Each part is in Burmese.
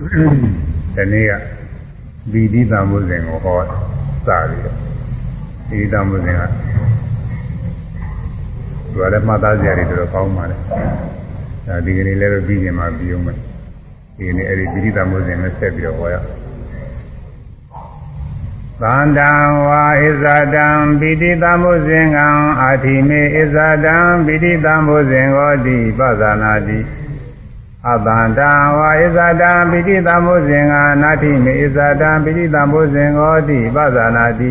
ဒီနေ့ကဗီဒီတံမှုစဉ်ကိုဟောစပြီးတော့ဗီဒီတံမှုစဉ်ကသူကလည်းမှတ်သားစရာတွေတော်တော်ကောင်းပါလေဒါဒီကနေ့လည်းပြီးရင်မှပြီးအောင်မယ်ဒီကနေ့အဲ့ဒီဗီဒီတံမှုစဉ်နဲ့ဆက်ပြီးတော့ဟောရသန္တံဝါဣဇတံပိတိတမှုဇင်ကံအာတိမေဣဇတံပိတိတမှုဇင်ဟောတိပသနာတိ အတန္တံဝါဣဇတံပိတိတမှုဇင်ကံနာတိမေဣဇတံပိတိတမှုဇင်ဟောတိပသနာတိ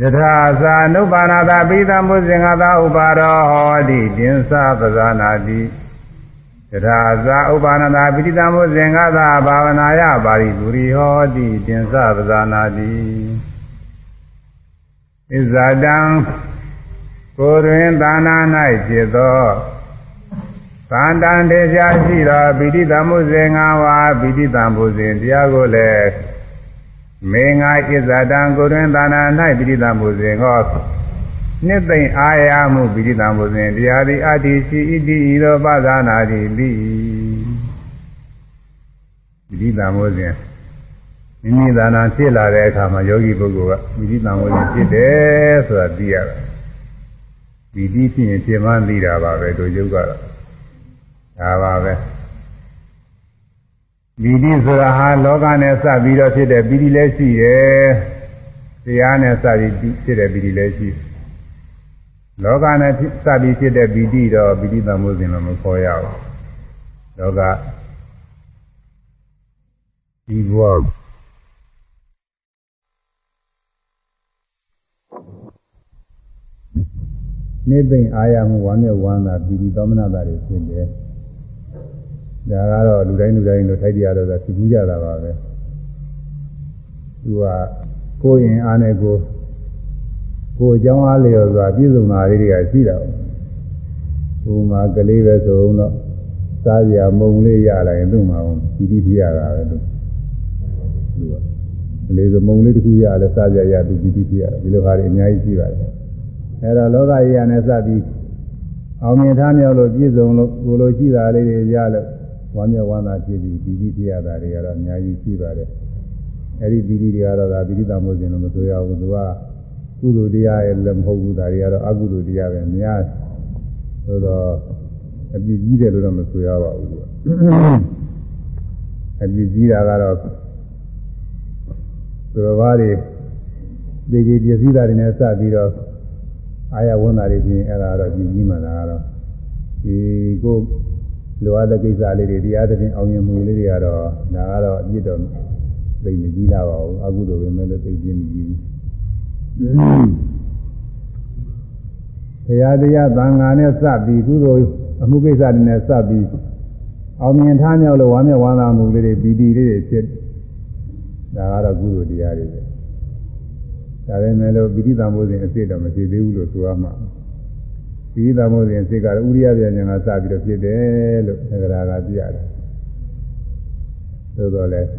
ယထာသာနုပါဏတာပိတမှုဇင်ကသာဥပါရောဟောတိတင်္စပဇာနာတိယထာသာဥပါဏတာပိဋိတမောဇင်္ဂသာဘာဝနာယပါရိပုရိဟောတိတင်္စပဇာနာတိဣဇာတံကိုယ်တွင်သာနာ၌ဖြစ်သော သန္တန်တေချာရှိသောပိဋိတမောဇင်္ဂဝါပိဋိတမောဇင်တရားကိုလည်းမေငါဣဇာတံကိုယ်တွင်သာနာ၌ပိဋိတမောဇင်္ဂောနှစ်သိမ့်အာရမှုပိဋိတံဘုဇင်တရားသည်အတ္တိရှိဣတိဤသောပဇာနာတိပိပိဋိတံဘုဇင်မိမိသာနာဖြစ်လာတဲ့အခါမှာယောဂီပုဂ္ဂိုလ်ကပိဋိတံဘုဇင်ဖြစ်တယ်ဆိုတာသိရတယ်ပိဋိဖြစ်ရင်ပြင်မှန်းသိတာပါပဲတို့ယုတ်ကတော့ ဒါပါပဲပိဋိဆိုတာဟာလောကနဲ့စပ်ပြီးတော့ဖြစ်တဲ့ပိဋိလည်းရှိတယ်တရားနဲ့စပ်ပြီးဖြစ်တဲ့ပိဋိလည်းရှိတယ်လောကနဲ့စပြီးဖြစ်တဲ့ပီတိတော့ပီတိသမုဇဉ်လို့မခေါ်ရဘူးလောကဒီဘဝနေသိင်အာရမှုဝမ်းနဲ့ဝမ်းသာပီတိသောမနတာတွေဖြစ်တယ် ဒါကတော့လူတိုင်းလူတိုင်းတို့ထိုက်တရားတော့သာသိကူးကြတာပါပဲသူကကိုယ်ရင်အားနဲ့ကိုယ်ကိုယ်အကြောင်းအားလျော်စွာပြည့်စုံတာလေးတွေကရှိတာ။ဘုမာကလေးပဲဆိုတော့စားရမုံလေးရလာရင်သူ့မှာဒီတိပြရတာပဲလို့သူကကလေးကမုံလေးတစ်ခုရလဲစားရရသူဒီတိပြရဒီလိုဟာတွေအများကြီးရှိပါတယ်။အဲဒါလောကကြီးရနဲ့စပြီးအောင်မြင်ထားမြောက်လို့ပြည့်စုံလို့ကိုလိုရှိတာလေးတွေရလို့ ဝမ်းမြောက်ဝမ်းသာဖြစ်ပြီးဒီတိပြရတာတွေကတော့အများကြီးရှိပါတယ်။အဲဒီဒီတိတွေကတော့ဒါပိဋိသမုဇ္ဇင်လို့မဆိုရဘူးသူကကုသိုလ်တရားရဲ့လည်းမဟုတ်ဘူးဒါတွေကတော့အကုသိုလ်တရားပဲအများဆိုတော့အပြစ်ကြီးတယ်လို့တော့မဆိုရပါဘူးသူကအပြစ်ကြီးတာကတော့သူတော်ဘာတွေဒီကြီးပြည့်စည်တာတွေနဲ့စပြီးတော့အာရဝန်တာတွေပြင်အဲ့ဒါတော့ကြီးကြီးမှလာတော့ဒီကို လိုအပ်တဲ့ကိစ္စလေးတွေတရားသဖြင့်အောင်မြင်မှုလေးတွေကတော့ဒါကတော့အပြစ်တော့သိမကြီးလာပါဘူးအကုသိုလ်ပဲမဲ့လို့သိပြင်းမကြီးဘူးတရားတရားသံဃာနဲ့စပြီးကုသိုလ်အမှုကိစ္စတွေနဲ့စပြီးအောင်မြင်ထားမြောက်လို့ဝမ်းမြောက်ဝမ်းသာမှုလေးတွေပီတိလေးတွေဖြစ်ဒါကတော့ကုသိုလ်တရားတွေပဲဒါပေမဲ့လို့ပိဋိသံမိုးစဉ်အစ်စ်တော့မဖြစ်သေးဘူးလို့ဆိုရမှာပိ ဋိသံမိုးစဉ်အစ်စ်ကဥရိယပြညာကစပြီးတော့ဖြစ်တယ်လို့သက္ကရာကပြရတယ်သို့တော်လည်း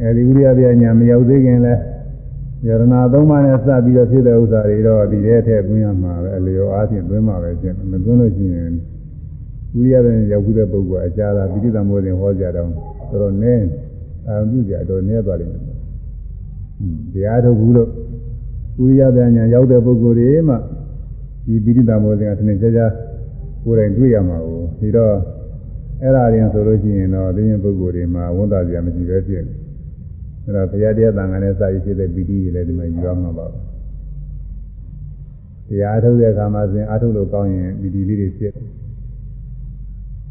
အဲဒီဥရိယပြညာမရောက်သေးခင်လဲယရနာသုံးပါးနဲ့စပြီးတော့ဖြစ်တဲ့ဥစ္စာတွေတော့ဒီထဲထည့်သွင်းရမှာပဲအလျော်အားဖြင့်သွင်းမှာပဲကျင်မသွင်းလို့ရှိရင်ဥရိယတဲ့ရောက်ခုတဲ့ပုဂ္ဂိုလ်အကြာလာပိဋိသမုဒ္ဒေဟောကြတော့တော်တော်နည်းအာရုံပြုကြတော့နည်းသွားလိမ့်မယ်တရားထုတ်ဘူးလို့ဥရိယတဲ့ညာရောက်တဲ့ပုဂ္ဂိုလ်တွေမှ ဒီပိဋိသမုဒ္ဒေကသင်္ကြန်ကြာကိုယ်တိုင်တွေ့ရမှာကိုဒီတော့အဲ့ဒါရင်ဆိုလို့ရှိရင်တော့ဒီရင်ပုဂ္ဂိုလ်တွေမှာဝန်တာစရာမရှိပဲဖြစ်တယ်အဲ့တော့ဘုရားတရားတန်ခါနဲ့စာရေးဖြစ်တဲ့ပီတိတွေလည်းဒီမှာယူရမှာပါတရားထုတ်တဲ့အခါမှာစဉ်အထုတ်လို့ကောင်းရင်ပီတိလေးတွေဖြစ်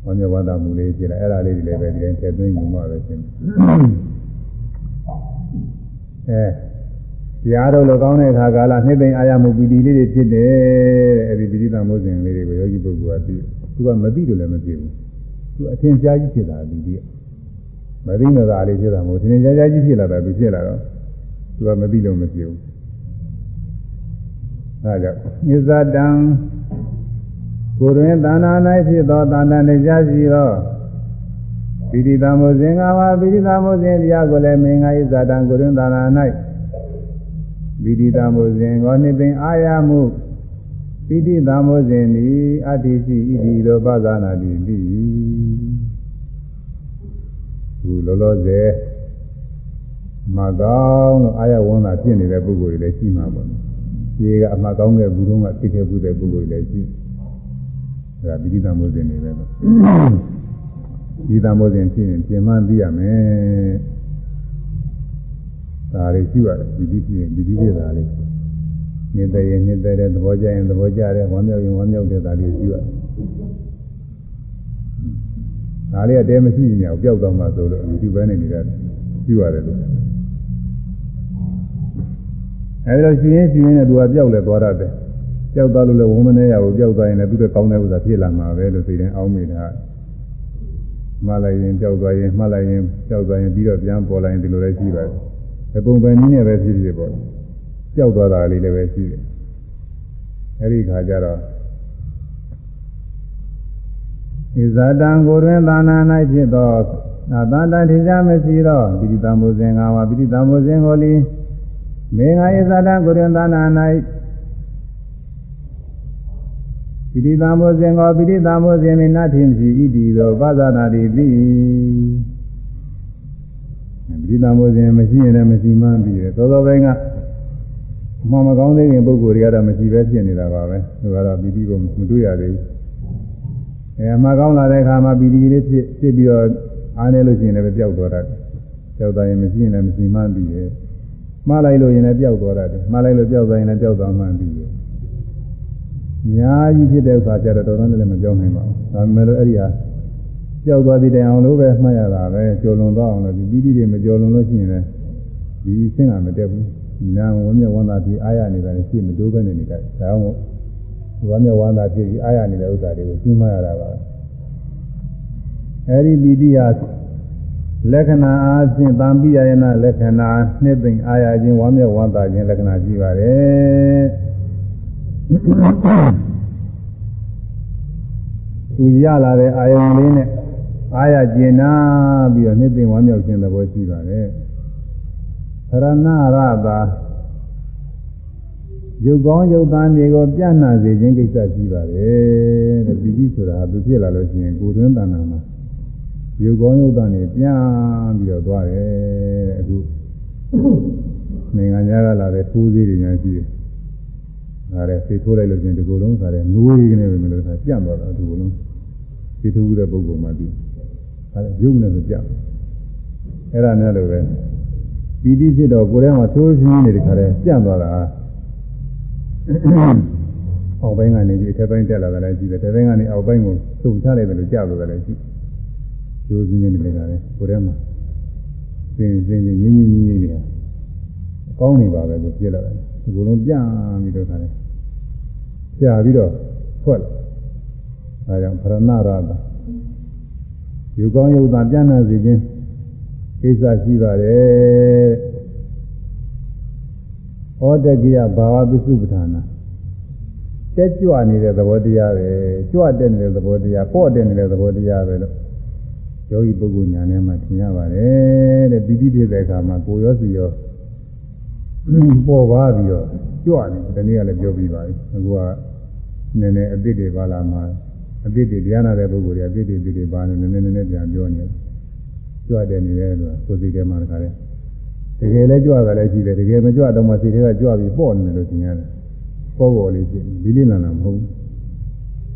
ဝမ်းမြောက်ဝမ်းသာမှုလေးဖြစ်လာအဲ့ဒါလေးတွေလည်းပဲဒီတိုင်းထည့်သွင်းယူမှာပဲရှင်အဲ တရားထုတ်လို့ကောင်းတဲ့အခါကာလနှစ်သိမ့်အာရမှုပီတိလေးတွေဖြစ်တယ်တဲ့အဲ့ဒီပီတိတမိုးစဉ်လေးတွေကိုယောဂီပုဂ္ဂိုလ်ကသိသူကမသိလို့လည်းမသိဘူးသူအထင်ရှားကြီးဖြစ်တာပီတိကမသိမသာလေးဖြစ်တာမဟုတ်သင်္ကြန်ကြာကြီးဖြစ်လာတာသူဖြစ်လာတော့သူကမသိလို့မဖြစ်ဘူးအဲဒါကြောင့်ဣဇတံကိုယ်တွင်သာနာ၌ဖြစ်သောသာနာနေကြစီသောပိဋိသမုဇင်္ဂဝါပိဋိသမုဇင်တရားကိုလည်းမင်္ဂဣဇတံကိုယ်တွင်သာနာ၌ ပိဋိသမုဇင်ကိုနှစ်သိင်အာရမှုပိဋိသမုဇင်သည်အတ္တိရှိဣတိသောပဇာနာတိပြီအခုလောလောဆယ်မကောင်းလို့အာရဝန္တာဖြစ်နေတဲ့ပုဂ္ဂိုလ်တွေလည်းရှိမှာပေါ့။ဒီကအမှကောင်းတဲ့ဘူးလုံးကသိခဲ့ဘူးတဲ့ပုဂ္ဂိုလ်တွေလည်းရှိ။ဒါပိဋကမိုးစဉ်နေပဲလို့။ဒီသမိုးစဉ်ဖြစ်ရင်ပြင်မှန်းသိရမယ်။ ဒါလေးရှိရတယ်ဒီဒီဖြစ်ရင်ဒီဒီဖြစ်တာလေး။နေတဲ့ရင်နေတဲ့တဲ့သဘောကျရင်သဘောကျတယ်ဝမ်းမြောက်ရင်ဝမ်းမြောက်တဲ့ဒါလေးရှိရတယ်။ဒါလေးကတဲမရှိရင်ကြောက်ပြောက်တော့မှဆိုလို့ဒီပဲနေနေတယ်ရှိရတယ်လို့အဲဒီတော့ရှင်ရင်ရှင်ရင်နဲ့သူကပြောက်လဲသွားရတယ်ပြောက်သွားလို့လည်းဝုန်းမနေရဘူးပြောက်သွားရင်လည်းသူတို့ကောင်းတဲ့ဥစ္စာဖြစ်လာမှာပဲလို့သိတယ်အောင်းမိတာမှားလိုက်ရင်ပြောက်သွားရင်မှားလိုက်ရင်ပြောက်သွားရင်ပြီးတော့ပြန်ပေါ်လာရင်ဒီလိုလည်းရှိပါတယ် အပုံပဲနည်းနဲ့ပဲဖြစ်ဖြစ်ပေါ့ပြောက်သွားတာလေးလည်းပဲရှိတယ်အဲဒီခါကျတော့ဣဇာတံကိုတွင်သာနာ၌ဖြစ်သောသာတတထေကြမရှိသောပိဋိတံဘုဇင်ငါဝပိဋိတံဘုဇင်ကိုလီမေငါဣဇာတံကိုတွင်သာနာ၌ပိဋိတံဘုဇင်ကိုပိဋိတံဘုဇင်မိနထင်စီဣတိသောဘာသာနာတိတိ ပိဋိတံဘုဇင်မရှိရင်လည်းမရှိမှန်းပြီးတယ်သောသောပိုင်းကမှန်မကောင်းသေးရင်ပုဂ္ဂိုလ်တွေကတော့မရှိပဲဖြစ်နေတာပါပဲသူကတော့ပိဋိကိုမတွေ့ရသေးဘူးအဲအမှကောင်းလာတဲ့အခါမှာပီတိလေးဖြစ်ဖြစ်ပြီးတော့အားနေလို့ရှိရင်လည်းပျောက်သွားတတ်တယ်။ပျောက်သွားရင်မရှိရင်လည်းမရှိမှန်းပြီးတယ်။မှားလိုက်လို့ရင်လည်းပျောက်သွားတတ်တယ်။မှားလိုက်လို့ပျောက်သွားရင်လည်းပျောက်သွားမှန်းပြီးတယ်။အများကြီးဖြစ်တဲ့ဥစ္စာကြတော့တော်တော်လည်းမပြောင်းနိုင်ပါဘူး။ဒါပေမဲ့လို့အဲ့ဒီဟာ ပျောက်သွားပြီးတိုင်အောင်လို့ပဲမှတ်ရတာပဲကြော်လွန်သွားအောင်လို့ဒီပီတိတွေမကြော်လွန်လို့ရှိရင်လည်းဒီဆင်းကမတက်ဘူး။ဒီနာဝန်းမြဝန္တာပြီးအားရနေတာလည်းရှိမတိုးပဲနေနေတယ်။ဒါကြောင့်ဝမ်းမြောက်ဝမ်းသာဖြစ်ပြီးအားရနေတဲ့ဥစ္စာတွေကိုကျူးမရတာပါအဲဒီပီတိဟာလက္ခဏာအားဖြင့်တံပိယယနာလက္ခဏာနှစ်သိမ့်အားရခြင်းဝမ်းမြောက်ဝမ်းသာခြင်းလက္ခဏာရှိပါတယ်ဒီရလာတဲ့အာယုံလေးနဲ့ အားရကျင်နာပြီးတော့နှစ်သိမ့်ဝမ်းမြောက်ခြင်းသဘောရှိပါတယ်သရဏရတာရုပ်ကောင်းရုပ်သားတွေကိုပြန့်နှံ့စေခြင်းကိစ္စရှိပါတယ်တဲ့ပိဋိဆိုတာသူဖြစ်လာလို့ရှိရင်ကိုယ်တွင်းတဏ္ဍာမှာရုပ်ကောင်းရုပ်သားတွေပြန့်ပြီးတော့သွားတယ်တဲ့အခုနိုင်ငံသားကလာတဲ့ထိုးသေးတွေများရှိတယ်ဒါလည်းဖေးထိုးလိုက်လို့ရှိရင်ဒီကိုယ်လုံးစားတယ်ငိုးရင်းနဲ့ပဲမလို့ထားပြန့်သွားတာဒီကိုယ်လုံးဖေးထိုးတဲ့ပုဂ္ဂိုလ်မှပြီး ဒါလည်းရုပ်နဲ့ဆိုပြန့်အဲ့ဒါနဲ့လည်းပဲပီတိဖြစ်တော့ကိုယ်ထဲမှာသိုးရှင်းနေတဲ့ခါလဲပြန့်သွားတာအောက်ပိုင်းကနေဒီအထက်ပိုင်းတက်လာတယ်လည်းရှိတယ်။တစ်ပိုင်းကနေအောက်ပိုင်းကိုသုံချလိုက်တယ်လို့ကြားလို့လည်းရှိ။ကျိုးကြီးနေနေကြတယ်ကိုယ်ထဲမှာစင်စင်ကြီးငင်းငင်းကြီးနေတာအကောင်းနေပါပဲလို့ပြလာတယ်။ဒီလိုလုံးပြပြီးတော့ခါတယ်။ပြပြီးတော့ထွက်လာ။ဒါကြောင့်ပရဏရတာ ယူကောင်းယုတ်တာပြန့်နှံ့စေခြင်းကိစ္စရှိပါတယ်။ဩတကိယဘာဝပစ္စုပ္ပထာနာတက်ကြွနေတဲ့သဘောတရားပဲကြွတဲ့နေတဲ့သဘောတရားပေါ့တဲ့နေတဲ့သဘောတရားပဲလို့ယောဂီပုဂ္ဂိုလ်ညာထဲမှာထင်ရပါတယ်တဲ့ပိဋိဖြစ်တဲ့အခါမှာကိုရောစီရောပေါ်ပါပြီးတော့ကြွနေတယ်ဒီနေ့ကလည်းပြောပြီးပါပြီအခုကနည်းနည်းအသစ်တွေပါလာမှာ အသစ်တွေတရားနာတဲ့ပုဂ္ဂိုလ်တွေအသစ်တွေအသစ်တွေပါနေနည်းနည်းနည်းနည်းပြန်ပြောနေတယ်ကြွတဲ့နေတယ်လို့ကိုယ်စီထဲမှာတခါလဲတကယ်လည်းကြွတာလည်းရှိတယ်တကယ်မကြွတော့မှစိတ်ထဲကကြွပြီးပေါ့နေတယ်လို့ထင်ရတယ်ပေါ့ပေါ်လေးဖြစ်ဒီလေးလန်လာမဟုတ်ဘူး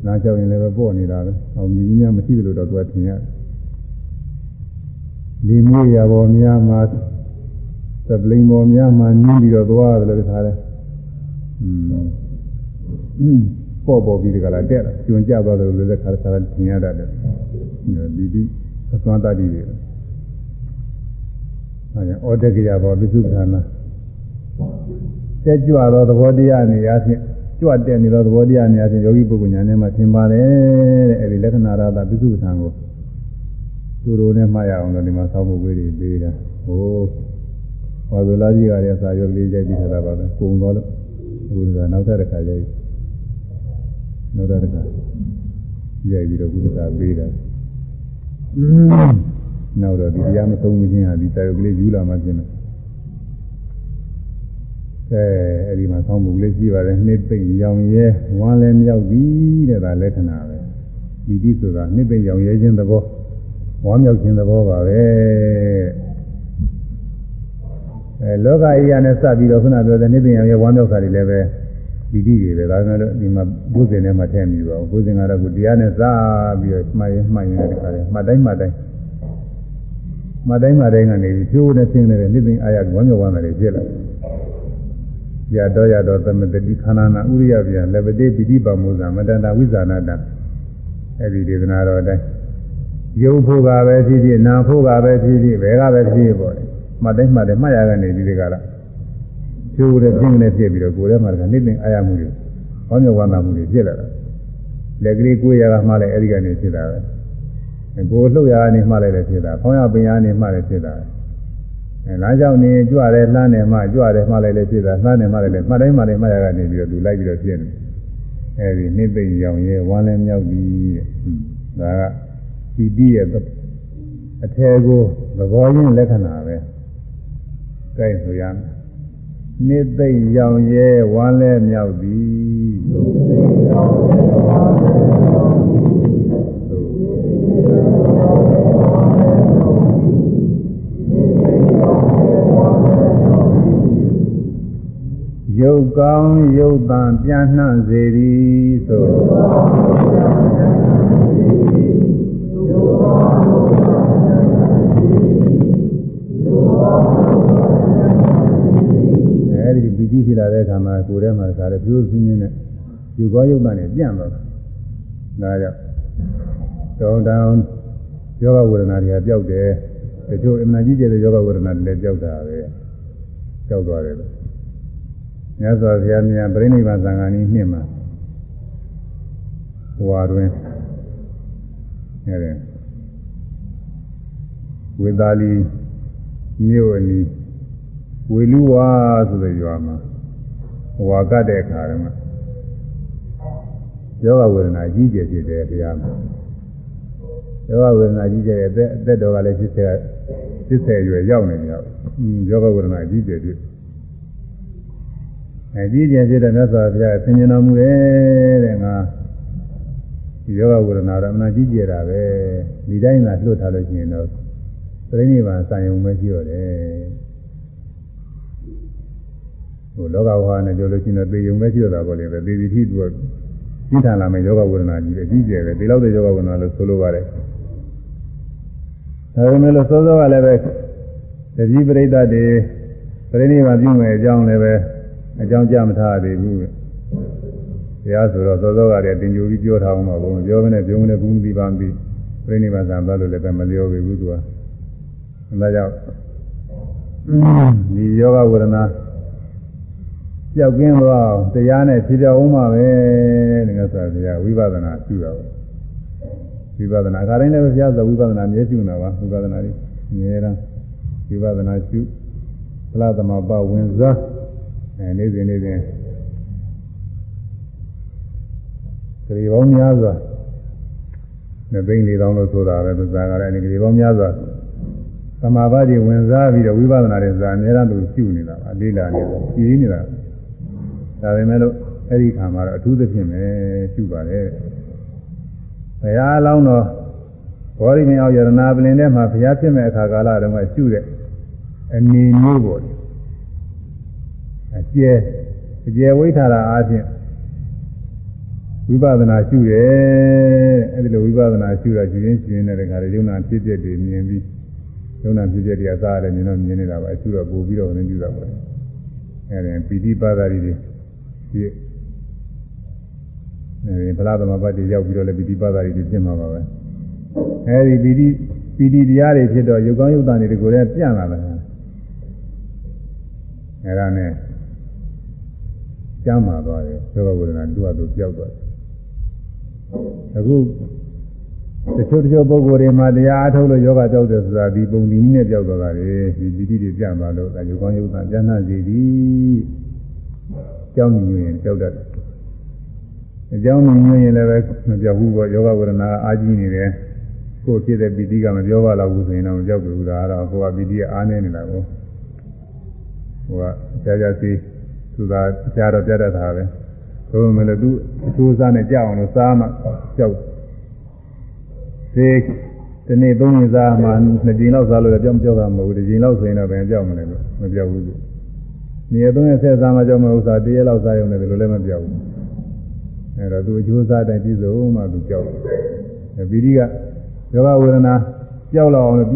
နားကြောက်ရင်လည်းပဲပေါ့နေတာပဲအောင်မြင်းများမရှိလို့တော့သူကထင်ရတယ်ဒီမွေးရပေါ်များမှာသပလိန်ပေါ်များမှာနင်းပြီးတော့သွားတယ်လို့တခါလဲอืม ပေါ့ပေါ်ပြီးတကလားတက်ကျွံကြသွားတယ်လို့လည်းခါခါထင်ရတတ်တယ်ဒီဒီအသွမ်းတတ်တယ်အဲဒါဩတကိယဘောပိစုပ္ပန္နာတက်ကြွသောသဘောတရားနေရာဖြင့်ကြွတက်နေသောသဘောတရားနေရာဖြင့်ယောဂီပုဂ္ဂိုလ်ညာနဲ့မှသင်ပါတယ်တဲ့အဲဒီလက္ခဏာရတာပိစုပ္ပန်ကိုသူတို့နဲ့မှတ်ရအောင်လို့ဒီမှာသောက်မှုဝေးတွေပေးတာဟိုဘာသာလာကြီးကလည်းစာရုပ်လေးရိုက်ပြီးထားတာပါပဲကုံသွားလို့အခုကနောက်တစ်ခါရိုက် နောက်တစ်ခါရိုက်ပြီးတော့ကုသတာပေးတာနောက်တော့ဒီတရားမဆုံးမချင်းဟာဒီတာရုပ်ကလေးယူလာမှပြင်တယ်အဲအဲ့ဒီမှာဆောင်းမှုလေးရှိပါတယ်နှစ်သိမ့်ရောင်ရဲဝမ်းလည်းမြောက်ပြီတဲ့ဒါလက္ခဏာပဲဒီတိဆိုတာနှစ်သိမ့်ရောင်ရဲခြင်းသဘောဝမ်းမြောက်ခြင်းသဘောပါပဲအဲလောကကြီးရနဲ့စပြီးတော့ခုနပြောတဲ့နိဗ္ဗာန်ရဲ့ဝမ်းမြောက်တာတွေလည်းပဲ ဒီဒီတွေပဲဒါပေမဲ့ဒီမှာဘုဇင်ထဲမှာထည့်မိပါဘူးဘုဇင်ကတော့ခုတရားနဲ့စပြီးတော့မှတ်ရင်မှတ်ရင်တခါလေမှတ်တိုင်းမှတ်တိုင်းမှတ်တိုင်းမှတ်တိုင်းကနေပြီးကျိုးနဲ့ဆင်းနေတဲ့နိဗ္ဗာန်အာရဝမ်းမြောက်ဝမ်းသာတွေဖြစ်လာရတော့ရတော့သမတတိခန္ဓာနာဥရိယပြန်လက်ပတိပိဋိပါမုဇာမတန္တဝိဇာနာတအဲ့ဒီဒေသနာတော်တိုင်းယုံဖို့ကပဲဖြစ်ဖြစ်နာဖို့ကပဲဖြစ်ဖြစ်ဘယ်ကပဲဖြစ်ဖြစ်ပေါ့လေမှတ်တိုင်းမှတ်တယ်မှတ်ရကနေဒီတွေကလား ကျိုးတဲ့ပြင်းနဲ့ဖြစ်ပြီးတော့ကိုယ်ထဲမှာကနိဗ္ဗာန်အာရမှုတွေဟောမြောက်ဝမ်းသာမှုတွေဖြစ်လာတာလက်ကလေးကိုယ်ရကမှလည်းအဲ့ဒီကနေဖြစ်တာပဲကိုယ်လှုပ်ရကနေမှလည်းဖြစ်တာဖောင်းရပင်ရကနေမှလည်းဖြစ်တာအဲလမ်းကြောင်းနေကြွတယ်လှမ်းတယ်မှကြွတယ်မှလည်းဖြစ်တာလှမ်းတယ်မှလည်းမှတ်တိုင်းမှလည်းမှတ်ရကနေပြီးတော့သူလိုက်ပြီးတော့ဖြစ်နေအဲဒီနိဗ္ဗာန်ရောင်ရဲဝမ်းလည်းမြောက်ပြီတဲ့ဒါကပီတိရဲ့အထယ်ကိုသဘောရင်းလက္ခဏာပဲကြိုက်ဆိုရမယ် နိသိရောင်ရဲဝမ်းလဲမြောက်သည်ရုပ်ကောင်းရုပ်တန်ပြန်နှံ့စေသည်ဆို အဲဒီပီတိဖြစ်လာတဲ့အခါမှာကိုယ်ထဲမှာဒါလည်းပြိုးစင်းင်းနဲ့ယူကောရုပ်တန်နဲ့ပြန့်သွားတာဒါကြောင့်တောင်းတောင်းယောဂဝေဒနာတွေကပျောက်တယ်တချို့အမှန်ကြီးကျတဲ့ယောဂဝေဒနာတွေလည်းပျောက်တာပဲပျောက်သွားတယ်လို့မြတ်စွာဘုရားမြတ်ပြိဋိဘသံဃာနည်းနှစ်မှာဟွာတွင်ရတယ်ဝေသာလီမြို့အနီး ဝေလူဝါဆိုတဲ့ရွာမှာဝါကတဲ့အခါမှာယောဂဝေဒနာကြီးကျယ်ဖြစ်တယ်တရားမှာယောဂဝေဒနာကြီးကျယ်တဲ့အသက်အသက်တော်ကလည်းဖြစ်တဲ့ဖြစ်တဲ့ရွယ်ရောက်နေတယ်ယောဂဝေဒနာကြီးကျယ်ဖြစ်အကြီးကျယ်ဖြစ်တဲ့မြတ်စွာဘုရားဆင်ញင်တော်မူတယ်တဲ့ငါဒီယောဂဝေဒနာတော့အမှန်ကြီးကျယ်တာပဲဒီတိုင်းသာလွတ်ထားလို့ရှိရင်တော့ပြိဋိဘံစံယုံပဲရှိရတယ် ဟိုလောကဝါနဲ့ပြောလို့ရှိရင်သေယုံပဲရှိရတာပေါ့လေသေပြီးထိသူကပြင်းထန်လာမယ့်ယောဂဝေဒနာကြီးတယ်ကြီးကျယ်ပဲဒီလောက်တဲ့ယောဂဝေဒနာလို့ဆိုလိုပါတယ်ဒါပေမဲ့လို့စောစောကလည်းပဲတတိပရိသတ်တွေပြိဋိဘံပြုမယ်အကြောင်းလည်းပဲအကြောင်းကြမထားသေးဘူးတရားဆိုတော့သောသောကတည်းကတင်ကြိုပြီးပြောထားအောင်ပါဘုံပြောမနဲ့ပြောမနဲ့ဘုံပြီးပါပြီးပြိဋိဘံသံပါလို့လည်းပဲမလျောဘူးသူကအဲဒါကြောင့်ဒီယောဂဝေဒနာ ကြောက်ကင်းသွားတရားနဲ့ဖြေပြောင်းအောင်ပါပဲတကယ်ဆိုတရားဝိပဿနာရှုတာပါဝိပဿနာအခါတိုင်းလည်းဘုရားဆိုဝိပဿနာမြဲရှုနေတာပါဝိပဿနာကြီးအများအားဝိပဿနာရှုဖလားသမပဝင်စားအဲနေ့စဉ်နေ့စဉ်ဂရီပေါင်းများစွာနှစ်သိန်းလေးတောင်းလို့ဆိုတာပဲသူစားကြတယ်ဂရီပေါင်းများစွာသမာဓိဝင်စားပြီးတော့ဝိပဿနာတွေစာအများအားသူရှုနေတာပါလေးလာနေတယ်ကြီးနေတာ ဒါပေမဲ့လို့အဲ့ဒီခါမှာတော့အထူးသဖြင့်ပဲရှုပါတယ်ဘုရားအလောင်းတော်ဘောရိမေအောင်ယရနာပလင်ထဲမှာဘုရားဖြစ်မဲ့အခါကာလတုန်းကရှုတဲ့အနေမျိုးပေါ့အကျဲအကျဲဝိထာရအားဖြင့်ဝိပဿနာရှုတယ်အဲဒီလိုဝိပဿနာရှုတာရှင်းရှင်းတဲ့ခါလေယုံနာဖြစ်ဖြစ်တွေမြင်ပြီးယုံနာဖြစ်ဖြစ်တွေအစားရတယ်မြင်တော့မြင်နေတာပါအရှုတော့ပို့ပြီးတော့ဝင်ကြည့်တာပါအဲဒီပီတိပါဒရီတွေ ဒီအဲဒီဗလာသမဘတ်တွေရောက်ပြီးတော့လည်းပီတိပါဒရီတွေပြင်မှာပါပဲအဲဒီပီတိပီတိတရားတွေဖြစ်တော့ယုတ်ကောင်းယုတ်တန်တွေကိုလည်းပြန့်လာတယ်အဲဒါနဲ့ကျမ်းမာသွားတယ်ယောဂဝေဒနာတူအပ်သူပြောက်သွားတယ်အခုတချို့တချို့ပုဂ္ဂိုလ်တွေမှာတရားအထုတ်လို့ယောဂကြောက်တယ်ဆိုတာဒီပုံဒီနည်းနဲ့ပြောက်သွားတာလေဒီပီတိတွေပြန့်သွားလို့အဲယောကောင်းယုတ်တာကျမ်းနာစီသည် ကြောင်းညွရင်ကြောက်တတ်တယ်အကြောင်းညွရင်လည်းပဲမပြောက်ဘူးပေါ့ယောဂဝေဒနာအာကြီးနေတယ်ကိုယ်ဖြစ်တဲ့ပီတိကမပြောပါတော့ဘူးဆိုရင်တော့မပြောက်ဘူးဒါကတော့ကိုယ်ကပီတိကအားနေနေတာကိုဟိုကကြာကြာစီသူသာကြားတော့ပြတတ်တာပဲဘုံမလည်းသူအကျိုးစားနဲ့ကြောက်အောင်လို့စားမှကြောက်သေးဒီနေ့သုံးရင်စားမှနှစ်ကြိမ်လောက်စားလို့ကြောက်ကြောက်တာမဟုတ်ဘူးဒီကြိမ်လောက်ဆိုရင်တော့ဘယ်ကြောက်မလဲလို့မပြောက်ဘူးသူ နေရာသုံးရက်ဆက်စားမှကြောက်မလို့စားတရက်လောက်စားရုံနဲ့ဒီလိုလည်းမပြောက်ဘူးအဲတော့သူအကျိုးစားတိုင်းပြည့်စုံမှသူကြောက်တယ်ဗီဒီကယောဂဝေဒနာကြောက်လောက်အောင်လို့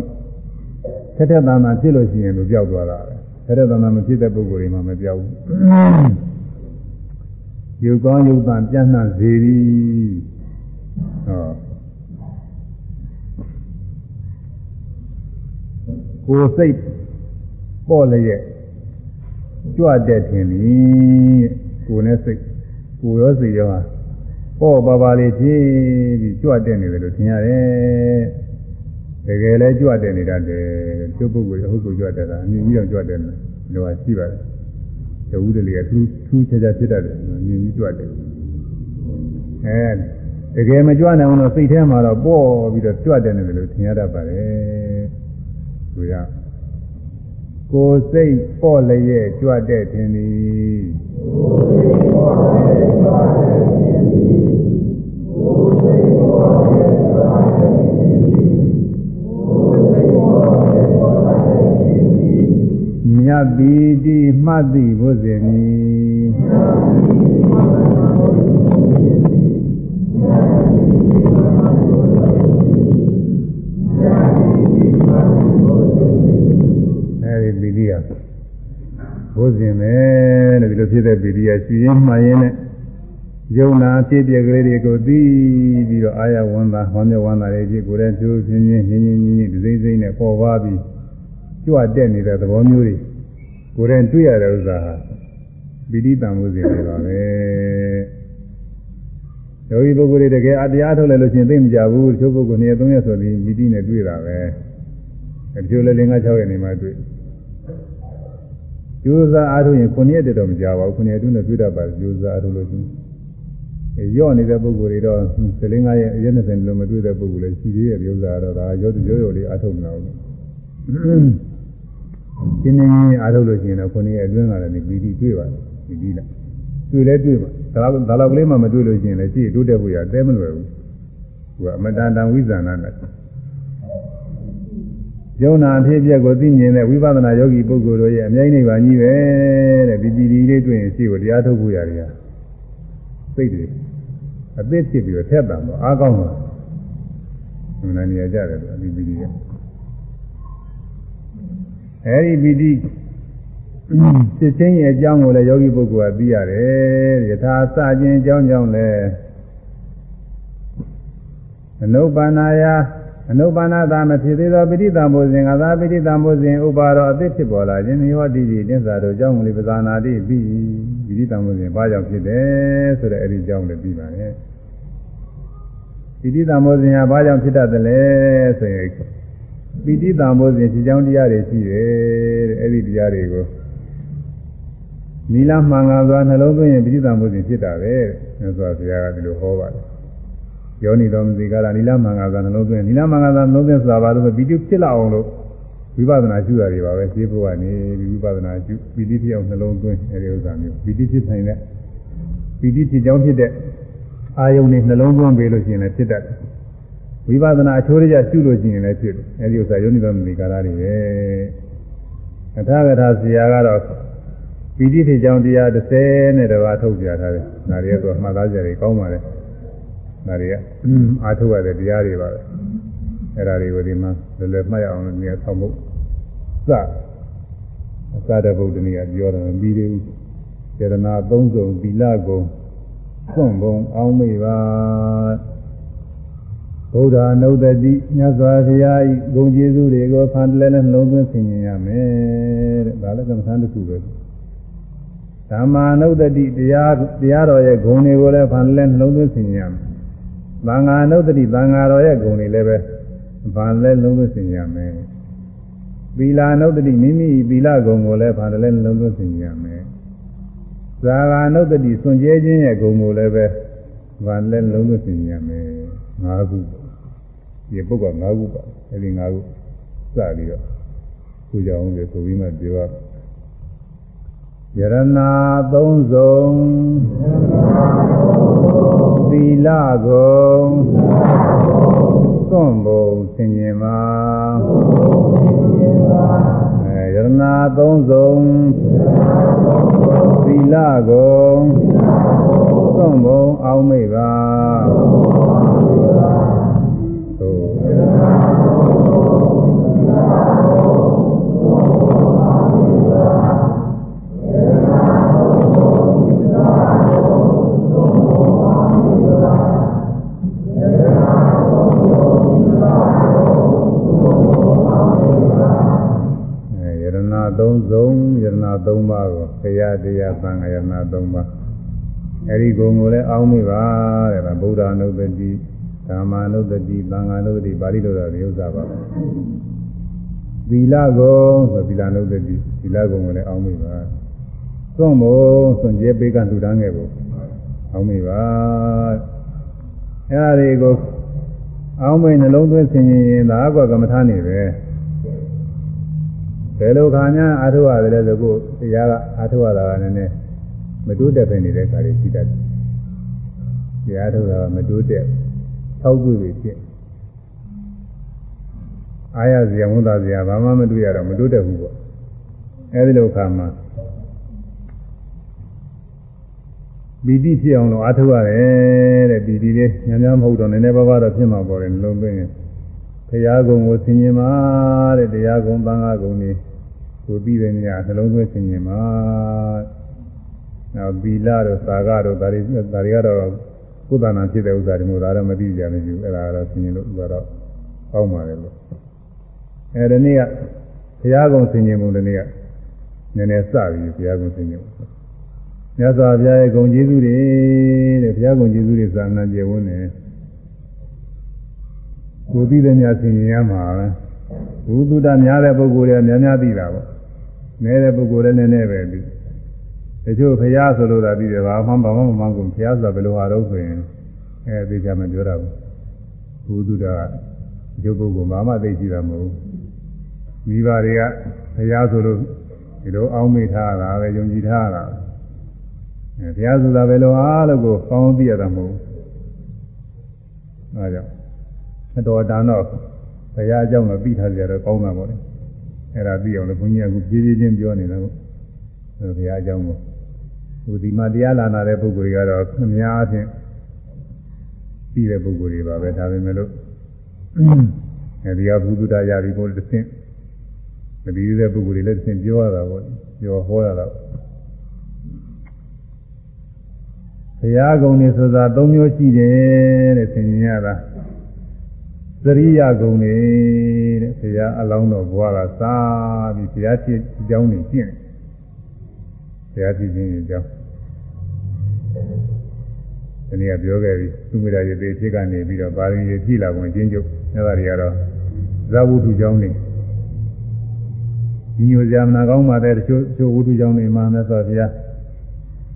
ထက်ထက်တန်တန်ဖြစ်လို့ရှိရင်သူကြောက်သွားတာပဲထက်ထက်တန်တန်မဖြစ်တဲ့ပုဂ္ဂိုလ်တွေမှမကြောက်ဘူးယူကောင်းယူပန်ပြန့်နှံ့စေသည်ဟောကိုယ်စိတ်ပေါ့လျက် ကြွတဲ့ထင်ပြီကိုယ်နဲ့စိတ်ကိုယ်ရောစိတ်ရောဟာပေါ့ပါပါလေးဖြစ်ပြီးကြွတဲ့နေတယ်လို့ထင်ရတယ်တကယ်လဲကြွတဲ့နေတတ်တယ်ကျုပ်ပုဂ္ဂိုလ်အဟုတ်ကိုကြွတဲ့တာအမြင်ကြီးတော့ကြွတဲ့တယ်လို့ဟာရှိပါတယ်တဝူးတလေကထူးထူးခြားခြားဖြစ်တတ်တယ်အမြင်ကြီးကြွတဲ့အဲတကယ်မကြွနိုင်ဘူးလို့စိတ်ထဲမှာတော့ပေါ့ပြီးတော့ကြွတဲ့နေတယ်လို့ထင်ရတတ်ပါတယ်ဆိုရကိုယ်စိတ်ပေါ့လျက်ကြွတဲ့ခြင်းသည်ကိုယ်စိတ်ပေါ့လျ က်ကြွတဲ့ခြင်းသည်ကိုယ်စိတ်ပေါ့လျက်ကြွတဲ့ခြင်းသည်ကိုယ်စိတ်ပေါ့လျက်ကြွတဲ့ခြင်းသည်မြတ်ပီတိမှတ်သည်ဘုဇင်ဤမြတ်ပီတိမှတ်သည်ဘုဇင်ဤ ဘုဇင်ပဲလို့ဒီလိုဖြစ်တဲ့ပီတိကရှိရင်းမှန်ရင်းနဲ့ယုံနာဖြစ်ပြကလေးတွေကိုသိပြီးတော့အာရဝန္တာဝမ်းမြောက်ဝမ်းသာတွေဖြစ်ကိုယ်ရဲ့ကျိုးပြင်းပြင်းညင်ညင်ညင်ဒီစိမ့်စိမ့်နဲ့ပေါ်ပါပြီးကြွတက်နေတဲ့သဘောမျိုးတွေကိုယ်ရဲ့တွေ့ရတဲ့ဥစ္စာဟာပီတိတန်မှုစဉ်တွေပါပဲယောဂီပုဂ္ဂိုလ်တွေတကယ်အတရားထုတ်လိုက်လို့ရှိရင်သိမကြဘူးတချို့ပုဂ္ဂိုလ်2ရက်3ရက်ဆိုပြီးပီတိနဲ့တွေ့တာပဲတချို့လည်း5 6ရက်နေမှတွေ့ ကျိုးစားအားထုတ်ရင်9ရက်တည်းတော့မကြပါဘူး9ရက်တူးနဲ့တွေ့တတ်ပါကျိုးစားအားထုတ်လို့ရှိရင်ရော့နေတဲ့ပုဂ္ဂိုလ်တွေတော့15ရက်ရက်20လို့မတွေ့တဲ့ပုဂ္ဂိုလ်လည်းရှိသေးရဲ့ကျိုးစားတော့ဒါရော့ရော့ရော့လေးအားထုတ်နေတာလို့ရှင်းနေရင်အားထုတ်လို့ရှိရင်တော့9ရက်အတွင်းကလည်းပီတိတွေ့ပါတယ်ပီတိလားတွေ့လဲတွေ့မှာဒါတော့ဒါတော့ကလေးမှမတွေ့လို့ရှိရင်လည်းရှိတိုးတက်ဖို့ရတဲမလွယ်ဘူးသူကအမတန်တန်ဝိဇာနာနဲ့ ယုံနာအဖြစ်အပျက်ကိုသိမြင်တဲ့ဝိပဿနာယောဂီပုဂ္ဂိုလ်တို့ရဲ့အမြိုင်းနိဗ္ဗာန်ကြီးပဲတဲ့ဒီပီတိလေးတွေ့ရင်ရှိကိုတရားထုတ်ဖို့ရတယ်စိတ်တွေအသစ်ဖြစ်ပြီးတော့ထက်တာတော့အားကောင်းတာဘုရားနေရာကြတယ်ဒီပီတိကအဲဒီပီတိစစ်ချင်းရဲ့အကြောင်းကိုလည်းယောဂီပုဂ္ဂိုလ်ကသိရတယ်ယထာစခြင်းအကြောင်းကြောင့်လည်းအနုပါဏာယ အနုပါဏသာမဖြစ်သေးသောပိဋိတံဘုဇင်ကသာပိဋိတံဘုဇင်ဥပါရောအသစ်ဖြစ်ပေါ်လာခြင်းမြေဟောတိတိတင်းစာတို့အကြောင်းလေးပဇာနာတိပြီးပိဋိတံဘုဇင်ဘာကြောင့်ဖြစ်တယ်ဆိုတဲ့အဲ့ဒီအကြောင်းလည်းပြီးပါတယ်ပိဋိတံဘုဇင်ကဘာကြောင့်ဖြစ်တတ်တယ်လဲဆိုရင်ပိဋိတံဘုဇင်ဒီကြောင်းတရားတွေရှိတယ်တဲ့အဲ့ဒီတရားတွေကိုနီလာမှန်ကန်စွာနှလုံးသွင်းရင်ပိဋိတံဘုဇင်ဖြစ်တာပဲတဲ့မြတ်စွာဘုရားကဒီလိုဟောပါတယ် ယောနီတော်မစီကာရနီလမင်္ဂသာနှလုံးသွင်းနီလမင်္ဂသာနှလုံးသွင်းဆိုတာဘာလို့ပီတိဖြစ်လာအောင်လို့ဝိပဿနာရှုရတယ်ပါပဲရှင်းဖို့ကနေဝိပဿနာရှုပီတိဖြစ်အောင်နှလုံးသွင်းအဲဒီဥစ္စာမျိုးပီတိဖြစ်နိုင်တဲ့ပီတိဖြစ်ကြောင်းဖြစ်တဲ့အာယုန်နဲ့နှလုံးသွင်းပေးလို့ရှိရင်လည်းဖြစ်တတ်တယ်ဝိပဿနာအချိုးရရှုလို့ရှိရင်လည်းဖြစ်တယ်အဲဒီဥစ္စာယောနီတော်မစီကာရတွေပဲအထာဂထာဆရာကတော့ပီတိဖြစ်ကြောင်းတရား30နဲ့တပါးထုတ်ပြထားတယ်။ဒါတွေကတော့မှတ်သားကြရကောင်းပါလေ။ ဒါတွေကအာထုတ်ရတဲ့တရားတွေပါပဲအဲ့ဒါတွေကိုဒီမှာလည်းလည်းမှတ်ရအောင်လို့နေရာဆောက်ဖို့စအစတဲ့ဗုဒ္ဓနည်းကပြောတယ်ပြီးသေးဘူးစေရနာသုံးစုံသီလကုံစွန့်ပုံအောင်းမိပါဗုဒ္ဓနုဒ္ဒတိမြတ်စွာဘုရားဤဂုဏ်ကျေးဇူးတွေကိုဖန်တလဲနဲ့နှလုံးသွင်းဆင်ခြင်ရမယ်တဲ့ဒါလည်းကမ္မထမ်းတစ်ခုပဲဓမ္မာနုဒ္ဒတိတရားတရားတော်ရဲ့ဂုဏ်တွေကိုလည်းဖန်တလဲနှလုံးသွင်းဆင်ခြင်ရမယ် သံဃာနုဒ္ဒတိသံဃာတော်ရဲ့ဂုဏ်တွေလည်းပဲဘာလဲလုံးသွင်းဆင်ရမယ်သီလာနုဒ္ဒတိမိမိသီလဂုဏ်ကိုလည်းဘာလဲလုံးသွင်းဆင်ရမယ်ဇာဂာနုဒ္ဒတိစွန့်ကြဲခြင်းရဲ့ဂုဏ်ကိုလည်းပဲဘာလဲလုံးသွင်းဆင်ရမယ်ငါးခုဒီပုဂ္ဂိုလ်ငါးခုပါအဲဒီငါးခုစပြီးတော့ခုကြအောင်လေဆိုပြီးမှပြောရ ယရနာသုံးစုံသီလကုံသွန့်ဘုံဆင်ញင်မှာအဲယရနာသုံးစုံသီလကုံသွန့်ဘုံအောင်မိပါ ၃စုံယတနာ၃ပါးကိုဆရာတရားသံဃာယတနာ၃ပါးအဲဒီဂုဏ်ကိုလည်းအောင်းမိပါတဲ့ဗုဒ္ဓနုပ္ပတိဓမ္မနုပ္ပတိသံဃာနုပ္ပတိပါဠိလိုတော့ဒီဥစ္စာပါသီလဂုဏ်ဆိုသီလနုပ္ပတိသီလဂုဏ်ကိုလည်းအောင်းမိပါသွန့်ဖို့သွန့်ကျဲပေးကလှူဒါန်းခဲ့ဖို့အောင်းမိပါအဲဒါတွေကိုအောင်းမိနှလုံးသွင်းဆင်ခြင်ရင်ဒါကကမ္မထာနေပဲ ဘယ်လိုခါညာအာထုရတယ်လဲဆိုကိုတရားကအာထုရတာကလည်းမတိုးတက်ပဲနေတဲ့ခါလေးရှိတတ်တယ်။တရားထုတာကမတိုးတက်ထောက်တွေ့ပြီဖြစ်အာရဇေယဝန်သားဇေယဘာမှမတွေ့ရတော့မတိုးတက်ဘူးပေါ့။အဲဒီလိုခါမှာပီတိဖြစ်အောင်လို့အာထုရတယ်တဲ့ပီတိလေးညံ့ညမ်းမဟုတ်တော့နည်းနည်းပါးပါးတော့ဖြစ်မှာပေါ်တယ်နှလုံးသွင်းရင်ဘုရားကုံကိုဆင်ញင်ပါတဲ့တရားကုံသံဃာကုံนี่ ကိုပြီးတဲ့ညနှလုံးသွင်းဆင်ញင်ပါနောက်သီလတို့သာဂတို့ဒါတွေဒါတွေကတော့ကုသနာဖြစ်တဲ့ဥစ္စာတွေမျိုးဒါတော့မသိကြမရှိဘူးအဲ့ဒါကတော့ဆင်ញင်လို့ဥစ္စာတော့ပေါက်ပါတယ်လို့အဲဒီနေ့ကဘုရားကုံဆင်ញင်မှုဒီနေ့ကနည်းနည်းစပြီဘုရားကုံဆင်ញင်မှုမြတ်စွာဘုရားရဲ့ဂုဏ်ကျေးဇူးတွေတဲ့ဘုရားဂုဏ်ကျေးဇူးတွေသာနာကျေဝန်းတယ်ကိုသိတဲ့များဆင်ញင်ရမှာပဲဘုသူတ္တများတဲ့ပုဂ္ဂိုလ်တွေများများသိတာပေါ့ နည်းတဲ့ပုဂ္ဂိုလ်လည်းနည်းနည်းပဲသိတချို့ဖျားဆိုလို့သာပြီးတယ်ဘာမှဘာမှမမှန်ကုန်ဖျားဆိုတာဘယ်လိုဟာတော့ဆိုရင်အဲသိကြမပြောတာဘူးဘုသူတ္တကတချို့ပုဂ္ဂိုလ်ဘာမှသိကြည့်တာမဟုတ်ဘူးမိဘတွေကဖျားဆိုလို့ဒီလိုအောင်းမိထားတာပဲယုံကြည်ထားတာအဲဖျားဆိုတာဘယ်လိုအားလို့ကိုကောင်းသိရတာမဟုတ်ဘူးအဲကြောင့်အတော်တန်တော့ဘုရားအကြောင်းတော့ပြီးထားကြတော့ကောင်းတာပေါ့လေ အဲ့ဒါပြီးအောင်လို့ဘုန်းကြီးကအခုပြေးပြေးချင်းပြောနေတာကိုဘုရားအကြောင်းကိုဟိုဒီမှာတရားလာနာတဲ့ပုဂ္ဂိုလ်တွေကတော့အများအားဖြင့်ပြီးတဲ့ပုဂ္ဂိုလ်တွေပါပဲဒါပေမဲ့လို့အဲဒီကဘုဒ္ဓတရားဒီပေါ်တစ်ဆင့်မပြီးတဲ့ပုဂ္ဂိုလ်တွေလည်းတစ်ဆင့်ပြောရတာပေါ့ပြောဟောရတာဘုရားကုံနေဆိုတာ၃မျိုးရှိတယ်တဲ့သင်ញရတာ သရိယဂုံနေတဲ့ဘုရားအလောင်းတော်ဘွားကစားပြီးဘုရားဖြစ်အကြောင်းနေကျင့်ဘုရားဖြစ်ခြင်းအကြောင်းဒီနေ့ကပြောခဲ့ပြီသူမိတာရေသေးဖြစ်ကနေပြီးတော့ပါရင်ရေဖြည့်လာဝင်ကျင်းကျုပ်အဲဒါတွေကတော့ဇာဝုထုကြောင်းနေညီညွတ်ကြမနာကောင်းပါတဲ့တချို့တချို့ဝုထုကြောင်းနေမှာမြတ်စွာဘုရား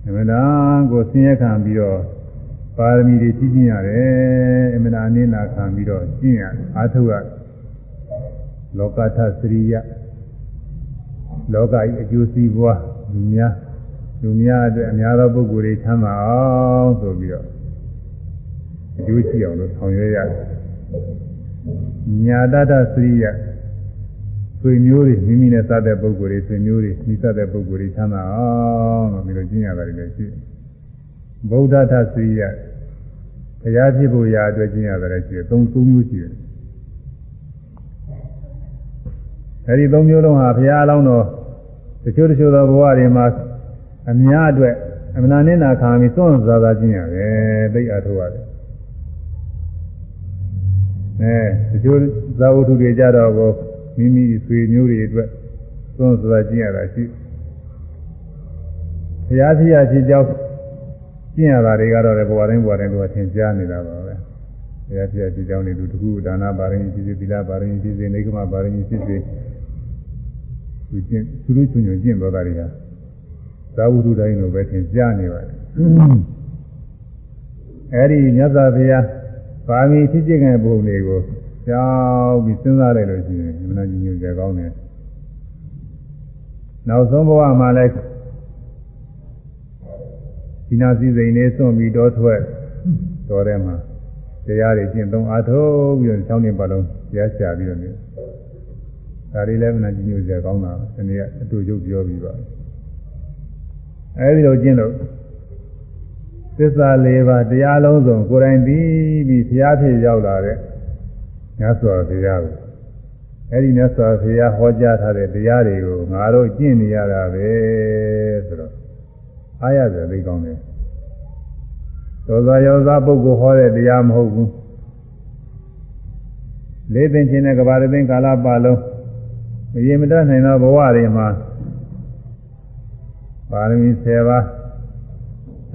အမှန်တန်ကိုဆင်းရဲခံပြီးတော့ ပါရမီတွေဖြည့်ကျင့်ရတယ်အမှန်အနည်းနာခံပြီးတော့ကျင့်ရအာထုရလောကထသရိယလောကကြီးအကျိုးစီးပွားလူများလူများအတွက်အများသောပုဂ္ဂိုလ်တွေချမ်းသာအောင်ဆိုပြီးတော့အကျိုးရှိအောင်လို့ဆောင်ရွက်ရတယ်ညာတတသရိယဆွေမျိုးတွေမိမိနဲ့စတဲ့ပုဂ္ဂိုလ်တွေဆွေမျိုးတွေမိစတဲ့ပုဂ္ဂိုလ်တွေချမ်းသာအောင်လို့ဒီလိုကျင့်ရတယ်လည်းရှိတယ်ဗုဒ္ဓထသရိယ ဘုရားဖြစ်ဖို့ရာအတွက်ကျင့်ရတယ်ရှိတယ်သုံးသုံးမျိုးရှိတယ်အဲဒီသုံးမျိုးလုံးဟာဘုရားအလောင်းတော်တချို့တချို့သောဘဝတွေမှာအများအတွက်အမနာနဲ့နာခံပြီးသွန့်စားစားကျင့်ရတယ်သိအားထုတ်ရတယ်အဲတချို့ဇာဝတ္ထုတွေကြတော့ကိုမိမိဆွေမျိုးတွေအတွက်သွန့်စားကျင့်ရတာရှိဘုရားဖြစ်ရဖြစ်ကြောင်း ကျင့်ရတာတွေကတော့လည်းဘဝတိုင်းဘဝတိုင်းတော့သင်ကြားနေတာပါပဲဘုရားဖြစ်ရဖြစ်ကြောင်းတွေသူတခုဒါနပါရမီဖြစ်စေသီလပါရမီဖြစ်စေနေကမပါရမီဖြစ်စေသူကျင့်သူတို့ချွန်ချွန်ကျင့်တော်တာတွေဟာသာဝတ္ထုတိုင်းလိုပဲသင်ကြားနေပါတယ်အဲဒီမြတ်စွာဘုရားပါမီဖြစ်ခြင်းတဲ့ပုံတွေကိုကြောက်ပြီးစဉ်းစားလိုက်လို့ရှိရင်မနာညညကြကောင်းတယ်နောက်ဆုံးဘဝမှာလည်း ဒီနာစည်းစိမ်လေးစွန့်ပြီးတော့ထွက်တော်ထဲမှာတရားတွေကျင့်သုံးအားထုတ်ပြီးတော့6နှစ်ပတ်လုံးတရားချပြီးတော့နေဒါတွေလည်းမနာကြည့်ညိုစရာကောင်းတာဒီနေ့ကအတူရုပ်ပြောပြီးပါအဲဒီလိုကျင့်လို့သစ္စာ၄ပါးတရားလုံးစုံကိုယ်တိုင်သိပြီးဘုရားဖြစ်ရောက်လာတဲ့မြတ်စွာဘုရားကိုအဲဒီမြတ်စွာဘုရားဟောကြားထားတဲ့တရားတွေကိုငါတို့ကျင့်နေရတာပဲဆိုတော့ အားရတယ်သိကောင်းတယ်သောသာယောဇပုဂ္ဂိုလ်ဟောတဲ့တရားမဟုတ်ဘူးလေးသိချင်းတဲ့ကဘာသိကာလပတ်လုံးမရေမတတ်နိုင်သောဘဝတွေမှာပါရမီ10ပါး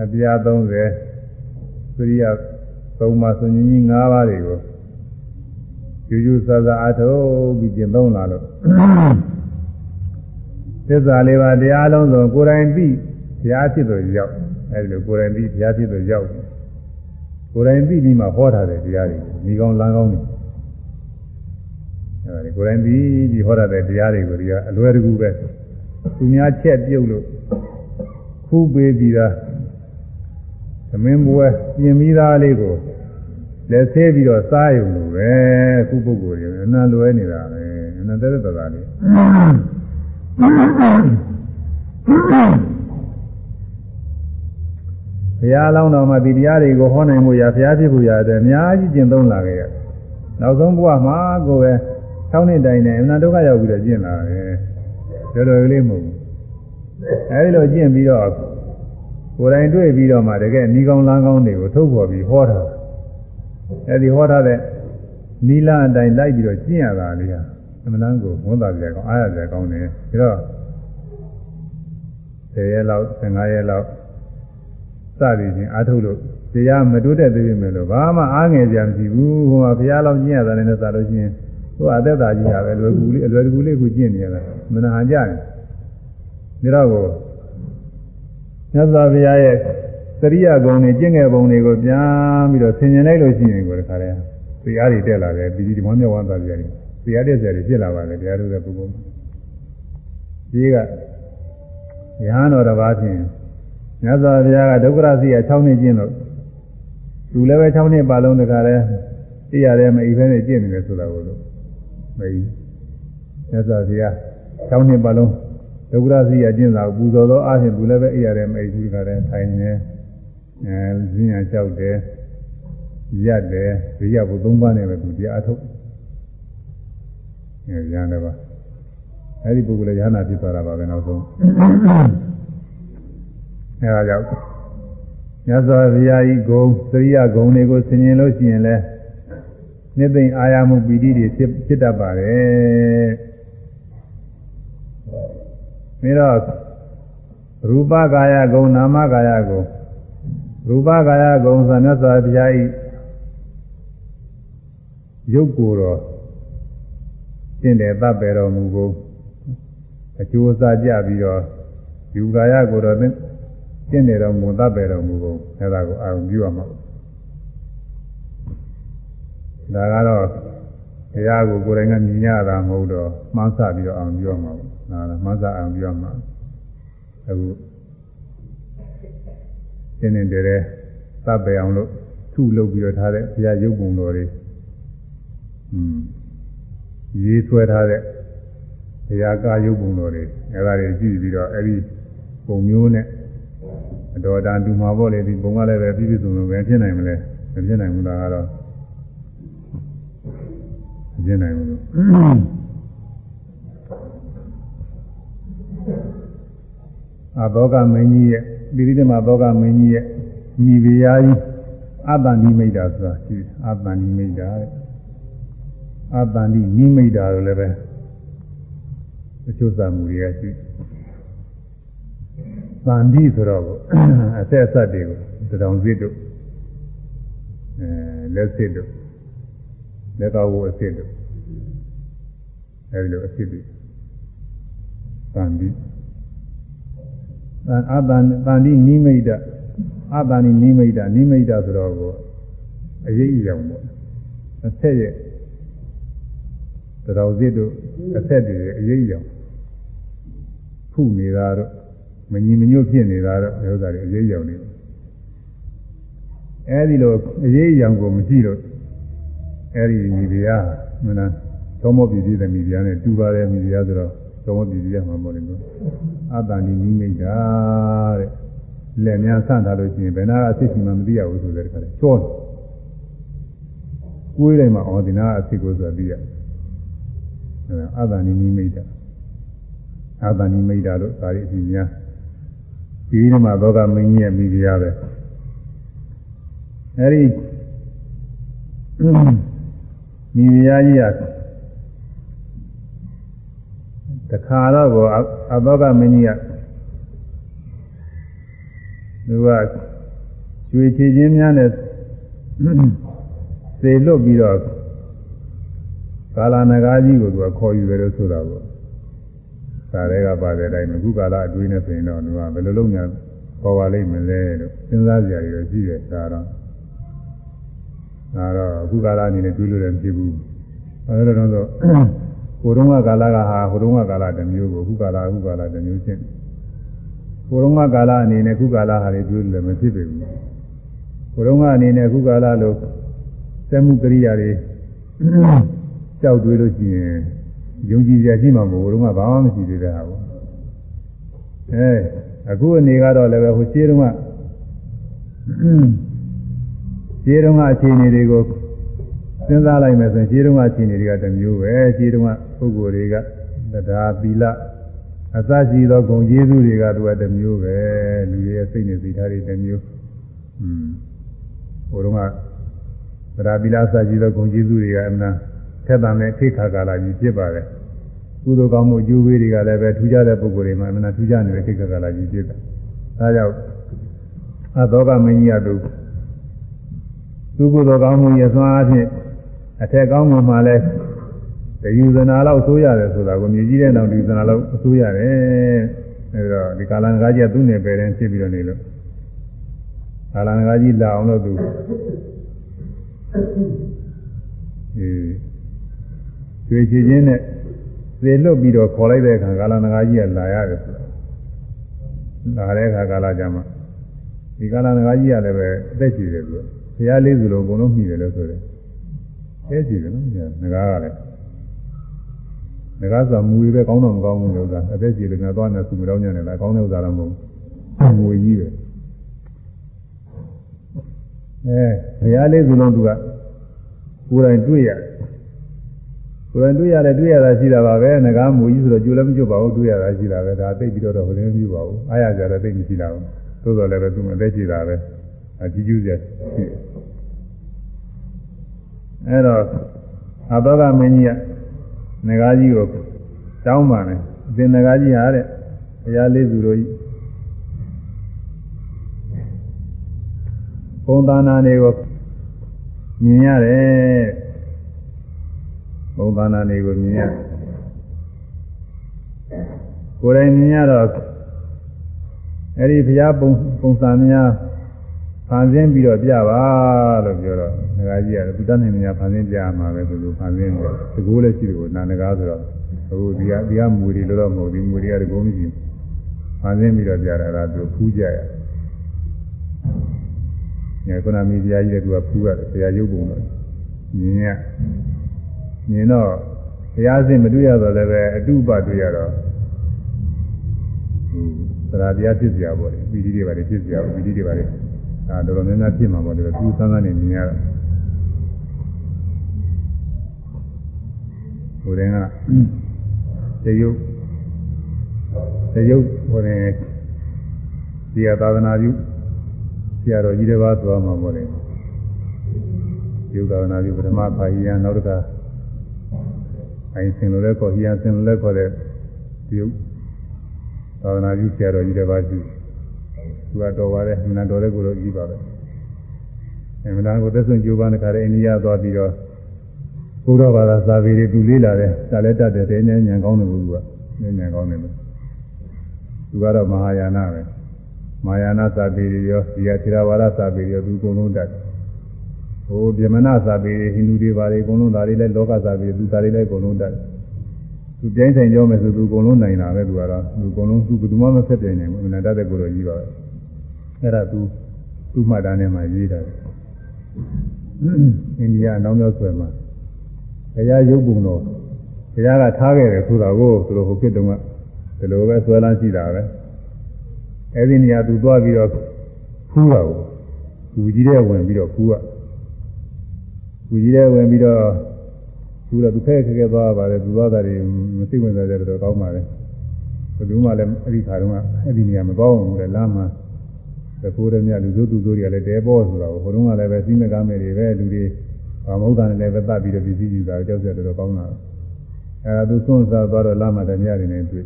အပြာ30သရိယ3ပါးဆိုရင်ကြီး5ပါးတွေကိုယူယူဆဆအထုတ်ပြီးကျင့်သုံးလာလို့သစ္စာလေးပါးတရားလုံးစုံကိုယ်တိုင်ပြီး ဘုရားဖြစ်သူရောက်အဲဒီလိုကိုယ်တိုင်ပြီးဘုရားဖြစ်သူရောက်ကိုယ်တိုင်ပြီးပြီးမှဟောထားတဲ့တရားတွေမိကောင်းလမ်းကောင်းတွေအဲဒီကိုယ်တိုင်ပြီးပြီးဟောထားတဲ့တရားတွေကိုဒီကအလွယ်တကူပဲသူများချက်ပြုတ်လို့ခူးပေးပြီးသားသမင်းပွဲပြင်ပြီးသားလေးကိုလက်သေးပြီးတော့စားရုံလိုပဲခုပုဂ္ဂိုလ်တွေအနန္တလွဲနေတာပဲအနန္တရတ္တသာလေး ဘုရားလောင်းတော်မှာဒီတရားတွေကိုဟောနိုင်မှုရဘုရားဖြစ်ဖို့ရတယ်အများကြီးကျင့်သုံးလာခဲ့ရနောက်ဆုံးဘဝမှာကိုယ်ပဲ၆နှစ်တိုင်နဲ့အနန္တဒုက္ခရောက်ပြီးတော့ကျင့်လာတယ်တော်တော်လေးမဟုတ်ဘူးအဲဒီလိုကျင့်ပြီးတော့ကိုယ်တိုင်တွေ့ပြီးတော့မှတကယ်ဤကောင်းလမ်းကောင်းတွေကိုထုတ်ဖော်ပြီးဟောတာအဲဒီဟောထားတဲ့နီလာအတိုင်းလိုက်ပြီးတော့ကျင့်ရတာလေးဟာအမှန်တမ်းကိုဝန်တာကြကောင်းအားရကြကောင်းတယ်ဒါတော့10ရက်လောက်15ရက်လောက် စသည်ချင်းအားထုတ်လို့တရားမတိုးတက်သေးပေမဲ့လို့ဘာမှအားငယ်ကြမရှိဘူးဟိုမှာဘုရားလောက်ကျင့်ရတာလည်းနဲ့စလို့ရှိရင်သူအသက်သာကြီးရပဲလွယ်ကူလေးအလွယ်ကူလေးကိုကျင့်နေရတာမနာဟန်ကြတယ်ဒါတော့မြတ်စွာဘုရားရဲ့သရိယာဂုံတွေကျင့်ငယ်ပုံတွေကိုပြန်ပြီးတော့ဆင်ញင်လိုက်လို့ရှိရင်ကိုယ်တခါတည်းတရားတွေတက်လာတယ်ပြီးဒီမောမြောဝမ်းသာကြတယ်တရားတက်ကြတယ်ဖြစ်လာပါတယ်တရားတို့တဲ့ပုဂ္ဂိုလ်ဒီကရဟန်းတော်တစ်ပါးဖြင့် မြတ်စွာဘုရားကဒုက္ခရစီက6နှစ်ကျင့်လို့သူလည်းပဲ6နှစ်ပါလုံးတခါတည်းသိရတယ်မအိဖဲနဲ့ကျင့်နေတယ်ဆိုတာကိုလို့မအိမြတ်စွာဘုရား6နှစ်ပါလုံးဒုက္ခရစီအကျင့်စာပူဇော်သောအားဖြင့်သူလည်းပဲအိရတယ်မအိဘူးတခါတည်းထိုင်နေအဲဇင်းရလျှောက်တယ်ရက်တယ်ဇိယဘုသုံးပါးနဲ့ပဲသူတရားထုတ်အဲရဟန်းတစ်ပါးအဲဒီပုဂ္ဂိုလ်လည်းရဟနာဖြစ်သွားတာပါပဲနောက်ဆုံး အဲဒါကြောင့်မြတ်စွာဘုရားကြီးဂုံသရိယဂုံတွေကိုဆင်ញင်လို့ရှိရင်လည်းနှစ်သိမ့်အာရမှုပီတိတွေဖြစ်ဖြစ်တတ်ပါတယ်ပြီးတော့ရူပကာယဂုံနာမကာယဂုံရူပကာယဂုံဆိုမြတ်စွာဘုရားဤရုပ်ကိုယ်တော်ရှင်းတယ်တပ်ပေတော်မူကုန်အကျိုးစားကြပြီးတော့ယူကာယကိုယ်တော် ရှင်းတယ်တော်မူတပ်ပေတော်မူကုန်အဲဒါကိုအာရုံပြုရမှာဒါကတော့တရားကိုကိုယ်တိုင်ကမြင်ရတာမဟုတ်တော့မှန်းဆပြီးတော့အောင်ပြောမှာပေါ့။ဒါကမှန်းဆအောင်ပြောမှာ။အခုရှင်းနေတယ်သတ်ပေအောင်လို့ထုလုပ်ပြီးတော့ထားတဲ့ဘုရားရုပ်ပုံတော်တွေอืมရေးဆွဲထားတဲ့ဘုရားကာရုပ်ပုံတော်တွေအဲဒါတွေကြည့်ပြီးတော့အဲဒီပုံမျိုးနဲ့ အတော်တန်တူမှာပေါ့လေဒီပုံကလည်းပဲပြည့်ပြည့်စုံစုံပဲဖြစ်နိုင်မလဲမဖြစ်နိုင်ဘူးလားကတော့ကျင်းနိုင်ဘူးလို့အဘောကမင်းကြီးရဲ့ပိရိသမဘောကမင်းကြီးရဲ့မိဖုရားကြီးအတ္တန်ဒီမိတ်တာဆိုတာရှိအတ္တန်ဒီမိတ်တာတဲ့အတ္တန်ဒီနိမိတ်တာလို့လည်းပဲအကျိုးစာမှုတွေကရှိ သန္တိဆိုတော့အသက်အဆက်တွေကိုတောင်စစ်တို့အဲလက်စစ်တို့လက်တော်ကိုအစ်စ်တို့အဲဒီလိုအစ်စ်တွေတန်ဒီအတ္တန်တန်ဒီနိမိတ်တအတ္တနိနိမိတ်တနိမိတ်တဆိုတော့ကိုအရေးအယောင်ပေါ့အဆက်ရဲ့တော်စစ်တို့အဆက်တွေအရေးအယောင်ခုနေတာတော့ မညီမညွတ်ဖြစ်နေတာတော့ဒီဥစ္စာတွေအရေးအယောင်နေတယ်အဲဒီလိုအရေးအယံကိုမရှိလို့အဲဒီမိဖုရားမနာသောမောပြည်ပြည်တဲ့မိဖုရားနဲ့တူပါတယ်မိဖုရားဆိုတော့သောမောပြည်ပြည်ရမှာမဟုတ်ဘူးလို့အတ္တနိမိမိတ်တာတဲ့လက်များဆန့်ထားလို့ရှိရင်ဘယ်နာအဖြစ်ရှိမှမသိရဘူးဆိုတဲ့ခါလေချောတယ်ကိုယ်တိုင်းမှာအော်ဒီနာအဖြစ်ကိုဆိုတာသိရတယ်အဲအတ္တနိမိမိတ်တာအတ္တနိမိတ်တာလို့ဒါရီအဖြစ်များ ဒီနေ့မှာသောကမင်းကြီးရဲ့မိဖုရားပဲအဲဒီမိဖုရားကြီးကတခါတော့ကိုအသောကမင်းကြီးကသူကကျွေချေချင်းများနဲ့စေလွတ်ပြီးတော့ကာလနဂါကြီးကိုသူကခေါ်ယူတယ်လို့ဆိုတာပေါ့ ဒါတွေကပါတဲ့အတိုင်းအခုကာလအတွင်းနဲ့ဆိုရင်တော့သူကဘယ်လိုလုပ်ညာခေါ်ပါလိမ့်မလဲလို့စဉ်းစားကြရရရှိတယ်ဒါတော့ဒါတော့အခုကာလအနေနဲ့တွေးလို့လည်းမဖြစ်ဘူးအဲဒါတော့ဟိုတုန်းကကာလကဟာဟိုတုန်းကကာလတစ်မျိုးကိုအခုကာလအခုကာလတစ်မျိုးချင်းဟိုတုန်းကကာလအနေနဲ့အခုကာလဟာတွေတွေးလို့လည်းမဖြစ်ပေဘူးဟိုတုန်းကအနေနဲ့အခုကာလလို့စက်မှုကရိယာတွေကြောက်တွေးလို့ရှိရင် ယုံကြည်စရာရှိမှာမဟုတ်ဘူးတုန်းကဘာမှမရှိသေးတဲ့ဟာပေါ့အဲအခုအနေကတော့လည်းပဲဟိုရှင်းတုန်းကရှင်းတုန်းကအခြေအနေတွေကိုစဉ်းစားလိုက်မယ်ဆိုရင်ခြေတုံးကခြေနေတွေကတစ်မျိုးပဲခြေတုံးကပုဂ္ဂိုလ်တွေကတရားသီလအစရှိသောဂုဏ်ကျေးဇူးတွေကသူကတစ်မျိုးပဲလူရဲ့စိတ်နဲ့စိတ်ထားတွေတစ်မျိုးอืมဟိုတုန်းကတရားသီလအစရှိသောဂုဏ်ကျေးဇူးတွေကအမှန် ထက်သန်တဲ့ခိခါကာလကြီးဖြစ်ပါတယ်ကုသိုလ်ကောင်းမှုအကျိုးပေးတွေကလည်းပဲထူးခြားတဲ့ပုဂ္ဂိုလ်တွေမှာအမှန်ထူးခြားနေတဲ့ခိခါကာလကြီးဖြစ်တယ်ဒါကြောင့်အသောကမင်းကြီးကသူသူကုသိုလ်ကောင်းမှုရဲ့သွားအဖြစ်အထက်ကောင်းမှုမှာလဲတယူဇနာလောက်ဆိုးရတယ်ဆိုတာကိုမြည်ကြီးတဲ့နောက်ဒီဇနာလောက်အဆိုးရတယ်အဲဒါဒီကာလငါးကြီးကသူ့နယ်ပယ်တန်းဖြစ်ပြီးတော့နေလို့ကာလငါးကြီးလာအောင်လို့သူအဲ ကျွေချချင်းနဲ့သေလွတ်ပြီးတော့ခေါ်လိုက်တဲ့အခါကာလငါးကြီးကလာရတယ်လာတဲ့အခါကာလကြမှာဒီကာလငါးကြီးကလည်းပဲအသက်ကြီးတယ်သူကဘုရားလေးစုလုံးအကုန်လုံးမြည်တယ်လို့ဆိုတယ်အဲကြည့်တယ်နော်ငကားကလည်းငကားဆိုမူရီပဲကောင်းတော့မကောင်းဘူးလို့ဆိုတာအသက်ကြီးတယ်ငါသွားနေသူမတော်ညံ့တယ်လားကောင်းတဲ့ဥစ္စာတော့မဟုတ်ဘူးငွေကြီးပဲအဲဘုရားလေးစုလုံးသူကကိုယ်တိုင်တွေ့ရတယ် ကိုယ်တိုင်တွေ့ရတယ်တွေ့ရတာရှိတာပါပဲငကားမူကြီးဆိုတော့ကြိုလည်းမကြွပါဘူးတွေ့ရတာရှိတာပဲဒါသိပြီးတော့ဟိုလည်းမပြပါဘူးအားရကြတယ်သိမရှိတာဘူးသို့တော်လည်းပဲသူမအသက်ကြီးတာပဲအကြီးကျူးစရာရှိတယ်အဲ့တော့အဘောကမင်းကြီးကငကားကြီးကိုတောင်းပါမယ်အသင်ငကားကြီးဟာတဲ့ဘုရားလေးစုတို့ကြီးဘုံသာနာတွေကိုမြင်ရတယ် ဘုံသာနာတွေကိုမြင်ရကိုယ်တိုင်မြင်ရတော့အဲ့ဒီဘုရားပုံပုံစံများဖန်ဆင်းပြီးတော့ပြပါလို့ပြောတော့ငကားကြီးကသူတတ်နိုင်နေဖန်ဆင်းပြမှာပဲသူကဖန်ဆင်းတယ်တကူလည်းရှိတယ်ကိုနာငကားဆိုတော့အခုဒီကဒီကမူတွေလို့တော့မဟုတ်ဒီမူတွေကတကူမရှိဘူးဖန်ဆင်းပြီးတော့ပြတာကသူဖူးကြရညခုနမီဒီယာကြီးကသူကဖူးရတယ်ဆရာရုပ်ပုံတော့မြင်ရ မြင်တော့တရားစင်မတွေ့ရတော့လည်းပဲအတုပတွေ့ရတော့ဟိုသရတရားဖြစ်စရာပေါ့လေပီတိတွေပါလေဖြစ်စရာပီတိတွေပါလေအဲတော်တော်များများဖြစ်မှာပေါ့လေသူသန်းသန်းနေမြင်ရတော့ဟိုတဲ့ကတရုပ်တရုပ်ဟိုတဲ့ဒီဟာသာသနာပြုဆရာတော်ကြီးတစ်ပါးသွားမှာပေါ့လေယုသာသနာပြုပထမခါကြီးရန်နောက်တစ်ခါ အိုင်စင်လိုလဲခေါ်ဟီယာစင်လိုလဲခေါ်တဲ့တရုပ်သာသနာပြုဆရာတော်ကြီးတစ်ပါးရှိသူကတော်ပါတယ်မနာတော်တဲ့ကိုတော့ကြီးပါပဲအဲမနာကိုသက်ဆုံးကြိုးပမ်းတဲ့ခါတဲ့အိန္ဒိယသွားပြီးတော့ဘုရားဘာသာစာပေတွေသူလေးလာတယ်ဒါလည်းတတ်တယ်တဲ့ဉာဏ်ဉာဏ်ကောင်းတယ်ဘုရားဉာဏ်ဉာဏ်ကောင်းတယ်လို့သူကတော့မဟာယာနပဲမဟာယာနစာပေတွေရောဒီဟာသီရဝါဒစာပေတွေရောသူအကုန်လုံးတတ်တယ် ဟိုဗြဟ္မဏစာပေဟိန္ဒူတွေဘာတွေအကုန်လုံးဒါတွေလည်းလောကစာပေသူဒါတွေလည်းအကုန်လုံးတတ်တယ်သူပြိုင်းဆိုင်ကြောမယ်ဆိုသူအကုန်လုံးနိုင်တာပဲသူကတော့သူအကုန်လုံးသူဘယ်သူမှမဆက်ပြိုင်နိုင်ဘူးမနာတတ်တဲ့ကိုယ်တော်ကြီးပါပဲအဲ့ဒါသူသူ့မှတ်တမ်းထဲမှာရေးတာတယ်အိန္ဒိယနောက်မြောက်ဆွဲမှာဘုရားရုပ်ပုံတော်ဘုရားကထားခဲ့တယ်ဆိုတာကိုသူတို့ဟိုဖြစ်တုန်းကဒီလိုပဲဆွဲလန်းရှိတာပဲအဲ့ဒီနေရာသူသွားပြီးတော့ဖူးတာကိုဘူကြီးတဲ့ဝင်ပြီးတော့ဖူးရ ဘူကြီးတဲ့ဝင်ပြီးတော့ဖူးတော့သူဖဲခက်ခဲသွားပါတယ်သူသွားတာတွေမသိဝင်စားကြတော့ကောင်းပါလေဘယ်သူမှလည်းအဲ့ဒီခါတုန်းကအဲ့ဒီနေရာမကောင်းဘူးလေလမ်းမှာသခိုးရမြလူစိုးသူစိုးတွေကလည်းတဲပေါ်ဆိုတာကိုဟိုတုန်းကလည်းပဲစီးမကားမယ်တွေပဲလူတွေဘာမဟုတ်တာနဲ့လည်းပဲတတ်ပြီးတော့ပြည်စည်းယူတာကြောက်ကြတော့ကောင်းတာအဲဒါသူစွန့်စားသွားတော့လမ်းမှာတည်းမြတွေနဲ့တွေ့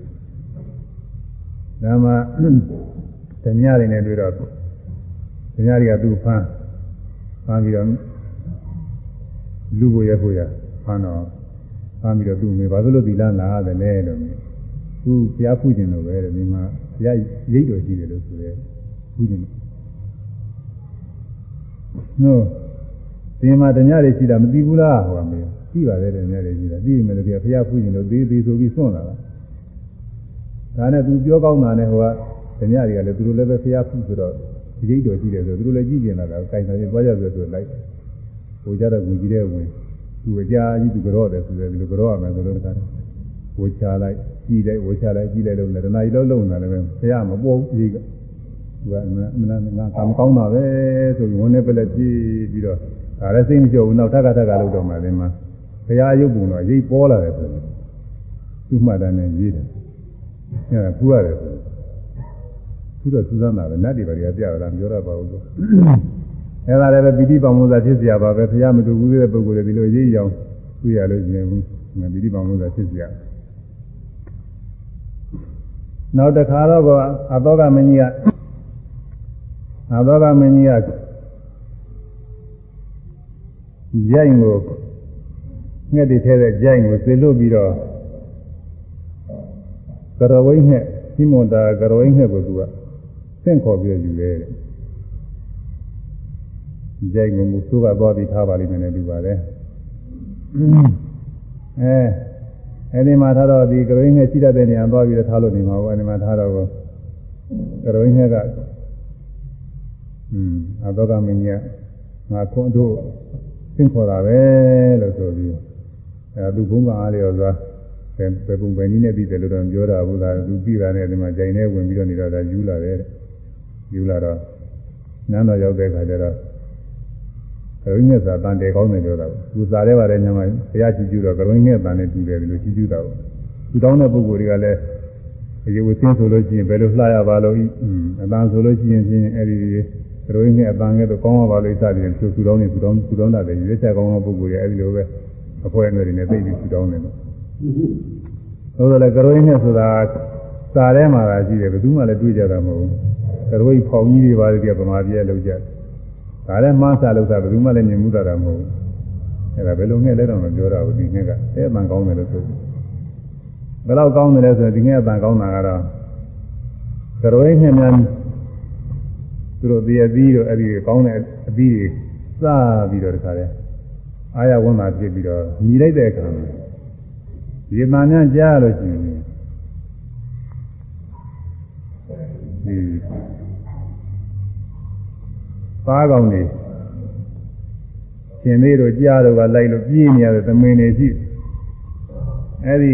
လမ်းမှာတည်းမြတွေနဲ့တွေ့တော့တည်းမြတွေကသူ့ဖမ်းဖမ်းပြီးတော့ လူကိုရက်ကိုရဖမ်းတော့ဖမ်းပြီးတော့သူ့မေဘာလို့ဒီလမ်းလာရတယ်လဲလို့သူဘုရားဖူးခြင်းလို့ပဲတဲ့ဒီမှာဘုရားရိတ်တော်ရှိတယ်လို့ဆိုရဲဖူးခြင်းနော်ဒီမှာတညတွေရှိတာမသိဘူးလားဟောမေးသိပါတယ်တညတွေရှိတာသိပြီမဲ့လို့ဘုရားဖူးခြင်းလို့သေးသေးဆိုပြီးစွန့်လာတာဒါနဲ့သူပြောကောင်းတာနဲ့ဟိုကတညတွေကလည်းသူတို့လည်းပဲဘုရားဖူးဆိုတော့ရိတ်တော်ရှိတယ်ဆိုသူတို့လည်းကြည့်ကျင်လာတာကိုင်ဆိုင်သွားကြဆိုဆိုလိုက် ဟိုကြတော့ကိုကြီးတဲ့ဝင်သူအကြာကြီးသူကြော့တယ်ဆိုတယ်ဒီလိုကြော့ရမယ်ဆိုလို့တခါဝချလိုက်ကြည့်လိုက်ဝချလိုက်ကြည့်လိုက်လို့လည်းတနားကြီးလုံးလုံးလာလည်းပဲဘုရားမပေါ်ဘူးကြီးကသူကမနာငါကံကောင်းတာပဲဆိုပြီးဝင်နေပလက်ကြည့်ပြီးတော့ဒါလည်းစိတ်မကြောက်ဘူးနောက်ထပ်ကထပ်ကလောက်တော့မှလည်းမှဘုရားရုပ်ပုံတော့ရိပ်ပေါ်လာတယ်ဆိုရင်သူ့မှတ်တမ်းနဲ့ရေးတယ်အဲဖူးရတယ်ဆိုသူတော့သူသားတာပဲနတ်တွေဘာတွေကပြရတာပြောရပါဘူးလို့ အဲဒါလည်းပဲပိဋိပါမောဇာဖြစ်เสียပါပဲဘုရားမတူဘူးတဲ့ပုဂ္ဂိုလ်တွေဒီလိုရေးအောင်တွေ့ရလို့ရှင်ဘူးပိဋိပါမောဇာဖြစ်เสียနောက်တစ်ခါတော့အသောကမင်းကြီးကအသောကမင်းကြီးကရိုင်ကိုငှက်တွေထဲတဲ့ရိုင်ကိုသေလွတ်ပြီးတော့ကရဝိငှက်ဒီမွန်တာကရဝိငှက်ကိုသူကဆင့်ခေါ်ပြီးယူတယ်ရို င်ကိုမူဆိုးကသွားပြီးထားပါလိမ့်မယ်နဲ့ဒီပါလေအဲအဲဒီမှာထားတော့ဒီကရဝိငှက်ရှိတတ်တဲ့နေရာသွားပြီးတော့ထားလို့နေမှာပေါ့အဲဒီမှာထားတော့ကရဝိငှက်ကอืมအဘောကမင်းကြီးကငါခွန်တို့ဆင့်ခေါ်တာပဲလို့ဆိုပြီးအဲသူဘုံကအားလျော်စွာပဲပုံပဲနည်းနဲ့ပြီးတယ်လို့တော့ပြောတာဘူးလားသူပြီးတာနဲ့ဒီမှာဂျိုင်နဲ့ဝင်ပြီးတော့နေတော့ဒါယူလာတယ်ယူလာတော့နန်းတော်ရောက်တဲ့ခါကျတော့ ကရုဏာစာတန်တယ်ကောင်းတယ်ပြောတာသူစားရဲပါတယ်ညမှာဘုရားကြည့်ကြည့်တော့ကရုဏာတန်တယ်တူတယ်လို့ကြည့်ကြည့်တာဘူးသူတောင်းတဲ့ပုဂ္ဂိုလ်တွေကလည်းအယေဝသင်းဆိုလို့ရှိရင်ဘယ်လိုလှရပါလို့အတန်ဆိုလို့ရှိရင်ဖြင့်အဲဒီကရုဏာအတန်ကဲတော့ကောင်းပါလို့စသည်ဖြင့်သူတောင်းနေသူတောင်းသူတောင်းတာလည်းရွေးချယ်ကောင်းတဲ့ပုဂ္ဂိုလ်တွေအဲဒီလိုပဲအဖွဲအနွယ်တွေနဲ့သိပြီးသူတောင်းနေတယ်ဆိုတော့လေကရွေးနဲ့ဆိုတာစာထဲမှာသာရှိတယ်ဘယ်သူမှလည်းတွေ့ကြတာမဟုတ်ဘူးကရွေးဖောင်ကြီးတွေပါလေပြဗမာပြည်လောက်ကြ ဒါလည်းမှန်းစာလောက်တာဘယ်သူမှလည်းမြင်မှုတာမဟုတ်ဘူးအဲ့ဒါဘယ်လိုနဲ့လဲတော့မပြောတာဘူးဒီနေ့ကအဲအမှန်ကောင်းတယ်လို့ဆိုတယ်ဘယ်လောက်ကောင်းတယ်လဲဆိုရင်ဒီနေ့အမှန်ကောင်းတာကတော့ကရွေးနဲ့များသူတို့တည်အသီးတို့အဲ့ဒီကောင်းတဲ့အသီးတွေစပြီးတော့တခါလဲအာရဝန်တာဖြစ်ပြီးတော့ညီလိုက်တဲ့အခါမှာဒီမှန်များကြားလို့ရှိရင်ဒီ သားကောင်တွေရှင်သေးတို့ကြားတော့ကလိုက်လို့ပြင်းနေရတဲ့သမင်တွေရှိအဲ့ဒီ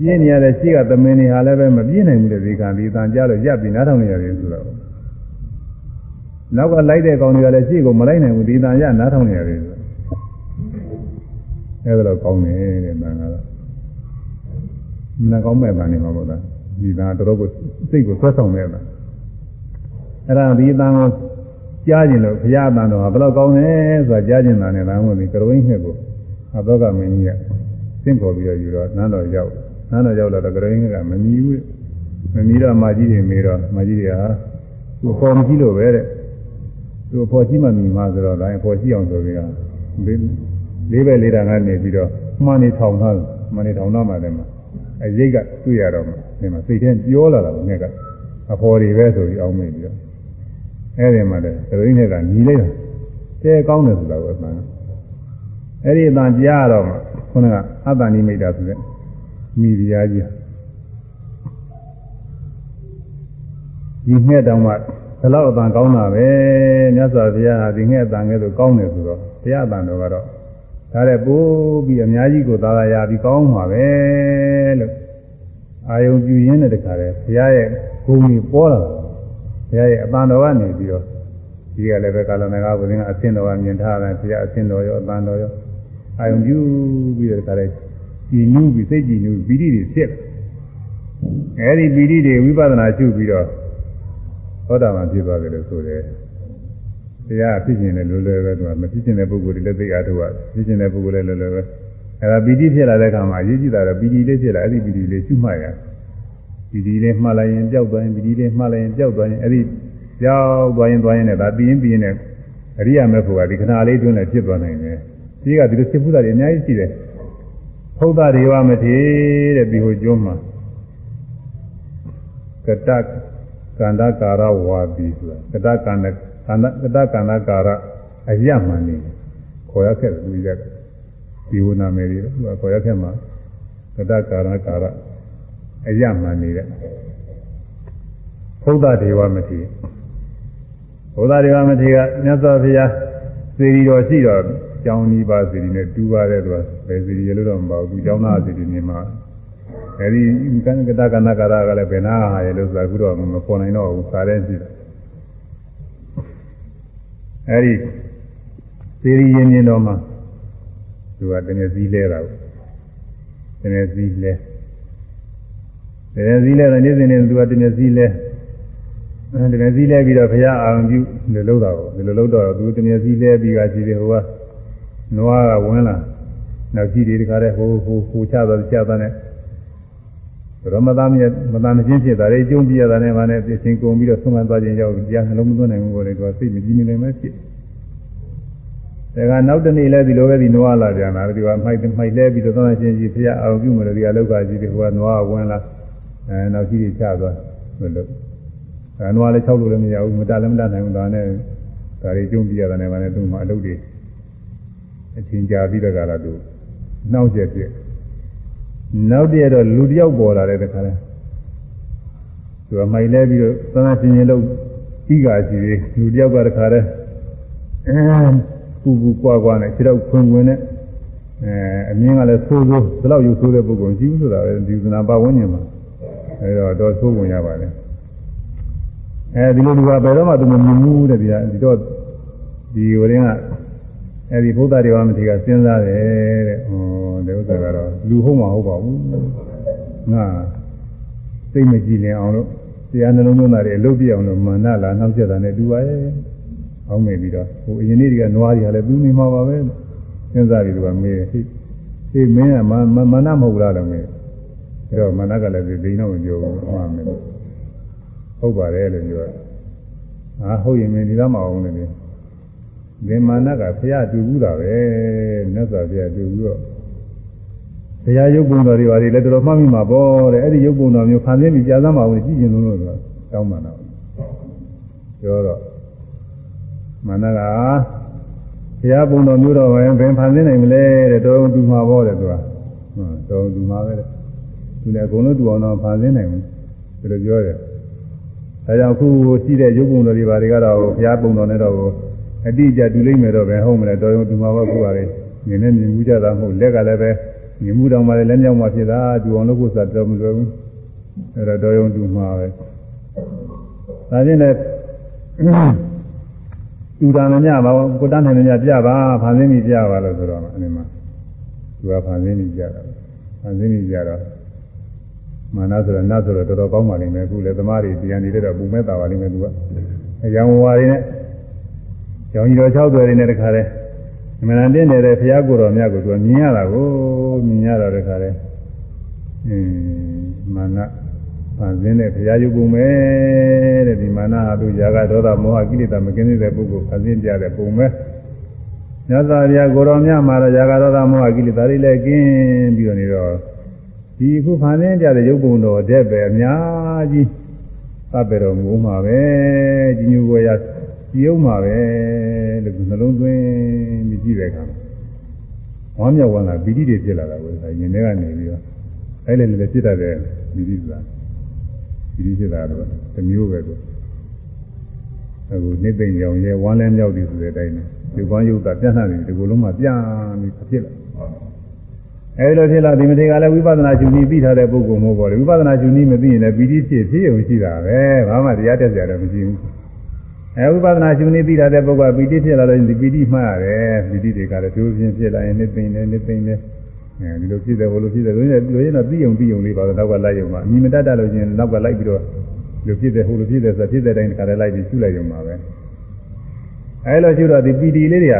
ပြင်းနေရတဲ့ရှိကသမင်တွေဟာလည်းပဲမပြင်းနိုင်ဘူးတဲ့ဒီကံဒီတန်ကြားလို့ရပ်ပြီးနားထောင်နေရတယ်ဆိုတော့နောက်ကလိုက်တဲ့ကောင်တွေကလည်းရှိကိုမလိုက်နိုင်ဘူးဒီတန်ရနားထောင်နေရတယ်ဆိုအဲ့ဒါတော့ကောင်းတယ်တဲ့တန်ကတော့မနာကောင်းမဲ့ပါနေမှာပေါ့လားဒီသားတော်ကိုစိတ်ကိုဆွဲဆောင်နေတာအဲ့ဒါဒီသားကို ကြားကျင်လို့ဘုရားအတန်တော်ကဘယ်တော့ကောင်းလဲဆိုတာကြားကျင်တာနဲ့လားမဟုတ်ဘူးကရဝင်းမြက်ကိုအဘောကမင်းကြီးကသင်ပေါ်ပြီးတော့ယူတော့နန်းတော်ရောက်နန်းတော်ရောက်လာတော့ကရဝင်းကမမီဘူးမမီတော့မာကြီးတွေမေးတော့မာကြီးတွေကသူ့ပေါ်မကြီးလို့ပဲတဲ့သူ့ပေါ်ကြီးမှမီမှဆိုတော့ဒါပေါ်ကြီးအောင်ဆိုပြီးတော့လေးပဲလေးတာကနေပြီးတော့မှန်နေထောင်ထားမှန်နေထောင်တော့မှလည်းမှာအရိတ်ကတွေ့ရတော့မှဒီမှာစိတ်ထဲပြောလာတာကငှက်ကအဖော်တွေပဲဆိုပြီးအောင်းမိပြီးတော့ အဲ့ဒီမှာလည်းသတိနဲ့ကညီလိုက်တာတဲကောင်းတယ်ဆိုတာကိုအမှန်အဲ့ဒီအတန်ကြားတော့မှခုနကအတ္တနိမိတ်တာဆိုတဲ့မိဒီယာကြီးဒီငှက်တောင်မှဘယ်တော့အတန်ကောင်းတာပဲမြတ်စွာဘုရားဟာဒီငှက်အတန်ငယ်ဆိုကောင်းတယ်ဆိုတော့တရားအတန်တော်ကတော့ဒါလည်းပိုးပြီးအများကြီးကိုသာသာရပြီးကောင်းမှာပဲလို့အာယုံပြူရင်းတဲ့တခါတည်းဘုရားရဲ့ဂုဏ်ကြီးပေါ်လာတာဘု ရားရဲ့အတန်တော်ကနေပြီးတော့ဒီကလည်းပဲကာလနာကဘုရင်ကအဆင့်တော်ကမြင်ထားတယ်ဘုရားအဆင့်တော်ရောအတန်တော်ရောအာယုံပြူပြီးတဲ့တခါတည်းကြည်နူးပြီးစိတ်ကြည်နူးပီတိတွေဖြစ်အဲဒီပီတိတွေဝိပဿနာရှုပြီးတော့သောတာပန်ဖြစ်သွားတယ်လို့ဆိုတယ်တရားဖြစ်ခြင်းလည်းလွယ်လွယ်ပဲသူကမဖြစ်ခြင်းတဲ့ပုဂ္ဂိုလ်တွေလည်းသိအားထုတ်ရဖြစ်ခြင်းတဲ့ပုဂ္ဂိုလ်လည်းလွယ်လွယ်ပဲအဲဒါပီတိဖြစ်လာတဲ့အခါမှာအရေးကြီးတာတော့ပီတိလေးဖြစ်လာအဲ့ဒီပီတိလေးရှုမှတ်ရ ပီတိလေးမှတ်လိုက်ရင်ပျောက်သွားရင်ပီတိလေးမှတ်လိုက်ရင်ပျောက်သွားရင်အဲ့ဒီပျောက်သွားရင်သွားရင်လည်းဒါပြီးရင်ပြီးရင်လည်းအရိယာမေဖို့ကဒီခဏလေးတွင်းလည်းဖြစ်သွားနိုင်တယ်ဒီကဒီလိုဖြစ်မှုတာတွေအများကြီးရှိတယ်ဖုဒ္ဒဒေဝမထေတဲ့ဒီဟိုကျွန်းမှာကတကန္တကာရဝါဒီဆိုတာကတကန္တကန္တကတကန္တကာရအယမှန်နေခေါ်ရခဲ့တယ်သူရက်ဒီဝနာမယ်တွေသူကခေါ်ရခဲ့မှာကတကာရကာရ အယမှန်နေတဲ့ဘုဒ္ဓဒေဝမထေဘုဒ္ဓဒေဝမထေကမြတ်စွာဘုရားစေရီတော်ရှိတော်ကျောင်းကြီးပါစေရီနဲ့တူပါတယ်သူကဘယ်စေရီလို့တော့မပါဘူးသူကျောင်းသားစေရီနေမှာအဲဒီကံကတကနာကာရကလည်းဘယ်နာဟာရဲ့လို့ဆိုတာအခုတော့မပေါ်နိုင်တော့ဘူးစားတဲ့ရှိတယ်အဲဒီသေရီရင်မြင်တော်မှာသူကတကယ်စည်းလဲတာကိုတကယ်စည်းလဲ တကယ်စည်းလဲတဲ့နေ့စဉ်နေ့သူကတကယ်စည်းလဲတကယ်စည်းလဲပြီးတော့ဘုရားအာရုံပြုလို့လုပ်တာကိုဒီလိုလုပ်တော့သူတကယ်စည်းလဲပြီးကကြည့်တယ်ဟိုကနွားကဝင်လာနောက်ကြည့်တယ်ဒီခါတဲ့ဟိုဟိုဟိုချတော့ချတော့နဲ့ရမသားမြတ်မသားမချင်းဖြစ်တာလေကျုံပြရတာနဲ့ဗာနဲ့ပြချင်းကုန်ပြီးတော့ဆုံးမသွားခြင်းရောက်တရားနှလုံးမသွင်းနိုင်ဘူးကိုလေသူကစိတ်မကြည်နေနိုင်မဲဖြစ်ဒါကနောက်တနေ့လဲဒီလိုပဲဒီနွားလာပြန်လာဒီကမိုက်မိုက်လဲပြီးတော့သွားချင်းကြီးဖះအောင်ပြုမလို့ဒီကလောက်ကကြီးဒီဟိုကနွားဝင်လာ အဲနောက်ကြီးချသွားလို့လို့အဲနွားလည်း၆လို့လည်းမရဘူးမတလည်းမတနိုင်ဘူးဒါနဲ့ဒါတွေကျုံပြရတာနဲ့ဗာနဲ့သူ့မှာအလုပ်တွေအချင်းကြာပြီးတော့ကတော့သူနှောက်ချက်ပြည့်နောက်တည့်တော့လူတယောက်ပေါ်လာတဲ့တခါလဲသူကမိုက်လဲပြီးတော့သံသချင်းချင်းလို့ပြီးကာရှိသေးလူတယောက်ကတခါလဲအဲပူပူကွာကွာနဲ့ခြေတော့ခွင်ခွင်နဲ့အဲအမြင်ကလည်းဆိုးဆိုးဒီလောက်ရုပ်ဆိုးတဲ့ပုဂ္ဂိုလ်ရှိဘူးဆိုတာပဲဒီသနာပတ်ဝန်းကျင်မှာ အဲတော့တော့ဆိုးဝင်ရပါတယ်အဲဒီလိုလူကဘယ်တော့မှသူမမြင်ဘူးတဲ့ဒီကဒီတော့ဒီဝရင်းကအဲဒီဘုဒ္ဓတွေဝါမတိကစဉ်းစားတယ်တဲ့ဟောဒီဥစ္စာကတော့လူဟုတ်မှာဟုတ်ပါဘူးငါစိတ်မကြည်လင်အောင်လို့တရားနှလုံးသွင်းတာတွေအလုပ်ပြအောင်လို့မာနလာနှောက်ချက်တာနဲ့တူပါရဲ့အောင်းမိပြီးတော့ဟိုအရင်နေ့ကနွားတွေကလည်းသူနေမှာပါပဲစဉ်းစားပြီးတော့မေးဟိဟေးမင်းကမာနမဟုတ်လားလို့မေး အဲတော့မာနကလည်းဒီတော့မပြောဘူးဟောမယ်ဟုတ်ပါတယ်လို့ပြောအာဟုတ်ရင်မင်းဒီတော့မအောင်လည်းဒီမာနကဖရာတူဘူးတာပဲမြတ်စွာဘုရားတူဘူးတော့ဘုရားရုပ်ပုံတော်တွေပါလေလည်းတော်တော်မှတ်မိမှာပေါ့တဲ့အဲ့ဒီရုပ်ပုံတော်မျိုးခံသိပြီးကြာသမ်းပါဘူးကြည့်ကျင်လို့လို့ဆိုတောင်းပါတော့ပြောတော့မာနကဘုရားပုံတော်မျိုးတော်ပဲဘယ်ဖန်သိနိုင်မလဲတဲ့တော်တူမှာပေါ့တဲ့သူကဟုတ်တော်တူမှာပဲတဲ့ သူလည်းအကုန်လုံးတူအောင်တော့ဖန်သိနိုင်ဘူးဒီလိုပြောတယ်ဒါကြောင့်အခုရှိတဲ့ရုပ်ပုံတော်တွေပါတွေကတော့ဘုရားပုံတော်နဲ့တော့အတိအကျတူလိမ့်မယ်တော့ပဲဟုတ်မလဲတော်ရုံတူမှာပေါ့ခုပါလေမြင်နေမြင်မှုကြတာမဟုတ်လက်ကလည်းပဲမြင်မှုတောင်မှလည်းလက်မြောက်မှဖြစ်တာတူအောင်လုပ်ဖို့စတော့မလွယ်ဘူးအဲ့တော့တော်ရုံတူမှာပဲဒါချင်းလည်းတူတာမညပါဘူးကိုတန်းနိုင်မညပြပါဖန်ဆင်းပြီးပြပါလို့ဆိုတော့အဲ့ဒီမှာသူကဖန်ဆင်းပြီးပြတာဖန်ဆင်းပြီးပြတော့ မာနဆိုတော့နတ်ဆိုတော့တော်တော်ကောင်းပါလိမ့်မယ်အခုလည်းသမားတွေတရားနေတဲ့တော့ပူမဲ့တာပါလိမ့်မယ်သူကအယောင်ဝါတွေနဲ့ကျောင်းကြီးတော်၆သွယ်တွေနဲ့တခါလဲအမှန်တန်တင်းနေတဲ့ဘုရားကိုယ်တော်မြတ်ကိုသူကမြင်ရတာကိုမြင်ရတော့တခါလဲအင်းမာနဖန်ဆင်းတဲ့ဘုရားယုတ်ပုံပဲတဲ့ဒီမာနဟာသူຢာကဒေါသမောဟကိလေသာမကင်းတဲ့ပုဂ္ဂိုလ်ဖန်ဆင်းပြတဲ့ပုံပဲမြတ်စွာဘုရားကိုယ်တော်မြတ်မှာတော့ຢာကဒေါသမောဟကိလေသာတွေလည်းကင်းပြီးတော့နေတော့ ဒီအခုဖန်ဆင်းပြတဲ့ယုတ်ပုံတော်တဲ့ပဲအများကြီးသတ်ပေတော်မူမှာပဲကြီးညိုကိုရကြည့်အောင်ပါပဲလို့နှလုံးသွင်းပြီးကြည့်တဲ့အခါဝမ်းမြောက်ဝမ်းသာပီတိတွေဖြစ်လာတာကိုဒါရင်ထဲကနေပြီးတော့အဲ့လေလည်းဖြစ်တတ်တဲ့ပီတိဆိုတာပီတိဖြစ်တာတော့တစ်မျိုးပဲကွအဲအခုနှစ်သိမ့်ရောင်ရဲဝမ်းလဲမြောက်သည်ဆိုတဲ့အတိုင်းဒီကွမ်းယုတ်တာပြန့်နှံ့နေဒီကိုယ်လုံးမှာပြန့်ပြီးဖြစ်လာ အဲဒီလိုဖြစ်လာဒီမထေကလည်းဝိပဿနာရှင်ကြီးပြီးထားတဲ့ပုဂ္ဂိုလ်မျိုးပေါ့လေဝိပဿနာရှင်ကြီးမသိရင်လည်းပီတိဖြစ်ဖြစ်ရုံရှိတာပဲဘာမှတရားတက်ကြတယ်မရှိဘူးအဲဝိပဿနာရှင်ကြီးပြီးထားတဲ့ပုဂ္ဂိုလ်ကပီတိဖြစ်လာလို့ဒီပီတိမှားရတယ်ပီတိတွေကလည်းကျိုးပြင်းဖြစ်လာရင်နှစ်သိမ့်နေနှစ်သိမ့်နေအဲဒီလိုဖြစ်တယ်ဘလို့ဖြစ်တယ်လို့ရင်လို့ရင်တော့ပြီးုံပြီးုံလေးပါတော့နောက်ကလိုက်ရုံမှာအမြင်မတတ်တတ်လို့ချင်းနောက်ကလိုက်ပြီးတော့လူဖြစ်တယ်ဟိုလိုဖြစ်တယ်ဆိုဖြစ်တဲ့တိုင်းတခါတည်းလိုက်ပြီးရှုလိုက်ရုံပါပဲအဲလိုရှုတော့ဒီပီတိလေးတွေက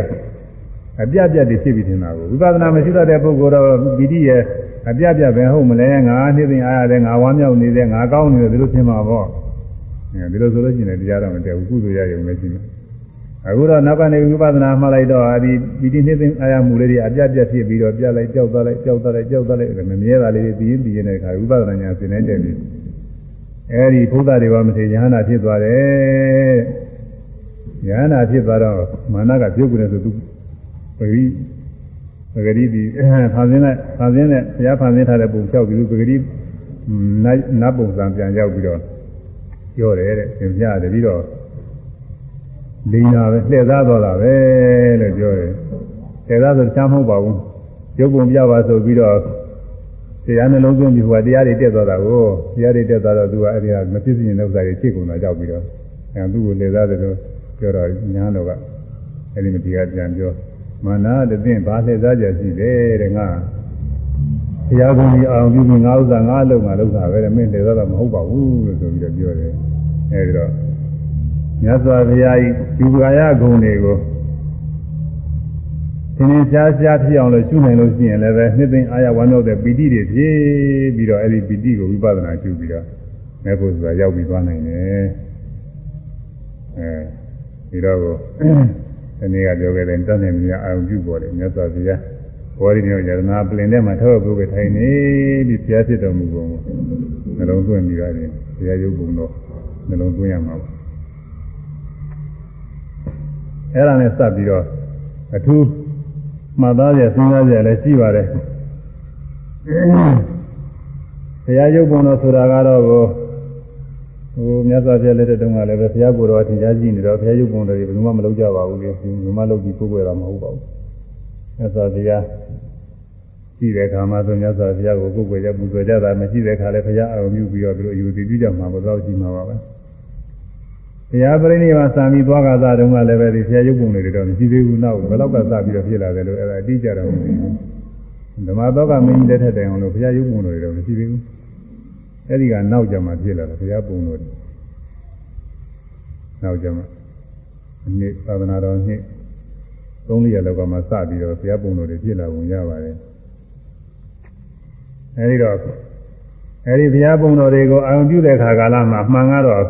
အပြတ်ပြတ်တွေဖြစ်ပြီးတင်တာကိုဝိပဿနာမရှိတတ်တဲ့ပုဂ္ဂိုလ်တော့ပီတိရဲ့အပြတ်ပြတ်ပဲဟုတ်မလဲငါနှိမ့်သိအားရတယ်ငါဝမ်းမြောက်နေတယ်ငါကောင်းနေတယ်ဒီလိုထင်မှာပေါ့အဲဒီလိုဆိုလို့ရှိရင်တရားတော့မတည့်ဘူးကုသိုလ်ရရုံနဲ့ရှိမယ်အခုတော့နောက်ကနေဝိပဿနာမှလိုက်တော့ဒီပီတိနှိမ့်သိအားရမှုလေးတွေအပြတ်ပြတ်ဖြစ်ပြီးတော့ပြတ်လိုက်ကြောက်သွားလိုက်ကြောက်သွားလိုက်ကြောက်သွားလိုက်မမြဲတာလေးတွေပြီးရင်ပြီးရင်တဲ့အခါဝိပဿနာညာဆင်နေတယ်ပြီအဲဒီဘုရားတွေဘာမထေရဟန္တာဖြစ်သွားတယ်ယဟန္တာဖြစ်သွားတော့မာနကပြုတ်ကြတယ်ဆိုသူပဂ ရိပဂရိဒီဖန်ဆင်းတဲ့ဖန်ဆင်းတဲ့ဘုရားဖန်ဆင်းထားတဲ့ပုံလျှောက်ပြီးပဂရိနတ်နတ်ပုံစံပြန်ရောက်ပြီးတော့ပြောတယ်တဲ့သင်ပြတယ်ပြီးတော့လိန်တာပဲလှည့်သားသွားတာပဲလို့ပြောတယ်လှည့်သားဆိုချမ်းမဟုတ်ပါဘူးရုပ်ပုံပြပါဆိုပြီးတော့တရားနှလုံးသွင်းပြီးဟိုတရားတွေတက်သွားတာကိုတရားတွေတက်သွားတော့သူကအဲ့ဒီကမဖြစ်စီရင်တဲ့ဥစ္စာတွေဖြစ်ကုန်တာကြောက်ပြီးတော့အဲသူ့ကိုလှည့်သားတယ်လို့ပြောတော့ညာတော့ကအဲ့ဒီမတရားပြန်ပြော မာနတသိဘာလှည့်စားကြရှိတယ်တဲ့ငါဘုရားကုံကြီးအောင်ပြုပြီးငါဥစ္စာငါအလုပ်ငါလုပ်တာပဲတဲ့မင်းလှည့်စားတာမဟုတ်ပါဘူးလို့ဆိုပြီးတော့ပြောတယ်အဲဒီတော့မြတ်စွာဘုရားဤဒီကာယဂုဏ်တွေကိုသင်္င်ရှားရှားဖြစ်အောင်လို့ရှုနိုင်လို့ရှိရင်လည်းပဲနှစ်သိမ့်အာရဝမ်းတော့တဲ့ပီတိတွေဖြစ်ပြီးတော့အဲ့ဒီပီတိကိုဝိပဿနာရှုပြီးတော့မဲ့ဖို့ဆိုတာရောက်ပြီးသွားနိုင်တယ်အဲဒီတော့ကို ဒီနေ့ကပြောခဲ့တဲ့တတ်နေမြအာရုံပြုပေါ်တယ်မြတ်စွာဘုရားဘောရီမျိုးယရနာပလင်ထဲမှာထောက်ပုဂ္ဂိုလ်ထိုင်နေပြီးဘုရားဖြစ်တော်မူပုံကိုနှလုံးသွင်းပြီးတော့ဘုရားရုပ်ပုံတော့နှလုံးသွင်းရမှာပါအဲ့ဒါနဲ့စပ်ပြီးတော့အထူးမှတ်သားရစဉ်းစားရလည်းရှိပါတယ်ဘုရားရုပ်ပုံတော်ဆိုတာကတော့ကို ဟိုမြတ်စွာဘုရားလက်ထက်တုန်းကလည်းပဲဘုရားကိုယ်တော်အထင်ရှားကြည့်နေတော့ဘုရားရုပ်ပုံတော်တွေဘယ်သူမှမလုပ်ကြပါဘူးလေဒီမြမလုပ်ပြီးကိုယ်ွယ်တာမဟုတ်ပါဘူးမြတ်စွာဘုရားရှိတဲ့ခါမှာဆိုမြတ်စွာဘုရားကိုကိုယ်ွယ်ရပူဇော်ကြတာမရှိတဲ့ခါလည်းဘုရားအာရုံပြုပြီးတော့ပြီးတော့အယူတည်ပြုကြမှာပေါ့တော့ကြည့်မှာပါပဲဘုရားပြိဋိဘံစာမီသွားကစားတုန်းကလည်းပဲဒီဘုရားရုပ်ပုံတွေတော့မရှိသေးဘူးနောက်ဘယ်တော့ကစပြီးတော့ဖြစ်လာတယ်လို့အဲ့ဒါအတိအကျတော့မသိဘူးဓမ္မတော့ကမင်းကြီးလက်ထက်တိုင်အောင်လို့ဘုရားရုပ်ပုံတွေတော့မရှိသေးဘူး အဲ့ဒီကနောက်ကြမှာဖြစ်လာတယ်ဘုရားပုံတော်တွေနောက်ကြမှာအနည်းသာသနာတော်နှစ်သုံးလျက်လောက်ကမှစပြီးတော့ဘုရားပုံတော်တွေဖြစ်လာပုံရပါတယ်အဲဒီတော့အဲဒီဘုရားပုံတော်တွေကိုအာရုံပြုတဲ့ခါကာလမှာမှန်ကတော့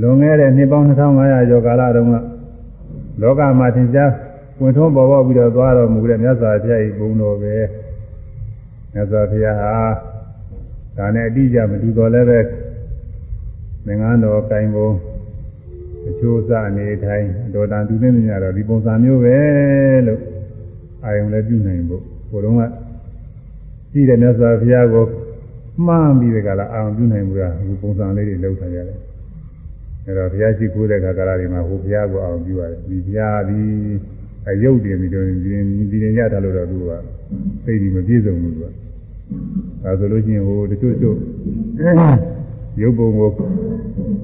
လွန်ခဲ့တဲ့နှစ်ပေါင်း2500ကျော်ကာလတုန်းကလောကမှာသင်ကြားဝင်ထွန်းပေါ်ပေါက်ပြီးတော့သွားတော်မူတဲ့မြတ်စွာဘုရား၏ဘုံတော်ပဲ မြတ်စွာဘုရားဟာဒါနဲ့အတိအကျမတူတော်လည်းပဲသင်္ကန်းတော်ကင်ပုံအချိုးစအနေထိုင်တော်တန်သူသိနေကြတော့ဒီပုံစံမျိုးပဲလို့အာယုံလည်းပြုနိုင်ဖို့ဘုရုံးကကြည့်တဲ့မြတ်စွာဘုရားကိုမှားပြီးတဲ့ကလာအာယုံပြုနိုင်မှုကဒီပုံစံလေးတွေလောက်ထားရတယ်အဲတော့ဘုရားရှိခိုးတဲ့ခါကာလတွေမှာဟိုဘုရားကိုအာရုံပြုရတယ်ဒီဘုရားဒီအယုတ်တယ်ပြီးတော့ဒီဒီနေရတာလို့တော့သူကသိပြီးမပြည့်စုံဘူးသူက ဒါဆိုလို့ရှိရင်ဟိုတချို့ချို့ရုပ်ပုံကို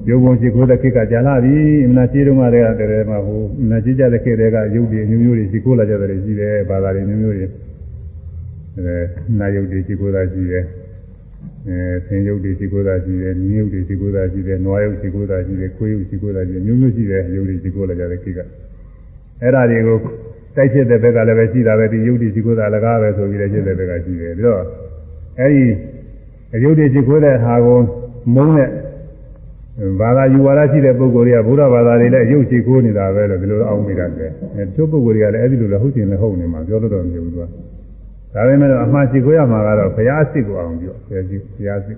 ရုပ်ပုံရှိခိုးတဲ့ခေတ်ကကြာလာပြီအမနာရှိတုန်းကတည်းကတည်းကမှဟိုအမနာရှိကြတဲ့ခေတ်တည်းကရုပ်တွေမျိုးမျိုးတွေရှိခိုးလာကြတယ်ရှိတယ်ဘာသာတွေမျိုးမျိုးတွေအဲနာယုတ်တွေရှိခိုးတာရှိတယ်အဲဆင်းရုပ်တွေရှိခိုးတာရှိတယ်၊မြင်းရုပ်တွေရှိခိုးတာရှိတယ်၊နွားရုပ်ရှိခိုးတာရှိတယ်၊ခွေးရုပ်ရှိခိုးတာရှိတယ်မျိုးမျိုးရှိတယ်ရုပ်တွေရှိခိုးလာကြတဲ့ခိကအဲ့ဒါတွေကိုတိုက်ဖြစ်တဲ့ဘက်ကလည်းပဲရှိတာပဲဒီရုပ်တွေရှိခိုးတာလကားပဲဆိုပြီးလည်းဖြစ်တဲ့ဘက်ကရှိတယ်ပြီးတော့ အဲ့ဒီရုပ်တွေရှိခိုးတဲ့ဟာကိုမုန်းတဲ့ဘာသာယူဝါဒရှိတဲ့ပုဂ္ဂိုလ်တွေကဘုရားဘာသာတွေလည်းရုပ်ရှိခိုးနေတာပဲလို့ဒီလိုအောင်းမိတာပဲအဲတချို့ပုဂ္ဂိုလ်တွေကလည်းအဲ့ဒီလိုလည်းဟုတ်တယ်လည်းဟုတ်နေမှာပြောလို့တော့မပြောဘူးသူကဒါပေမဲ့အမှားရှိခိုးရမှာကတော့ဘုရားစစ်ကိုအောင်ပြောဘုရားစစ်ဘုရားစစ်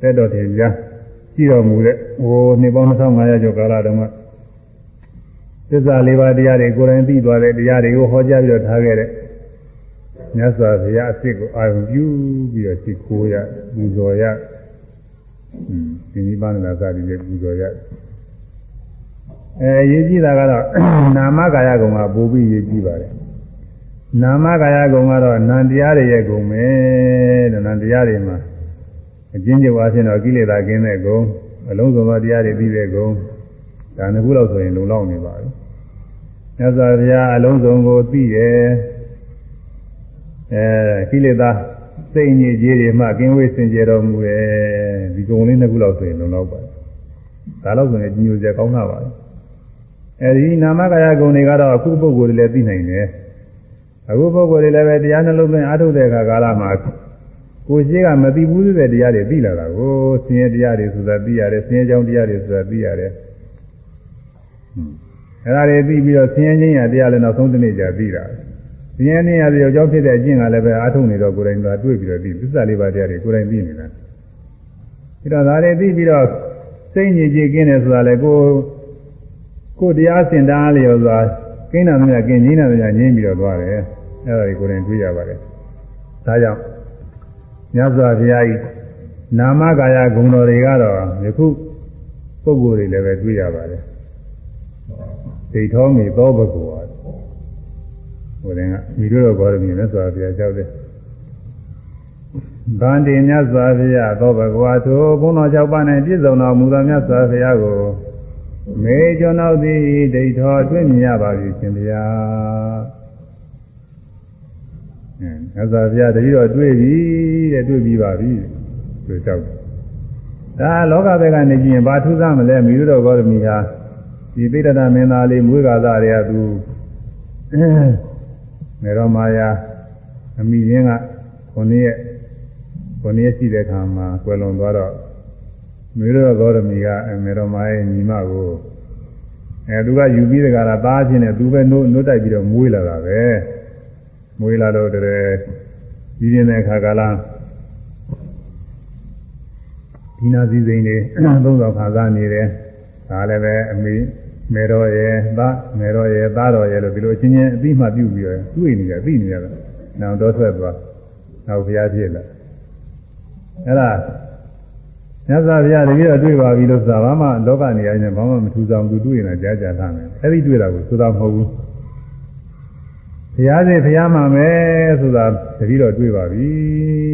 တဲ့တော်တယ်ကြာကြည့်တော်မူတဲ့ဟိုနှစ်ပေါင်း2500ကျော်ကာလတုန်းကသစ္စာလေးပါးတရားတွေကိုယ်တိုင်သိသွားတဲ့တရားတွေကိုဟောကြားပြီးတော့ထားခဲ့တဲ့ မြတ်စွာဘုရားအစ်စ်ကိုအာရုံပြုပြီးတော့သိခိုးရပူဇော်ရอืมဒီနိဗ္ဗာန်လာစသည်ဖြင့်ပူဇော်ရတယ်အဲရေးကြည့်တာကတော့နာမကာယကုံကပို့ပြီးရေးကြည့်ပါတယ်နာမကာယကုံကတော့နံတရားတွေရဲ့ကုံပဲတဲ့နံတရားတွေမှာအကျဉ်းချုပ်အားဖြင့်တော့ကိလေသာကင်းတဲ့ကုံအလုံးစုံသောတရားတွေပြီးတဲ့ကုံဒါနှစ်ခုလောက်ဆိုရင်လုံလောက်နေပါပြီမြတ်စွာဘုရားအလုံးစုံကိုသိတယ် အဲကိလေသာစိတ်ညစ်ကြေးတွေမှကင်းဝေးစင်ကြယ်တော်မူတယ်ဒီကုံလေးနှစ်ခုလောက်ဆိုရင်လုံလောက်ပါတယ်ဒါတော့ဆိုရင်ကြီးညိုစရာကောင်းတာပါအဲဒီနာမကာယဂုဏ်တွေကတော့အခုပုဂ္ဂိုလ်တွေလည်းသိနိုင်တယ်အခုပုဂ္ဂိုလ်တွေလည်းပဲတရားနှလုံးသွင်းအားထုတ်တဲ့အခါကာလမှာကိုရှိကမသိဘူးတဲ့တရားတွေသိလာတာကိုဆင်းရဲတရားတွေဆိုတာသိရတယ်ဆင်းရဲကြောင်းတရားတွေဆိုတာသိရတယ်အဲဒါတွေသိပြီးတော့ဆင်းရဲခြင်းရတရားလည်းနောက်ဆုံးတစ်နေ့ကျသိတာ ဆင်းရဲခြင်းရတဲ့အကြောင်းဖြစ်တဲ့အကျင့်ကလည်းပဲအားထုတ်နေတော့ကိုယ်တိုင်ကတွေ့ပြီးတော့သိသစ္စာလေးပါးတရားတွေကိုယ်တိုင်သိနေတာပြီးတော့ဒါတွေသိပြီးတော့စိတ်ညစ်ကြေးကင်းတယ်ဆိုတာလေကိုကိုတရားစင်တားလျော်စွာကင်းတာများကင်းငြိမ်းတာများငြိမ်းပြီးတော့သွားတယ်အဲဒါတွေကိုယ်တိုင်တွေ့ရပါတယ်ဒါကြောင့်မြတ်စွာဘုရားဤနာမကာယဂုဏ်တော်တွေကတော့ယခုပုဂ္ဂိုလ်တွေလည်းပဲတွေ့ရပါတယ်ဒိဋ္ဌောမေသောဘဂဝါ ဟိုတဲ့ကမိတို့တော်ဘောရမီနဲ့ဆိုတာဘုရားကြောက်တယ်ဗန္တိမြတ်စွာဘုရားသောဘဂဝါထိုဘုန်းတော်၆ပါးနဲ့ပြည့်စုံတော်မူသောမြတ်စွာဘုရားကိုမေကျွန်တော်သည်ဒိဋ္ဌောတွေ့မြင်ရပါပြီရှင်ဗျာအဲမြတ်စွာဘုရားတတိတော်တွေ့ပြီတဲ့တွေ့ပြီးပါပြီဆိုကြောက်ဒါလောကဘက်ကနေကြည့်ရင်ဘာထူးဆန်းမလဲမိတို့တော်ဂေါရမီဟာဒီပိဋကမင်းသားလေးမွေးကားသားတွေကသူ မေရောမာယာအမိရင်းကခုနှစ်ရက်ခုနှစ်ရက်ရှိတဲ့ခါမှာကွယ်လွန်သွားတော့မေရောဂေါရမီကမေရောမာရဲ့ညီမကိုအဲသူကယူပြီးတကလားသားချင်းနဲ့သူပဲနိုးနိုးတိုက်ပြီးတော့မွေးလာတာပဲမွေးလာတော့တည်းကြီးနေတဲ့အခါကလားဒီနာစည်းစိမ်တွေသုံးဆောင်ခါစားနေတယ်ဒါလည်းပဲအမိ မေတော်ရဲ့သားမေတော်ရဲ့သားတော်ရဲ့လို့ဒီလိုအချင်းချင်းအပြီးမှပြုပြီးတော့တွေ့နေတယ်သိနေရတယ်နောက်တော့ထွက်သွားနောက်ဘုရားဖြစ်လာအဲ့ဒါမြတ်စွာဘုရားတကယ်တော့တွေ့ပါပြီလို့ဆိုတာဘာမှလောကနေရာနဲ့ဘာမှမထူဆောင်သူတွေ့ရင်ကြားကြတာမယ်အဲ့ဒီတွေ့တာကိုဆိုတာမဟုတ်ဘူးဘုရားရှင်ဘုရားမှမယ်ဆိုတာတတိတော့တွေ့ပါပြီ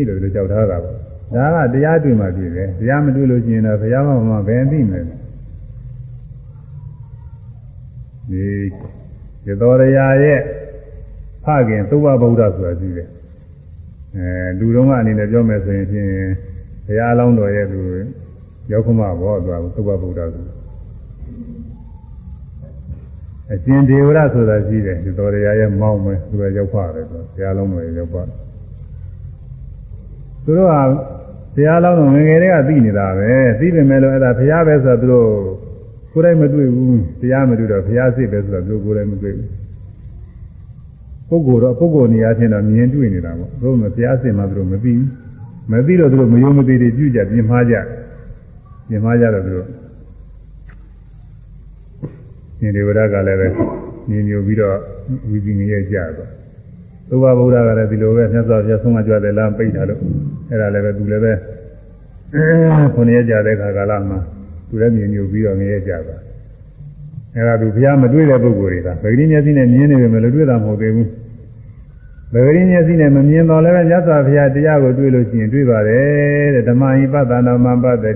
လို့ဒီလိုကြောက်ထားတာပေါ့ဒါကတရားတွေ့မှတွေ့တယ်တရားမတွေ့လို့ရှိရင်တော့ဘုရားမှမှဘယ်သိမလဲ ဒီရတော်ရရာရဲ့ဖခင်သုဘဗုဒ္ဓဆိုတာရှိတယ်အဲလူတော်ကအနေနဲ့ပြောမယ်ဆိုရင်ဖြင့်ဘုရားအလောင်းတော်ရဲ့သူရောက်ခမဘောသွားသုဘဗုဒ္ဓဆိုအရှင်ဒေဝရဆိုတာရှိတယ်ရတော်ရရာရဲ့မောင်းမယ်သူကရောက်ဖတယ်ဆိုဘုရားအလောင်းတော်ရဲ့ရောက်ဖသူတို့ကဘုရားလောင်းတော်ငယ်ငယ်လေးကသိနေတာပဲသိပေမဲ့လို့အဲ့ဒါဘုရားပဲဆိုတော့သူတို့ ကိုယ်တိုင်မတွေ့ဘူးတရားမတွေ့တော့ဘုရားစိတ်ပဲဆိုတော့သူကိုယ်တိုင်မတွေ့ဘူးပုဂ္ဂိုလ်တော့ပုဂ္ဂိုလ်နေရာချင်းတော့မြင်တွေ့နေတာပေါ့သူတို့မဘုရားစိတ်မှသူတို့မသိဘူးမသိတော့သူတို့မယုံမသိတွေပြုကြပြင်မှားကြပြင်မှားကြတော့သူတို့ရှင်ဒေဝရကလည်းပဲမြင်ညိုပြီးတော့ဝီပြီးငရဲကြတော့သုဘဗုဒ္ဓကလည်းဒီလိုပဲမြတ်စွာဘုရားဆုံးမကြွတယ်လားပိတ်တာလို့အဲ့ဒါလည်းပဲသူလည်းပဲခုနှစ်ရက်ကြတဲ့ခါကာလမှာ သူလည်းမြင်ညိုပြီးတော့ငရဲကြပါအဲ့ဒါသူဘုရားမတွေ့တဲ့ပုဂ္ဂိုလ်တွေကဗဂရိမျက်စိနဲ့မြင်နေပေမဲ့လည်းတွေ့တာမဟုတ်သေးဘူးဗဂရိမျက်စိနဲ့မမြင်တော့လည်းပဲမြတ်စွာဘုရားတရားကိုတွေ့လို့ရှိရင်တွေ့ပါတယ်တဲ့ဓမ္မဟိပတ္တနာမပတ္တိ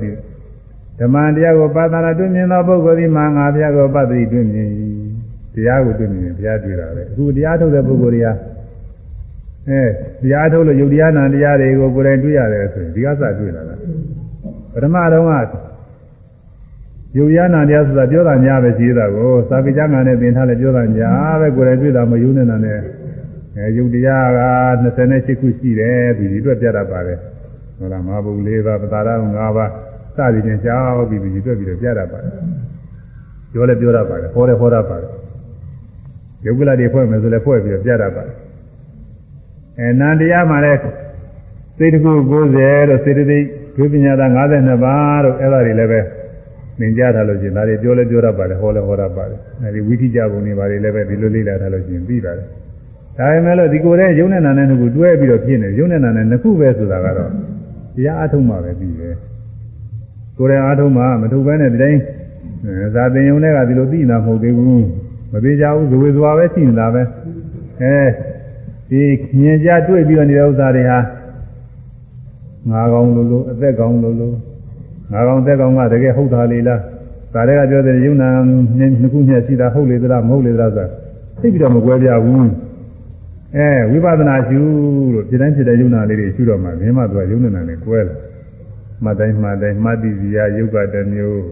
ဓမ္မတရားကိုပတ္တနာတွေ့မြင်သောပုဂ္ဂိုလ်ဒီမှာငါဘုရားကိုပတ္တိတွေ့မြင်တရားကိုတွေ့မြင်ဘုရားတွေ့တာပဲအခုတရားထုတ်တဲ့ပုဂ္ဂိုလ်တွေကအဲတရားထုတ်လို့ယုတ်တရားနာတရားတွေကိုကိုယ်တိုင်တွေ့ရတယ်ဆိုရင်ဒီကစတွေ့လာတာပထမတော့က ယုတ်ရနာတရားဆိုတာပြောတာများပဲရှိတာကိုသာပိကျမ်းဂန်နဲ့သင်ထားလဲပြောတာများပဲကိုယ်တိုင်တွေ့တာမယုံနေတာနဲ့အဲယုတ်တရားက28ခုရှိတယ်ဒီဒီအတွက်ပြတတ်ပါတယ်ဟုတ်လားမဟာဘု၄ပါးပတာရ5ပါးစသည်ဖြင့်ရှားပြီးဒီအတွက်ပြီးတော့ပြတတ်ပါတယ်ပြောလဲပြောတတ်ပါတယ်ဟောလဲဟောတတ်ပါတယ်ယုတ်ကလတွေဖွဲ့မယ်ဆိုလဲဖွဲ့ပြီးတော့ပြတတ်ပါတယ်အဲနန္တရားမှာလဲစေတကု90တို့စေတသိက်ဒုပညာသာ52ပါးတို့အဲ့ဒါတွေလည်းပဲ သင်ကြားထားလို့ရှိရင်ဒါတွေပြောလဲပြောတတ်ပါတယ်ဟောလဲဟောတတ်ပါတယ်အဲဒီဝိသိကြပုံတွေဘာတွေလည်းပဲဒီလိုလေ့လာထားလို့ရှိရင်ပြီးပါတယ်ဒါပေမဲ့လို့ဒီကိုယ်ရဲ့ယုံနဲ့နာနဲ့နှစ်ခုတွဲပြီးတော့ဖြစ်နေယုံနဲ့နာနဲ့နှစ်ခုပဲဆိုတာကတော့တရားအထုံးမှပဲပြီးပဲကိုယ်တိုင်အားထုတ်မှမထုတ်ဘဲနဲ့ဒီတိုင်းဇာတင်ယုံတွေကဒီလိုသိနေတာမဟုတ်သေးဘူးမသေးကြဘူးဇဝေဇွာပဲရှိနေတာပဲအဲဒီမြင်ကြတွေ့ပြီးတော့နေတဲ့ဥစ္စာတွေဟာငါကောင်လိုလိုအသက်ကောင်လိုလို ငါကောင်သက်ကောင်ကတကယ်ဟုတ်တာလေလားဒါတွေကပြောတယ်ယုံနာနှစ်ခုမျှရှိတာဟုတ်လေသလားမဟုတ်လေသလားဆိုတာသိပြီးတော့မကွဲပြဘူးအဲဝိပဿနာရှုလို့ဒီတိုင်းဖြစ်တဲ့ယုံနာလေးတွေရှုတော့မှမြင်မှသူကယုံနေတာနဲ့ကွဲတယ်မှတ်တိုင်းမှတ်တိုင်းမှတ်တိစီယယုတ်ကတစ်မျိုး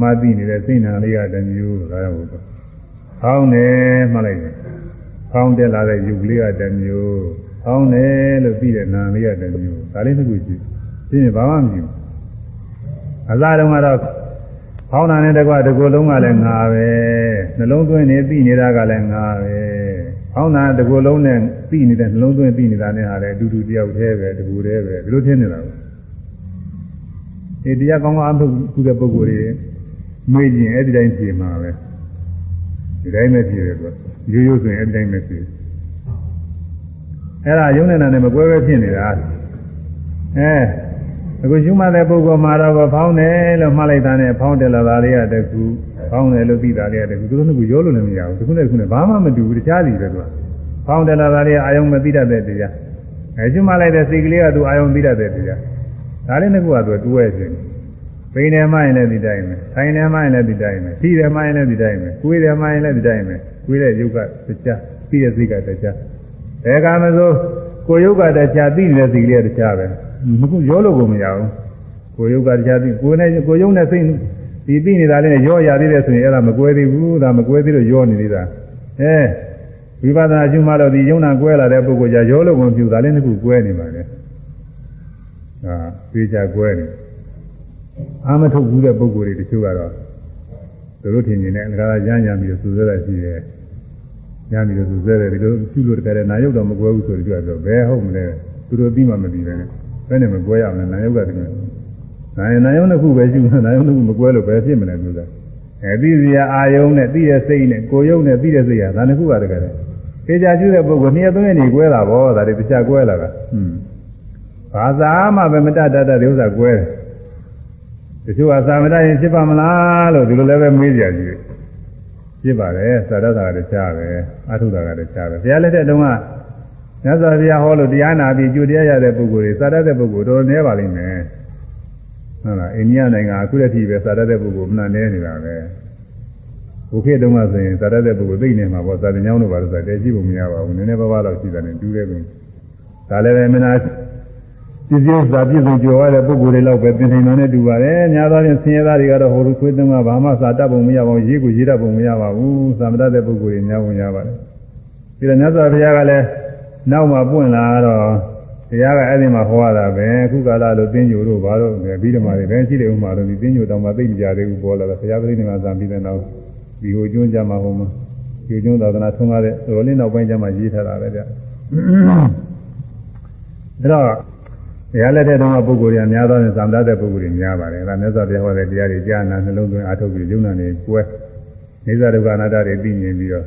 မှတ်တိနေတဲ့စိတ်နာလေးကတစ်မျိုးဒါကြောင့်ဟုတ်။ဖောင်းတယ်မှတ်လိုက်တယ်။ဖောင်းတက်လာတဲ့ယုတ်လေးကတစ်မျိုးဖောင်းတယ်လို့ပြီးတဲ့နာလေးကတစ်မျိုးဒါလေးတစ်ခုရှိ။ဒီရင်ဘာမှမကြည့်ဘူး။ အစားတုန်းကတော့ဖောင်းတာနဲ့တကွတကူလုံးကလည်းငါပဲ။နှလုံးသွင်းနေပြီးနေတာကလည်းငါပဲ။ဖောင်းတာတကူလုံးနဲ့ပြီးနေတဲ့နှလုံးသွင်းပြီးနေတာနဲ့ဟာလည်းအတူတူတယောက်တည်းပဲတကူတည်းပဲဒီလိုထင်နေတာပဲ။ဒီတရားကောင်းကောင်းအထုတ်ခုတဲ့ပုဂ္ဂိုလ်တွေမေးကြည့်အဲ့ဒီတိုင်းဖြေမှာပဲဒီတိုင်းပဲဖြေတယ်ကွရိုးရိုးဆိုရင်အဲ့ဒီတိုင်းပဲဖြေအဲ့ဒါယုံနေတာနဲ့မကွဲပဲဖြစ်နေတာအဲ အခုရှုမှတ်တဲ့ပုဂ္ဂိုလ်မှာတော့ဖောင်းတယ်လို့မှတ်လိုက်တာနဲ့ဖောင်းတယ်လာတာလေးကတကူဖောင်းတယ်လို့သိတာလေးကတကူသူတို့ကရောလို့လည်းမရဘူးတခုနဲ့တခုနဲ့ဘာမှမတူဘူးတခြားစီပဲသူကဖောင်းတယ်လာတာလေးအာယုံမသိတတ်တဲ့တရားအဲရှုမှတ်လိုက်တဲ့စိတ်ကလေးကသူအာယုံသိတတ်တဲ့တရားဒါလေးနှစ်ခုကသူတူရဲ့ခြင်းပိန်တယ်မှရင်လည်းဒီတိုင်းပဲထိုင်တယ်မှရင်လည်းဒီတိုင်းပဲဖြီးတယ်မှရင်လည်းဒီတိုင်းပဲကိုယ်တယ်မှရင်လည်းဒီတိုင်းပဲကိုယ်တဲ့ယုတ်ကတရားပြီးတဲ့စိတ်ကတရားဘယ်ကမှဆိုကိုယ်ယုတ်ကတရားပြီးနေတဲ့စိတ်ကလေးကတရားပဲ မခုရောလို့ကိုမရဘူးကိုယ်ယုတ်ကတရားပြီးကိုယ်နဲ့ကိုယ်ယုတ်နဲ့စိတ်ဒီပြီးနေတာလေးနဲ့ရောရသေးတယ်ဆိုရင်အဲ့ဒါမကွဲသေးဘူးဒါမကွဲသေးလို့ရောနေသေးတာအဲဝိပဿနာရှုမှတော့ဒီယုံနာကွဲလာတဲ့ပုဂ္ဂိုလ်ကြရောလို့ကိုမပြုတာလေးတစ်ခုကွဲနေပါလေအာသိကြကွဲနေအာမထုတ်ဘူးတဲ့ပုံကိုယ်တွေတချို့ကတော့သူတို့ထင်နေတယ်ငါကရမ်းရမ်းပြီးစူဆွဲတာရှိတယ်ရမ်းပြီးစူဆွဲတယ်ဒီလိုပြုလို့တကယ်နာယုတ်တော့မကွဲဘူးဆိုတော့ပြောဘယ်ဟုတ်မလဲသူတို့ပြီးမှမပြီးပဲနဲ့ ဘယ်နဲ့မကွဲရမလဲနာယုတ်ကတကယ်နာယနာယုတ်တစ်ခုပဲရှိမှနာယုတ်တစ်ခုမကွဲလို့ဘယ်ဖြစ်မလဲသူကအဲသိစရာအာယုံနဲ့သိတဲ့စိတ်နဲ့ကိုယုံနဲ့သိတဲ့စိတ်ဟာဒါနှစ်ခုကတကယ်သေချာကျွတဲ့ပုဂ္ဂိုလ်နှစ်ရက်သုံးရက်နေကွဲတာဗောဒါတွေတခြားကွဲလာတာဟွန်းဘာသာမှပဲမတတ်တတ်တဲ့ဥစ္စာကွဲတယ်တချို့ကသာမတတ်ရင်ဖြစ်ပါမလားလို့ဒီလိုလည်းပဲမေးကြကြည့်ဖြစ်ပါတယ်သာရတာကတခြားပဲအထုတာကတခြားပဲဘုရားလက်ထက်တုန်းက မြတ်စွာဘုရားဟောလို့တရားနာပြီးကြိုတရားရတဲ့ပုဂ္ဂိုလ်တွေသာရတဲ့ပုဂ္ဂိုလ်တော်နည်းပါလိမ့်မယ်ဟုတ်လားအိန္ဒိယနိုင်ငံအခုလက်ထိပဲသာရတဲ့ပုဂ္ဂိုလ်မနာနေနေတာပဲဘုခေတုန်းကဆိုရင်သာရတဲ့ပုဂ္ဂိုလ်သိနေမှာပေါ့သာတင်ကြောင်းတို့ပါလို့ဆိုတဲ့ကြည့်ဖို့မရပါဘူးနည်းနည်းပါးပါးတော့ရှိတယ်နဲ့တူတယ်ကွဒါလည်းပဲမနာပြည့်စုံစွာပြည့်စုံကြွယ်ဝတဲ့ပုဂ္ဂိုလ်တွေလောက်ပဲပြင်နေတယ်နဲ့တူပါတယ်။များသောဖြင့်ဆင်းရဲသားတွေကတော့ဟိုလိုခွေးသုံးကဘာမှစာတတ်ပုံမရပါဘူး။ရေးကိုရေးတတ်ပုံမရပါဘူး။သာမတတ်တဲ့ပုဂ္ဂိုလ်တွေများဝင်ရပါတယ်။ပြီးတော့မြတ်စွာဘုရားကလည်း နောက်မှပွင့်လာတော့တရားကအဲ့ဒီမှာဟောရတာပဲ။အခုကာလလိုသင်္ကြိုတို့ဘာလို့ပြီးတော့မှလည်းပဲရှိတယ်ဥမာလို့ဒီသင်္ကြိုတောင်မှသိမကြသေးဘူးပေါ်လာတာဘုရားပရိနိဗ္ဗာန်ဇာပြီးတဲ့နောက်ဒီဟိုကျွန်းကြမှာဟောမှာဒီကျွန်းသာသနာထုံးကားတဲ့တော်လေးနောက်ပိုင်းကျမှရေးထားတာပဲကြ။အဲ့တော့တရားလက်တဲ့တုန်းကပုဂ္ဂိုလ်တွေအများသောနဲ့သံသတဲ့ပုဂ္ဂိုလ်တွေများပါတယ်။ဒါမြတ်စွာဘုရားဟောတဲ့တရားတွေကြားနာနှလုံးသွင်းအားထုတ်ပြီးယုံနာနေကွဲနေသဒုက္ခအနာတ္တတွေသိမြင်ပြီးတော့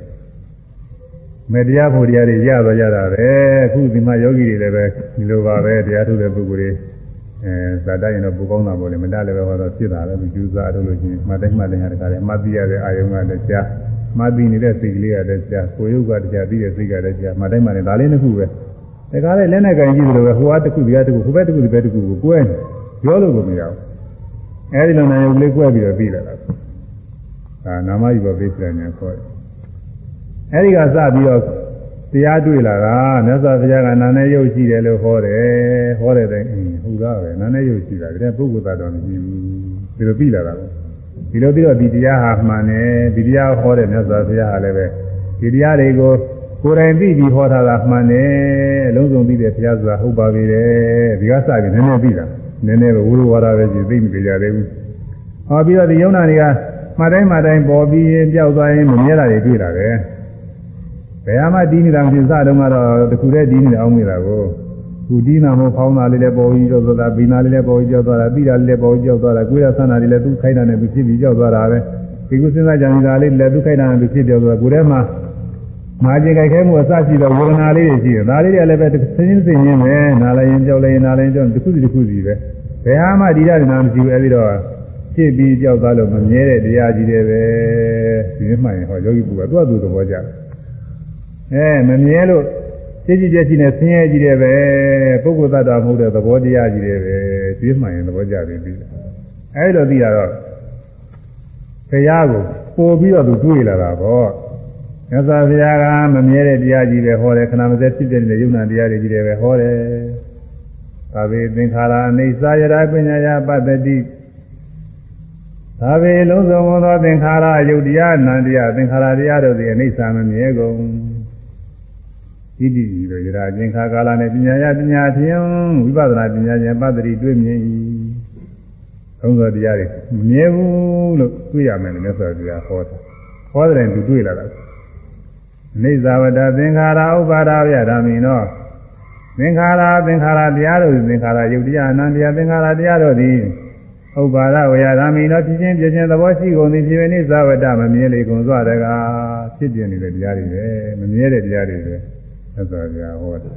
မေတရားဖို့တရားတွေရတော့ရတာပဲ။အခုဒီမှာယောဂီတွေလည်းပဲဒီလိုပါပဲတရားထုတ်တဲ့ပုဂ္ဂိုလ်တွေအဲဇာတရင်တော့ပူကောင်းတာပေါ့လေမတလည်းပဲဟောတော့ဖြစ်တာလည်းကျူးစားထုတ်လို့ချင်းမတိုင်းမတိုင်းဟာတခါလေမသိရတဲ့အာယုံကလည်းကြားမသိနေတဲ့စိတ်ကလေးကလည်းကြားကိုယ်ယုတ်ကတရားသိတဲ့စိတ်ကလည်းကြားမတိုင်းမတိုင်းဒါလေးနှစ်ခုပဲ။ဒါကားလည်းလက်နဲ့ကင်ကြည့်လို့ပဲဟိုအားတစ်ခုဒီအားတစ်ခုဟိုဘက်တစ်ခုဒီဘက်တစ်ခုကိုကွဲနေပြောလို့ကိုမရဘူးအဲဒီလိုနာယုံလေးကွဲပြီးတော့ပြီးလာတာဒါနာမယူဘပိစ္ဆရာညာခေါ်တယ် အဲဒီကစပြီးတော့တရားတွေ့လာတာမြတ်စွာဘုရားကနာနဲ့ရုပ်ရှိတယ်လို့ဟောတယ်ဟောတဲ့တိုင်ဟုတ်သားပဲနာနဲ့ရုပ်ရှိတာဒါပုဂ္ဂိုလ်သားတော်မရှိဘူးဒီလိုပြီးလာတာဒီလိုပြီးတော့ဒီတရားဟာမှန်တယ်ဒီတရားဟောတဲ့မြတ်စွာဘုရားဟာလည်းပဲဒီတရားတွေကိုကိုယ်တိုင်သိပြီးဟောထားတာမှန်တယ်အလုံးစုံသိတဲ့ဘုရားဆိုတာဟုတ်ပါပြီလေဒီကစပြီးနည်းနည်းသိတာနည်းနည်းပဲဝိရဝါဒပဲကြည့်သိမကြကြသေးဘူးဟောပြီးတော့ဒီယုံနာတွေကမှတ်တိုင်းမှတ်တိုင်းပေါ်ပြီးပြောက်သွားရင်မမြဲတာတွေတွေ့လာတယ် ဘယ်မှာတီးနေတာမဖြစ်စတုန်းကတော့တခုတည်းတီးနေအောင်မိတာကိုခုတီးနာမို့ဖောင်းတာလေးလည်းပေါ်ပြီးကြောက်သွားတာဘီနာလေးလည်းပေါ်ပြီးကြောက်သွားတာပြီးတာလေးလည်းပေါ်ပြီးကြောက်သွားတာကိုယ်ရဆန္ဒလေးလည်းသူ့ခိုင်းတာနဲ့သူဖြစ်ပြီးကြောက်သွားတာပဲဒီကုစဉ်းစားကြံနေတာလေးလည်းသူ့ခိုင်းတာနဲ့သူဖြစ်တယ်ဆိုတော့ကိုယ်ထဲမှာမာကျင်ကြိုက်ခဲမှုအစရှိသောဝေဒနာလေးတွေရှိတယ်ဒါလေးတွေလည်းပဲသင်းစင်းရင်းပဲနားလည်းရင်ကြောက်လည်းရင်နာနာလည်းတော့တစ်ခုစီတစ်ခုစီပဲဘယ်ဟာမှဒီရဒနာမရှိဘူးအဲဒီတော့ဖြစ်ပြီးကြောက်သားလို့မမြဲတဲ့တရားကြီးတွေပဲဒီမှန်ရင်ဟောယောဂီပုဂ္ဂိုလ်ကသူ့အတူသဘောကျတယ် အဲမမြဲလို့စိတ်ကြည်ကြည်နဲ့ဆင်းရဲကြီးတယ်ပဲပုဂ္ဂိုလ်သတ္တမဟုတ်တဲ့သဘောတရားကြီးတွေပဲဒီမှန်ရင်သဘောကျတယ်ပြီးအဲဒီတော့သိရတော့တရားကိုပို့ပြီးတော့သူတွေးလာတာပေါ့မြတ်စွာဘုရားကမမြဲတဲ့တရားကြီးတွေဟောတယ်ခဏမစက်ဖြစ်တဲ့ယုံနာတရားတွေကြီးတွေပဲဟောတယ်။သာဝေသင်္ခါရအိဋ္ဌာယရာပညာယပတ္တိသာဝေလုံးစုံသောသင်္ခါရယုတ်တရားနန္တရားသင်္ခါရတရားတို့သည်အိဋ္ဌာမမြဲကုန်။ ဤတည်သောယရာသင်္ခါကာလနဲ့ပညာယပညာဖြင့်ဝိပဿနာပညာဉာဏ်ပတ္တိတွေ့မြင်၏။သုံးသောတရားတွေမြဲဘူးလို့တွေ့ရမယ်လို့မြတ်စွာဘုရားဟောတယ်။ဟောတဲ့သူတွေ့လာတာ။နေဇဝတသင်္ခါရဥပါဒဝရဓမ္မိနောသင်္ခါရသင်္ခါရတရားတို့သင်္ခါရယုတ်တရားအနန္တရားသင်္ခါရတရားတို့သည်ဥပါဒဝရဓမ္မိနောဖြစ်ခြင်းပြခြင်းသဘောရှိကုန်သည်ဖြစ်နေဇဝတမမြဲလေကုန်သွားတကားဖြစ်ပြနေတဲ့တရားတွေပဲမမြဲတဲ့တရားတွေပဲ သက်သာပြဟောတယ်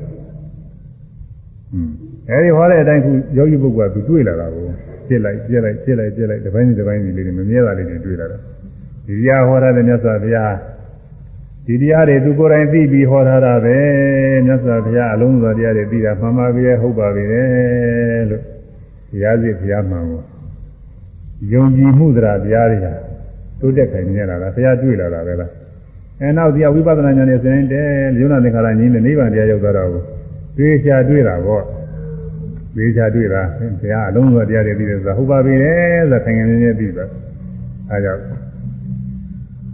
อืมအဲဒီဟောတဲ့အတိုင်းခုယောဂီပုဂ္ဂိုလ်ကသူတွေ့လာတာကိုပြစ်လိုက်ပြစ်လိုက်ပြစ်လိုက်ပြစ်လိုက်တစ်ပိုင်းတစ်ပိုင်းလေးတွေမမြဲတာလေးတွေတွေ့လာတယ်ဒီတရားဟောတဲ့မြတ်စွာဘုရားဒီတရားတွေသူကိုယ်တိုင်သိပြီးဟောထားတာပဲမြတ်စွာဘုရားအလုံးစုံတရားတွေသိတာမှန်ပါပြီဟုတ်ပါပြီလို့တရားစီဘုရားမှန်ကိုယုံကြည်မှုတရားတရားတွေဟာတိုးတက်ခိုင်နေရတာလားဘုရားတွေ့လာတာပဲလား အဲနောက်ဒီဝိပဿနာဉာဏ်နဲ့ဆိုရင်တဲယုံနာသင်္ခါရငြင်းတဲ့နိဗ္ဗာန်တရားရောက်သွားတော့တွေ့ချာတွေ့တာပေါ့တွေ့ချာတွေ့တာဘုရားအလုံးစုံတရားတွေသိတယ်ဆိုတာဟုတ်ပါပြီလေဆိုခိုင်ခိုင်နေနေသိပါအဲကြောင့်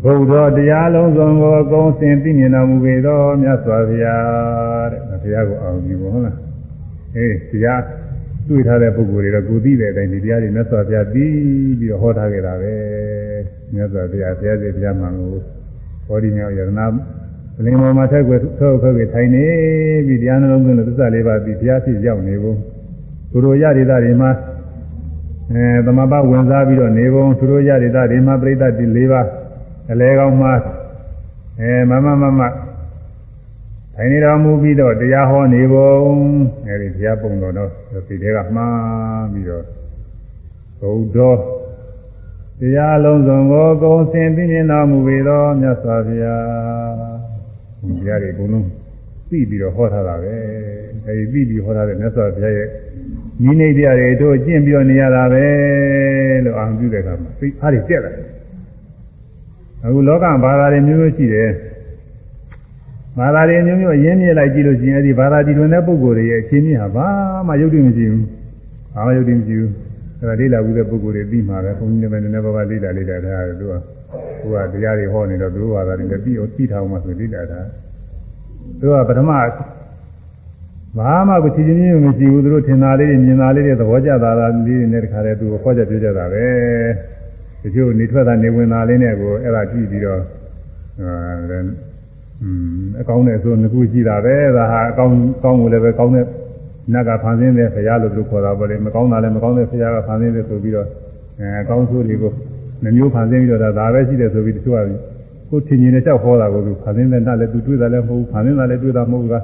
ဘုရားတရားလုံးစုံကိုအကုန်စင်သိမြင်တော်မူပေသောမြတ်စွာဘုရားတဲ့ဘုရားကိုအောင်ကြည့်ပါဟုတ်လားအေးတရားတွေ့ထားတဲ့ပုဂ္ဂိုလ်တွေတော့ကိုသိတဲ့အတိုင်းဒီတရားတွေမြတ်စွာဘုရားပြီးပြီးတော့ဟောထားခဲ့တာပဲမြတ်စွာဘုရားဘုရားစေဘုရားမှန်ကို ဟောဒီမြောက်ယရနာပလင်ပေါ်မှာထက်ွယ်ထောက်ခွဲထိုင်နေပြီးတရားနှလုံးသွင်းလို့သစ္စာလေးပါးပြီးဘုရားဖြစ်ရောက်နေဖို့သူတို့ရရည်သားတွေမှာအဲသမဘဝင်စားပြီးတော့နေဖို့သူတို့ရရည်သားတွေမှာပြိဿတိ၄ပါးအလဲကောင်းမှအဲမမမမထိုင်နေတော်မူပြီးတော့တရားဟောနေပုံအဲဒီတရားပုံတော်တော့ဒီတဲကမှားပြီးတော့ဘုဒ္ဓ တရားလုံးစုံကိုကုံစင်သိမြင်တော်မူပေသောမြတ်စွာဘုရားတရားတွေအကုန်လုံးသိပြီးတော့ဟောထားတာပဲအဲဒီသိပြီးဟောထားတဲ့မြတ်စွာဘုရားရဲ့ဤနေတရားတွေတို့ကျင့်ပြီးတော့နေရတာပဲလို့အာရုံပြုတဲ့အခါမှာသိအားတွေတက်လာတယ်အခုလောကဘာသာတွေမျိုးမျိုးရှိတယ်ဘာသာတွေမျိုးမျိုးအရင်းမြစ်လိုက်ကြည့်လို့ရှိရင်အဲဒီဘာသာတည်တွင်တဲ့ပုဂ္ဂိုလ်တွေရဲ့အခြေမြစ်ဟာဘာမှယုတ်တိမရှိဘူးဘာမှယုတ်တိမရှိဘူး အဲဒါလေးလာဘူးတဲ့ပုဂ္ဂိုလ်တွေပြီးမှာပဲဘုန်းကြီးတွေလည်းနည်းနည်းပါးပါးလေးလာလေးလာတာသူကသူကတရားတွေဟောနေတော့သူတို့ဘာသာတွေလည်းပြီးအောင်ပြီးထားအောင်မှဆိုလေးလာတာသူကပထမဘာမှကိုချီချင်းချင်းမရှိဘူးသူတို့ထင်တာလေးတွေမြင်တာလေးတွေသဘောကျတာလေးတွေနဲ့တခါတည်းသူကိုခေါ်ကြပြောကြတာပဲတချို့နေထွက်တာနေဝင်တာလေးနဲ့ကိုအဲ့ဒါကြည့်ပြီးတော့အဲอืมအကောင်းနဲ့ဆိုငခုရှိတာပဲဒါဟာအကောင်းကောင်းကိုလည်းပဲကောင်းတဲ့ နတ်ကဖန်ဆင်းတဲ့ဆရာလို့သူခေါ်တာပေါ့လေမကောင်းတာလည်းမကောင်းတဲ့ဆရာကဖန်ဆင်းတဲ့ဆိုပြီးတော့အဲအကောင်းဆိုးတွေကိုနှမျိုးဖန်ဆင်းပြီးတော့ဒါပဲရှိတယ်ဆိုပြီးတချို့ကကိုထင်မြင်နဲ့ကြောက်ဟောတာကိုသူဖန်ဆင်းတဲ့နတ်လည်းသူတွေ့တာလည်းမဟုတ်ဘူးဖန်ဆင်းတာလည်းတွေ့တာမဟုတ်ဘူးက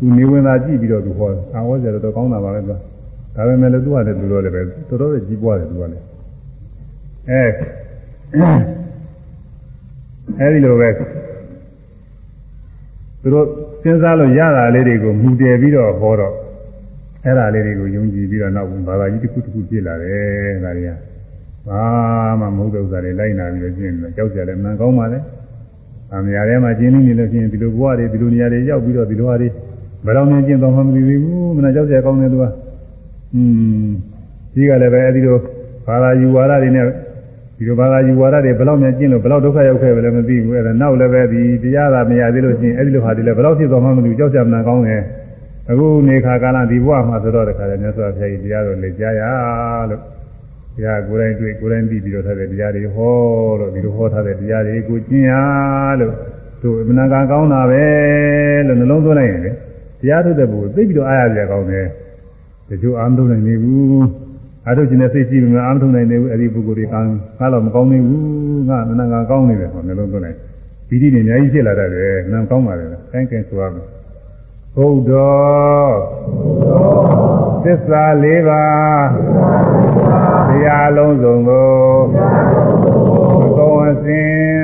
သူနေဝင်တာကြည့်ပြီးတော့သူဟောတယ်အာဟောကြတော့ကောင်းတာပါပဲသူကဒါပေမဲ့လည်းသူကလည်းသူတော့လည်းပဲတော်တော်ကြီးပွားတယ်သူကလည်းအဲအဲဒီလိုပဲသူတို့စဉ်းစားလို့ရတာလေးတွေကိုမူတည်ပြီးတော့ဟောတော့ အဲ့ဒါလေးတွေကိုယုံကြည်ပြီးတော့နောက်ဘာသာကြီးတစ်ခုတစ်ခုပြစ်လာတယ်ဒါတွေကဘာမှမဟုတ်တဲ့ဥစ္စာတွေလိုက်နာပြီးတော့ကျင့်တယ်ကြောက်ကြတယ်မှန်ကောင်းပါလေအမြာထဲမှာကျင်းနေလို့ရှိရင်ဒီလိုဘဝတွေဒီလိုနေရာတွေရောက်ပြီးတော့ဒီလိုဟာတွေဘယ်တော့မှကျင့်တော့မှမသိသေးဘူးမနာကြောက်ကြကောင်းတယ်သူကอืมဒီကလည်းပဲအဲဒီလိုဘာသာယူဝါဒတွေနဲ့ဒီလိုဘာသာယူဝါဒတွေဘယ်လောက်များကျင့်လို့ဘယ်လောက်ဒုက္ခရောက်ခဲ့ပဲလည်းမသိဘူးအဲ့ဒါနောက်လည်းပဲဒီတရားသာမရသေးလို့ရှိရင်အဲ့ဒီလိုဟာတွေလည်းဘယ်လောက်ဖြစ်သွားမှမသိဘူးကြောက်ကြမှန်ကောင်းတယ် အခုနေခါကာလဒီဘဝမှာဆိုတော့တခါတည်းမြတ်စွာဘုရားကြီးတရားတော်လေကြားရလို့တရားကိုယ်တိုင်တွေ့ကိုယ်တိုင်ပြီးပြီးတော့ထားတဲ့တရားတွေဟောလို့ဒီလိုဟောထားတဲ့တရားတွေကိုကျင့်ရလို့တို့အမှန်ကန်ကောင်းတာပဲလို့နှလုံးသွင်းလိုက်ရင်လေတရားထုတ်တဲ့ပုဂ္ဂိုလ်သိပြီးတော့အားရကြကောင်းတယ်တချို့အာမထုတ်နိုင်နေဘူးအားထုတ်ခြင်းနဲ့စိတ်ရှိပြီးမှအာမထုတ်နိုင်နေဘူးအဲ့ဒီပုဂ္ဂိုလ်တွေကငါတော့မကောင်းနေဘူးငါမနာငါကောင်းနေတယ်ဟောနှလုံးသွင်းလိုက်ဒီဒီနေအများကြီးဖြစ်လာတတ်တယ်နာကောင်းပါလေတိုင်းကဲဆိုရမယ် ဘုဒ္ဓသစ္စာ၄ပါးတရားလုံးစုံကိုအကုန်အစင်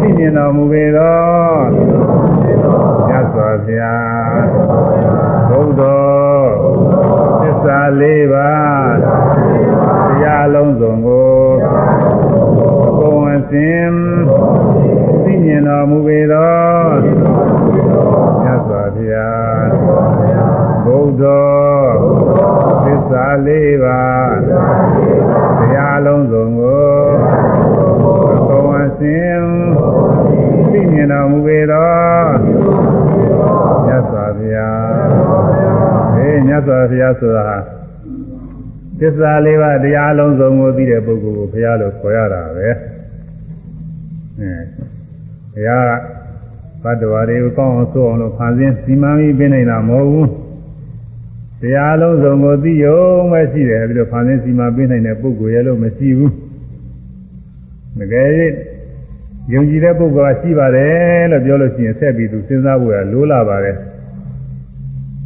သိမြင်တော်မူပေသောမြတ်စွာဘုရားဘုဒ္ဓသစ္စာ၄ပါးတရားလုံးစုံကိုအကုန်အစင်သိမြင်တော်မူပေသောမြတ် စွာဘုရားဘုဒ္ဓသစ္စာ၄ပါးတရားလုံးစုံကိုအကုန်အစင်သိမြင်တော်မူပေသောမြတ်စွာဘုရားအေးမြတ်စွာဘုရားဆိုတာသစ္စာလေးပါးတရားလုံးစုံကိုသိတဲ့ပုဂ္ဂိုလ်ကိုဘုရားလို့ခေါ်ရတာပဲအဲဘုရား ဘတ်တော်တွေကိုကောင်းအောင်ဆိုအောင်လို့ဖန်ဆင်းစီမံပြီးပြနေတာမဟုတ်ဘူးတရားလုံးစုံကိုသိရုံပဲရှိတယ်ပြီးတော့ဖန်ဆင်းစီမံပေးနိုင်တဲ့ပုဂ္ဂိုလ်ရဲ့လို့မရှိဘူးတကယ်ယုံကြည်တဲ့ပုဂ္ဂိုလ်ကရှိပါတယ်လို့ပြောလို့ရှိရင်ဆက်ပြီးသူစဉ်းစားဖို့ရလိုးလာပါတယ်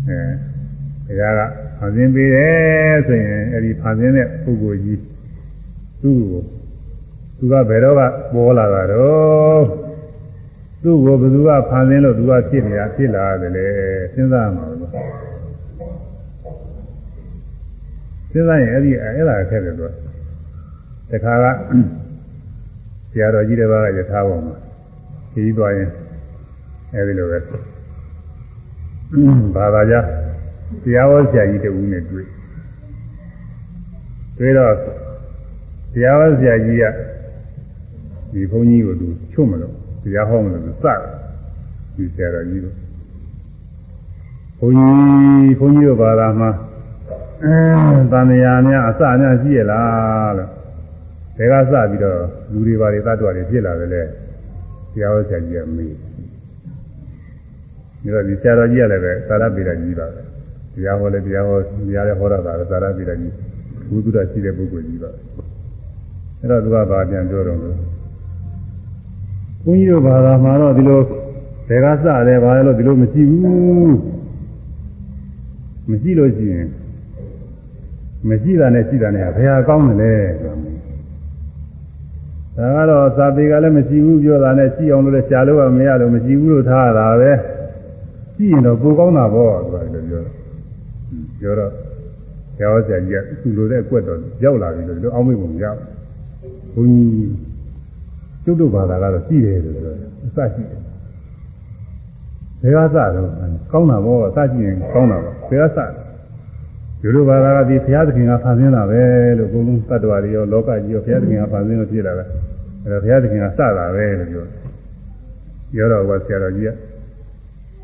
အဲဘုရားကဖန်ဆင်းပေးတယ်ဆိုရင်အဲဒီဖန်ဆင်းတဲ့ပုဂ္ဂိုလ်ကြီးသူ့ကိုသူကဘယ်တော့ကပေါ်လာတာတော့ သူ့ကိုဘယ်သူကဖန်ဆင်းလို့သူကဖြစ်နေတာဖြစ်လာတယ်လေစဉ်းစားမှာလို့စဉ်းစားရင်အဲ့ဒီအဲ့ဒါခက်တယ်သူကတခါကဆရာတော်ကြီးတစ်ပါးကယထာပေါ်မှာကြီးသွားရင်အဲ့ဒီလိုပဲဘာသာကြတရားဟောဆရာကြီးတဦးနဲ့တွေ့တွေ့တော့တရားဟောဆရာကြီးကဒီဘုန်းကြီးကိုသူချွတ်မလို့ တရားဟောမလို့သူစတယ်ဒီဆရာတော်ကြီးကိုဘုန်းကြီးဘုန်းကြီးတို့ဘာသာမှာအဲတန်မြာများအစများရှိရလားလို့ဒါကစပြီးတော့လူတွေဘာတွေတတ်တော်တွေဖြစ်လာတယ်လေတရားဟောဆရာကြီးကမေးဒီတော့ဒီဆရာတော်ကြီးကလည်းပဲသာရပေရကြီးပါပဲတရားဟောလဲတရားဟောတရားလည်းဟောရတာလည်းသာရပေရကြီးဘုသူတော်ရှိတဲ့ပုဂ္ဂိုလ်ကြီးပါအဲ့တော့သူကဘာပြန်ပြောတော့လို့ ဘုန်းကြီးတို့ဘာသာမှာတော့ဒီလိုဒေကစတယ်ဘာလဲလို့ဒီလိုမရှိဘူးမရှိလို့ရှိရင်မရှိတာနဲ့ရှိတာနဲ့ဘယ်ဟာကောင်းတယ်လဲဒါကတော့သာပေကလည်းမရှိဘူးပြောတာနဲ့ရှိအောင်လို့လည်းရှားလို့ကမရလို့မရှိဘူးလို့ထားရတာပဲရှိရင်တော့ကိုကောင်းတာပေါ့ဆိုတာပြောတော့ပြောတော့ကျောင်းဆရာကြီးကသူ့လိုတဲ့အကွက်တော့ရောက်လာပြီလို့ဒီလိုအောင်းမေ့ပုံရဘုန်းကြီး ကျုပ်တို့ဘာသာကတော့ရှိတယ်လို့ပြောတယ်အစရှိတယ်ဘယ်ကစတော့ကောင်းတာပေါ့အစရှိရင်ကောင်းတာပေါ့ဘယ်ကစဒီလိုဘာသာကဒီဘုရားသခင်ကဖန်ဆင်းတာပဲလို့ဘုန်းလုံးတတ္တဝါတွေရောလောကကြီးရောဘုရားသခင်ကဖန်ဆင်းလို့ဖြစ်လာတာအဲဒါဘုရားသခင်ကစတာပဲလို့ပြောပြောတော့ဘာဆရာတော်ကြီးက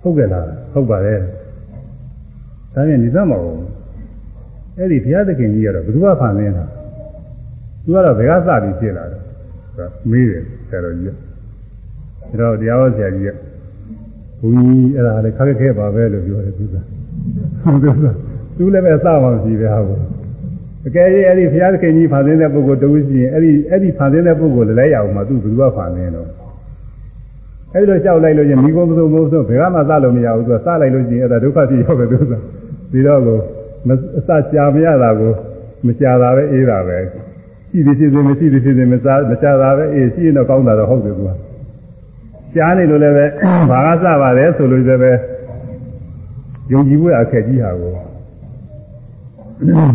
ဟုတ်ကဲ့လားဟုတ်ပါတယ်ဒါပြန်နေသမှာဘူးအဲ့ဒီဘုရားသခင်ကြီးကတော့ဘယ်သူကဖန်ဆင်းတာသူကတော့ဘယ်ကစပြီးဖြစ်လာတ ယ်ဆိုမေးတယ်ဆရာတော်ကြီးကဒါတော့တရားဟောဆရာကြီးကဘုန်းကြီးအဲ့ဒါလည်းခက်ခဲပါပဲလို့ပြောတယ်သူကဟုတ်ကဲ့သူလည်းပဲစမှမရှိပဲဟာဘူးအကယ်၍အဲ့ဒီဘုရားသခင်ကြီးဖန်ဆင်းတဲ့ပုဂ္ဂိုလ်တူရှိရင်အဲ့ဒီအဲ့ဒီဖန်ဆင်းတဲ့ပုဂ္ဂိုလ်လည်းလည်းရအောင်မှသူဘယ်သူကဖန်ဆင်းတော့အဲ့လိုလျှောက်လိုက်လို့ချင်းမိကုံမစုံမစုံဘယ်ကမှစလို့မရဘူးသူကစလိုက်လို့ချင်းအဲ့ဒါဒုက္ခဖြစ်ရောက်ပဲသူကပြီးတော့ကိုအစကြာမရတာကိုမကြာတာပဲအေးတာပဲ ရှိသည်ဖြစ်စေမရှိသည်ဖြစ်စေမစားမကြာတာပဲအေးရှိရင်တော့ကောင်းတာတော့ဟုတ်တယ်သူကကြားနေလို့လည်းပဲဘာကစပါတယ်ဆိုလို့လည်းပဲယုံကြည်မှုအခက်ကြီးဟာကို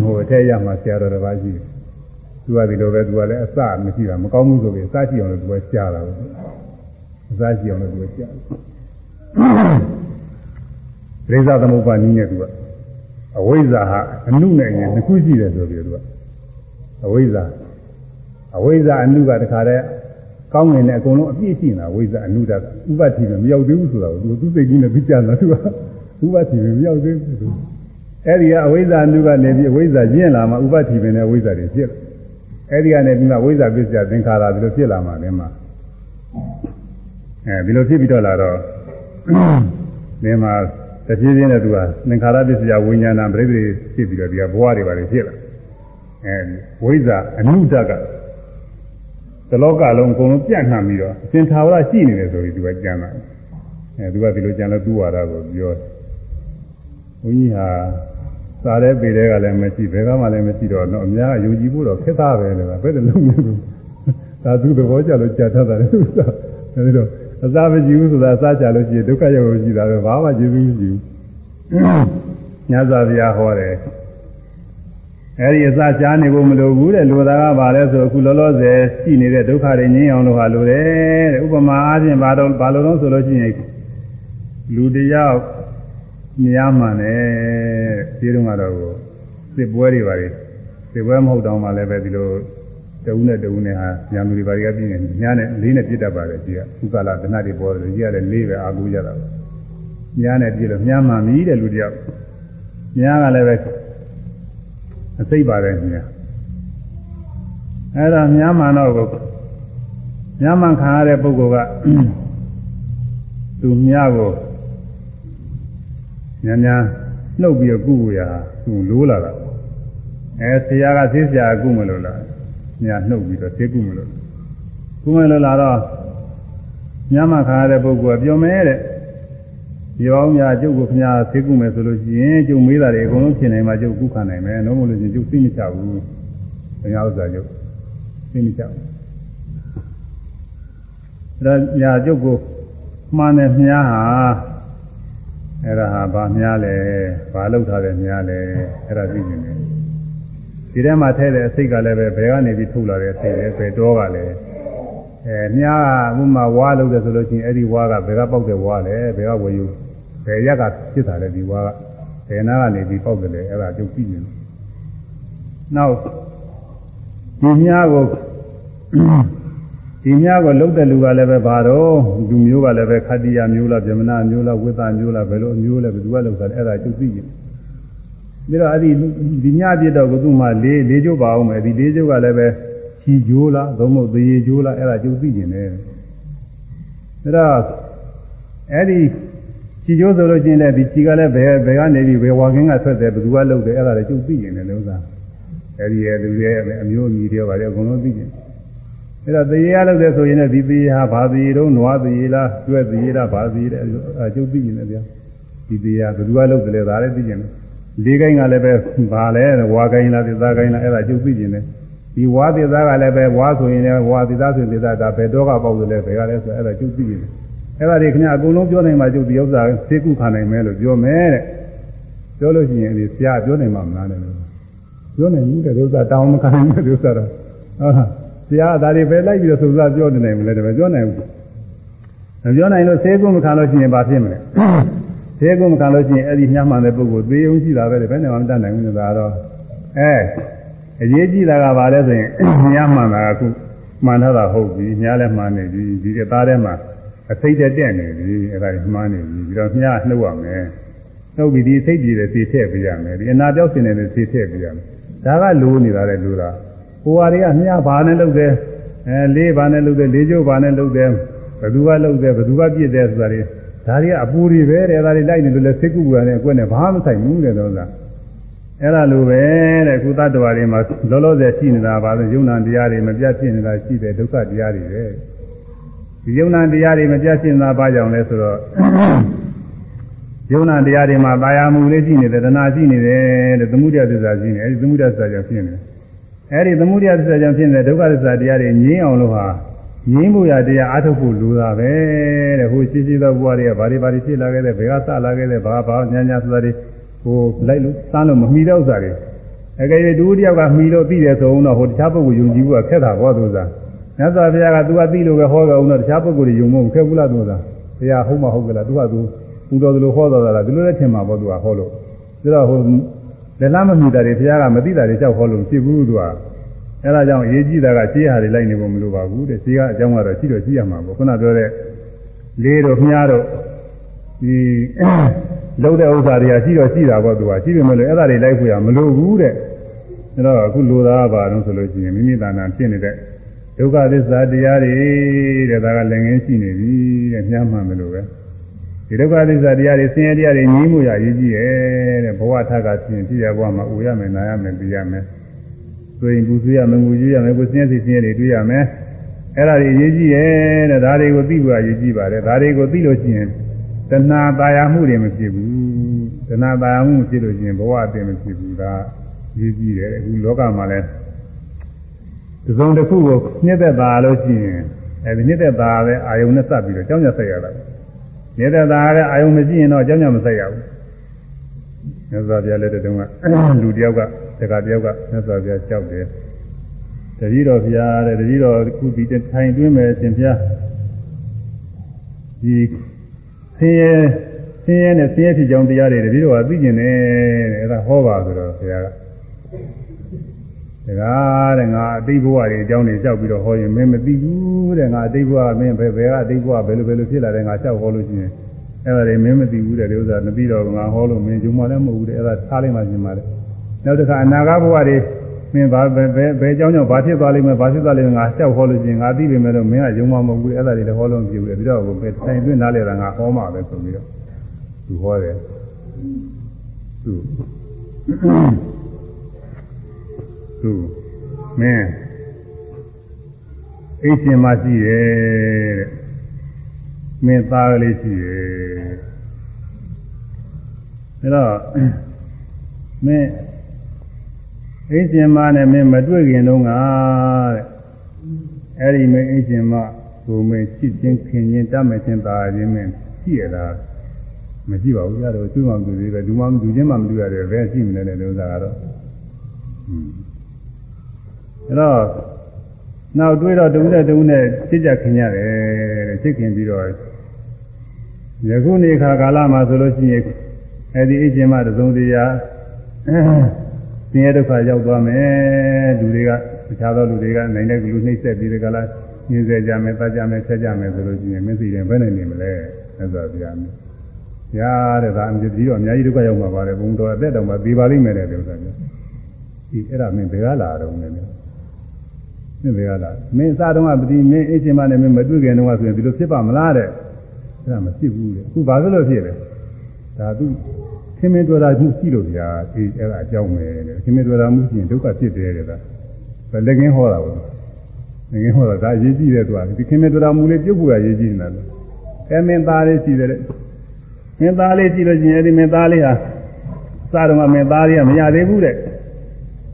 ဟိုအထက်ရမှာဆရာတော်တစ်ပါးရှိတယ်သူကဒီလိုပဲသူကလည်းအစမရှိတာမကောင်းဘူးဆိုပြီးအစရှိအောင်လို့သူကကြားတာပဲအစရှိအောင်လို့သူကကြားတယ်ရိဇသမုပ္ပါနည်းနဲ့သူကအဝိဇ္ဇာဟာအနုနဲ့ငယ်နှစ်ခုရှိတယ်ဆိုပြီးသူကအဝိဇ္ဇာ အဝိဇ္ဇာအနုကတခါတည်းကောင်းငင်နဲ့အကုန်လုံးအပြည့်ရှိနေတာဝိဇ္ဇာအနုတကဥပတိပဲမရောက်သေးဘူးဆိုတာကိုသူသူစိတ်ကြီးနဲ့ပြီးကြတာသူကဥပတိပဲမရောက်သေးဘူးသူအဲ့ဒီကအဝိဇ္ဇာအနုကနေပြီးအဝိဇ္ဇာကျင့်လာမှဥပတိပဲနဲ့အဝိဇ္ဇာတွေဖြစ်အဲ့ဒီကနေပြီးမှဝိဇ္ဇာပစ္စယသင်္ခါရဒီလိုဖြစ်လာမှလည်းမှအဲဒီလိုဖြစ်ပြီးတော့လာတော့ဒီမှာတဖြည်းဖြည်းနဲ့သူကသင်္ခါရပစ္စယဝိညာဏပရိသေဖြစ်ပြီးတော့ဒီကဘဝတွေပါလေဖြစ်လာအဲဒီဝိဇ္ဇာအနုတက သလောကလုံးအကုန်လုံးပြန့်နှံ့ပြီးတော့အရှင်သာဝရရှိနေတယ်ဆိုပြီးသူကကြံလာအဲသူကဒီလိုကြံလို့သူ့ဝါဒကိုပြောဘုန်းကြီးဟာသစားတဲ့ပေတဲ့ကလည်းမရှိဘယ်ကမှလည်းမရှိတော့တော့အများကယုံကြည်ဖို့တော့ခက်သားပဲလေဘယ်လိုလုပ်မလဲသာသူသဘောကျလို့ကြာတတ်တာလေအဲဒီတော့အစားမကြည့်ဘူးဆိုတာအစားကြလို့ရှိရင်ဒုက္ခရောက်လို့ရှိတာပဲဘာမှကျေးဇူးမရှိဘူးညဇာဗျာဟောတယ် အဲဒီအစားချားနေဖို့မလိုဘူးတဲ့လူသားကပါလဲဆိုအခုလောလောဆယ်ရှိနေတဲ့ဒုက္ခတွေငြိမ်းအောင်လို့ဟာလိုတယ်တဲ့ဥပမာအားဖြင့်ဘာတော့ဘာလို့လဲဆိုလို့ရှိရင်လူတယောက်များမှန်တယ်ဒီတုန်းကတော့စစ်ပွဲတွေပါလေစစ်ပွဲမဟုတ်တော့မှလည်းပဲဒီလိုတဦးနဲ့တဦးနဲ့ဟာညာလူတွေပါတွေကပြင်းနေညာနဲ့လေးနဲ့ပြစ်တတ်ပါတယ်ကြီးကဥက္ကလာဒနာတွေပေါ်တယ်ကြီးကလည်းလေးပဲအာကိုကြတာညာနဲ့ပြစ်လို့များမှန်ပြီတဲ့လူတယောက်ညာကလည်းပဲ အစိတ်ပါတယ်ညာအဲ့ဒါများမှန်တော့ကိုများမှန်ခံရတဲ့ပုဂ္ဂိုလ်ကသူမြကိုညာညာနှုတ်ပြီးတော့ကုကိုရသူလိုးလာတာအဲဆရာကဆေးဆရာကုမလို့လားညာနှုတ်ပြီးတော့ဆေးကုမလို့ကုမလို့လာတော့ညမခါရတဲ့ပုဂ္ဂိုလ်ကပြောမဲတဲ့ ဒီအောင်များကျုပ်ကိုခင်ဗျားဆေးကုမယ်ဆိုလို့ရှိရင်ကျုပ်မေးတာတွေအကုန်လုံးဖြစ်နိုင်မှာကျုပ်ကုခံနိုင်မယ်တော့မလို့ချင်းကျုပ်သိမချဘူးခင်ဗျားဥစ္စာကျုပ်သိမချဘူးဒါညာကျုပ်ကိုမှန်တယ်မြားဟာအဲ့ဒါဟာဘာများလဲဘာလောက်ထားတယ်များလဲအဲ့ဒါသိနေတယ်ဒီထဲမှာထဲတဲ့အစိတ်ကလည်းပဲဘယ်ကနေပြီးထုတ်လာတဲ့အစိတ်လဲဘယ်တော့ကလည်းအဲမြားကဥမာဝါလောက်တယ်ဆိုလို့ချင်းအဲ့ဒီဝါကဘယ်ကပေါက်တဲ့ဝါလဲဘယ်ကဝယ်ယူ ဘယ်ရက်ကဖြစ်တာလဲဒီဝါကဘယ်နာကနေပြီးပေါက်တယ်လဲအဲ့ဒါကြုတ်ကြည့်နေတယ်နောက်ဒီမြားကိုဒီများကိုလှုပ်တဲ့လူကလည်းပဲဘာတော့လူမျိုးကလည်းပဲခတ္တိယမျိုးလားဗြဟ္မဏမျိုးလားဝိသမျိုးလားဘယ်လိုအမျိုးလဲဘယ်သူကလှုပ်တာလဲအဲ့ဒါကျုပ်သိရင်ပြီးတော့အဲ့ဒီဒီညပြစ်တော့ကသူ့မှာလေးလေးကျိုးပါအောင်မယ်ဒီလေးကျိုးကလည်းပဲချီကျိုးလားသုံးဖို့သေကျိုးလားအဲ့ဒါကျုပ်သိရင်လည်းဒါတော့အဲ့ဒီ ချီကျိုးဆိုလို့ချင်းလည်းဒီချီကလည်းဘယ်ဘယ်ကနေပြီးဘယ်ဝါခင်းကထွက်တယ်ဘယ်သူကလှုပ်တယ်အဲ့ဒါလည်းကျုပ်သိရင်လည်းဥစ္စာအဲ့ဒီရဲ့လူရဲ့အမျိုးအမည်တွေပါလေအကုန်လုံးသိရင်အဲ့တော့သေရလို့တဲ့ဆိုရင်လည်းဒီသေဟာဘာသေတော့နွားသေလားကျွဲသေလားဘာသေလဲအကျုပ်သိနေတယ်ဗျာဒီသေဟာဘယ်သူကလုပ်တယ်လဲဒါလည်းသိနေတယ်လေးကိုင်းကလည်းပဲဘာလဲဝါကိုင်းလားသေသားကိုင်းလားအဲ့ဒါကျုပ်သိနေတယ်ဒီဝါသေသားကလည်းပဲဝါဆိုရင်လည်းဝါသေသားဆိုရင်သေသားဒါဘယ်တော့ကပေါက်တယ်လဲဘယ်ကလဲဆိုအဲ့ဒါကျုပ်သိနေတယ် အဲ့ဒါတွေခင်ဗျအကုန်လုံးပြောနိုင်မှာကျုပ်ဒီဥစ္စာသိကုခံနိုင်မယ်လို့ပြောမယ်တဲ့ပြောလို့ရှိရင်ဒီဆရာပြောနိုင်မှာမလားလဲပြောနိုင်ဘူးတဲ့ဥစ္စာတောင်းမခံနိုင်တဲ့ဥစ္စာတော့ဟုတ်လားဆရာကဒါတွေပဲလိုက်ပြီးတော့သုသာပြောနေနိုင်မလဲတပည့်ပြောနိုင်ဘူးမပြောနိုင်လို့ဆေးကုမခံလို့ရှိရင်ဘာဖြစ်မလဲဆေးကုမခံလို့ရှိရင်အဲ့ဒီညှမှန်တဲ့ပုဂ္ဂိုလ်သေုံရှိတာပဲလေဘယ်နဲ့မှမတတ်နိုင်ဘူးလို့ဒါတော့အဲအရေးကြီးတာကဘာလဲဆိုရင်ညှမှန်တာကခုမှန်ထားတာဟုတ်ပြီညလည်းမှန်နေပြီဒီအသားထဲမှာ အစိတ်တက်တက်နေပြီအဲ့ဒါမှန်နေပြီပြီးတော့ညနှုတ်ရမယ်နှုတ်ပြီးဒီစိတ်ကြည်တဲ့သေထည့်ပေးရမယ်ဒီအနာပြောက်စင်တဲ့သေထည့်ပေးရမယ်ဒါကလိုနေတာလေလိုတာဟိုဟာတွေကမြားဘာနဲ့လုပ်တယ်အဲလေးဘာနဲ့လုပ်တယ်လေးကျိုးဘာနဲ့လုပ်တယ်ဘယ်သူကလုပ်တယ်ဘယ်သူကပြစ်တယ်ဆိုတာတွေဒါတွေကအပူတွေပဲတဲ့ဒါတွေလိုက်နေလို့လဲစိတ်ကူကလည်းအကွက်နဲ့ဘာမှမဆိုင်ဘူးတဲ့တော့လားအဲ့ဒါလိုပဲတဲ့ကုသတ္တဝါတွေမှာလောလောဆယ်ရှိနေတာပါလို့ယုံနာတရားတွေမပြတ်ဖြစ်နေတာရှိတယ်ဒုက္ခတရားတွေပဲ ဒီယုံနာတရားတွေမပြတ်ဖြစ်နေတာဘာကြောင့်လဲဆိုတော့ယုံနာတရားတွေမှာတာယာမှုလေးရှိနေတယ်တဏှာရှိနေတယ်တဲ့သမုဒယသစ္စာရှိနေအဲဒီသမုဒယသစ္စာကြောင့်ဖြစ်နေတယ်အဲဒီသမုဒယသစ္စာကြောင့်ဖြစ်နေတဲ့ဒုက္ခသစ္စာတရားတွေငြင်းအောင်လို့ဟာငြင်းဖို့ရတရားအားထုတ်ဖို့လိုတာပဲတဲ့ဟိုရှိရှိသောဘဝတွေကဘာတွေဘာတွေဖြစ်လာခဲ့တဲ့ဘယ်ကစလာခဲ့တဲ့ဘာဘာညာညာဆိုတာတွေဟိုလိုက်လို့စမ်းလို့မမှီတဲ့ဥစ္စာတွေအကယ်၍တူတယောက်ကမှီလို့ပြီးတယ်ဆိုတော့ဟိုတခြားပုဂ္ဂိုလ်ယုံကြည်ဖို့ကခက်တာဘောသူစား မြတ်စွာဘုရားကသူကသိလို့ပဲဟောကြအောင်တော့တခြားပုဂ္ဂိုလ်တွေယုံဖို့ခက်ဘူးလားသူစားဘုရားဟုတ်မဟုတ်ကလားသူကသူပူတော်သလိုဟောတော်တာဒီလိုလည်းထင်မှာပေါ့သူကဟောလို့ဒါတော့ဟိုလက်လားမမှီတာတွေဘုရားကမသိတာတွေကြောက်ဟောလို့ဖြစ်ဘူးသူကအဲဒါကြောင့်အရေးကြီးတာကရှင်းဟာတွေလိုက်နေဖို့မလိုပါဘူးတဲ့ရှင်းကအကြောင်းကတော့ရှိတော့ရှိရမှာပေါ့ခုနပြောတဲ့လေးတို့မြားတို့ဒီလုံးတဲ့ဥစ္စာတွေကရှိတော့ရှိတာပေါ့သူကရှိပေမဲ့လည်းအဲ့ဒါတွေလိုက်ဖို့ရမလိုဘူးတဲ့အဲတော့အခုလိုသားပါတော့ဆိုလို့ရှိရင်မိမိတဏ္ဍာဖြစ်နေတဲ့ ဒုက္ခသစ္စာတရားတွေတဲ့ဒါကလည်းငင်းရှိနေပြီတဲ့မြတ်မှန်တယ်လို့ပဲဒီဒုက္ခသစ္စာတရားတွေဆင်းရဲတရားတွေငြင်းမှုရရေးကြီးရဲ့တဲ့ဘဝထက်ကပြင်ပြရဘဝမှာဥရမယ်နာရမယ်ပြရမယ်သွေးဘူးသွေးရမယ်ငူကြည့်ရမယ်ကိုဆင်းရဲစိတ်ဆင်းရဲတွေတွေ့ရမယ်အဲ့ဒါတွေရေးကြီးရဲ့တဲ့ဒါတွေကိုသိဖို့ရေးကြီးပါတယ်ဒါတွေကိုသိလို့ရှိရင်တဏှာတာယာမှုတွေမဖြစ်ဘူးတဏှာတာယာမှုဖြစ်လို့ရှိရင်ဘဝအပင်မဖြစ်ဘူးဒါရေးကြီးတယ်အခုလောကမှာလည်း ဒီစုံတစ်ခုကိုညှက်သက်တာလို့ရှိရင်အဲဒီညှက်သက်တာပဲအာယုံနဲ့စပ်ပြီးတော့ကြောင်းကြဆက်ရတာညှက်သက်တာလည်းအာယုံမရှိရင်တော့ကြောင်းကြမဆက်ရဘူးမြတ်စွာဘုရားလက်ထက်တုန်းကလူတယောက်ကတက္ကတယောက်ကမြတ်စွာဘုရားကြောက်တယ်တတိတော်ဘုရားတဲ့တတိတော်ခုဒီထိုင်တွင်းမယ်ရှင်ဘုရားဒီဆင်းရဲဆင်းရဲနဲ့ဆင်းရဲဖြစ်ကြောင်းတရားတွေတတိတော်ကသိကျင်တယ်တဲ့အဲဒါဟောပါဆိုတော့ဘုရားက တကားတဲ့ငါအတိတ်ဘဝတွေအကြောင်းတွေကြောက်ပြီးတော့ဟောရင်မင်းမသိဘူးတဲ့ငါအတိတ်ဘဝမင်းဘယ်ဘယ်ကအတိတ်ဘဝဘယ်လိုဘယ်လိုဖြစ်လာတယ်ငါကြောက်ဟောလို့ရှိရင်အဲ့ဒါတွေမင်းမသိဘူးတဲ့ဒီဥစ္စာမသိတော့ငါဟောလို့မင်းဂျုံမလည်းမဟုတ်ဘူးတဲ့အဲ့ဒါထားလိုက်မှရှင်ပါလေနောက်တစ်ခါအနာဂတ်ဘဝတွေမင်းဘာဘယ်ဘယ်ဘယ်အကြောင်းကြောင့်ဘာဖြစ်သွားလိမ့်မယ်ဘာဖြစ်သွားလိမ့်မယ်ငါကြောက်ဟောလို့ရှိရင်ငါသိပြီမဲ့လို့မင်းကဂျုံမမဟုတ်ဘူးအဲ့ဒါတွေလည်းဟောလို့မဖြစ်ဘူးတဲ့ပြီးတော့ဘယ်တိုင်သွင်းနားလဲတာငါဟောမှာပဲဆိုပြီးတော့သူဟောတယ်သူ သူမင်းအိတ်ရှင်မရှိတယ်တဲ့မင်းသားကလေးရှိတယ်ဒါတော့မင်းအိတ်ရှင်မနဲ့မင်းမတွေ့ခင်တုန်းကတဲ့အဲ့ဒီမင်းအိတ်ရှင်မကိုမင်းချစ်ချင်းခင်ချင်းတတ်မဲ့ချင်းသားချင်းမင်းရှိရတာမရှိပါဘူးကြတော့သူ့မှမတူသေးပဲလူမှမတူချင်းမှမတူရတယ်ဘယ်ရှိမလဲတဲ့ဥစ္စာကတော့ အဲ့တော့နောက်တွေ့တော့တုံးနဲ့တုံးနဲ့ချစ်ကြခင်ရတယ်တဲ့ချစ်ခင်ပြီးတော့ယခုနေခါကာလမှာဆိုလို့ရှိရင်အဲ့ဒီအချင်းမသုံးတရားဆင်းရဲဒုက္ခရောက်သွားမယ်လူတွေကတခြားသောလူတွေကနိုင်တဲ့လူနှိမ့်ဆက်ပြီးဒီကလာညှင်းစေကြမယ်ပတ်ကြမယ်ဆက်ကြမယ်ဆိုလို့ရှိရင်မင်းစီတယ်ဘယ်နဲ့နေမလဲဆက်ဆိုပြရမယ်။ညာတဲ့ဒါအမြင်ပြီးတော့အများကြီးဒုက္ခရောက်မှာပါတယ်ဘုံတော်အသက်တော်မှာပြီးပါလိမ့်မယ်တဲ့ဥစ္စာပြော။ဒီအဲ့ဒါမင်းဘယ်ကလာတော့လဲ မင်းဘယ်ကလာမင်းအစားတုန်းကပတိမင်းအချင်းမနဲ့မင်းမတွေ့ခင်တုန်းကဆိုရင်ဒီလိုဖြစ်ပါမလားတဲ့အဲ့ဒါမဖြစ်ဘူးလေအခုဘာလို့လို့ဖြစ်လဲဒါသူခင်မင်းတွေ့တာမှုရှိလို့ဗျာဒီအဲ့ဒါအကြောင်းပဲတဲ့ခင်မင်းတွေ့တာမှုရှိရင်ဒုက္ခဖြစ်တယ်တဲ့ဒါလက်ကင်းဟောတာပေါ့လက်ကင်းဟောတာဒါအရေးကြီးတယ်သူကဒီခင်မင်းတွေ့တာမှုလေးပြုတ်ဖို့ရရေးကြီးနေတာလို့အဲမင်းသားလေးရှိတယ်မင်းသားလေးကြည့်လို့ရှိရင်အဲ့ဒီမင်းသားလေးဟာစားတော့မှမင်းသားလေးကမရသေးဘူးတဲ့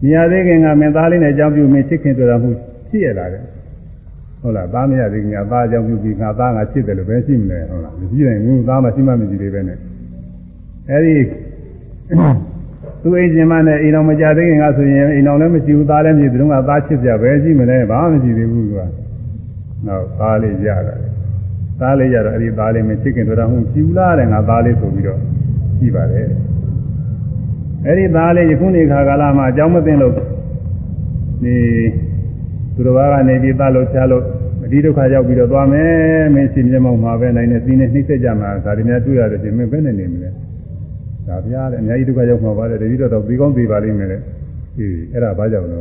မရသေးခင်ကမင်းသားလေးနဲ့အကြောင်းပြုမင်းချစ်ခင်တွေ့တာမှု ရှိရတာတဲ့ဟုတ်လားသားမရသေးခင်ကသားအကြောင်းပြုပြီးငါသားငါချစ်တယ်လို့ပဲရှိမလဲဟုတ်လားမရှိနိုင်ဘူးသားမရှိမှမရှိသေးပဲနဲ့အဲဒီသူအိမ်ရှင်မနဲ့အိမ်တော်မကြသေးခင်ကဆိုရင်အိမ်တော်လည်းမရှိဘူးသားလည်းမရှိဘူးကသားချစ်ကြပဲရှိမလဲဘာမှမရှိသေးဘူးကွာနောက်သားလေးရတာသားလေးရတော့အဲဒီသားလေးမချစ်ခင်တွေ့တာဟုတ်ရှိဘူးလားတဲ့ငါသားလေးဆိုပြီးတော့ရှိပါတယ်အဲဒီသားလေးယခုနေခါကာလမှာအကြောင်းမသိလို့ဒီ သူတော်ဘာကနေပြီးသားလို့ချလို့အဒီဒုက္ခရောက်ပြီးတော့သွားမယ်မင်းရှင်မျက်မှောက်မှာပဲနိုင်နေစီးနေနှိမ့်ဆက်ကြမှာဒါတွေများတွေ့ရတယ်ရှင်မင်းဘယ်နဲ့နေမလဲဒါပြားတယ်အများကြီးဒုက္ခရောက်မှာပါတယ်တတိတော့တော့ပြီးကောင်းပြီးပါလိမ့်မယ်လေအေးအဲ့ဒါဘာကြောင့်လဲ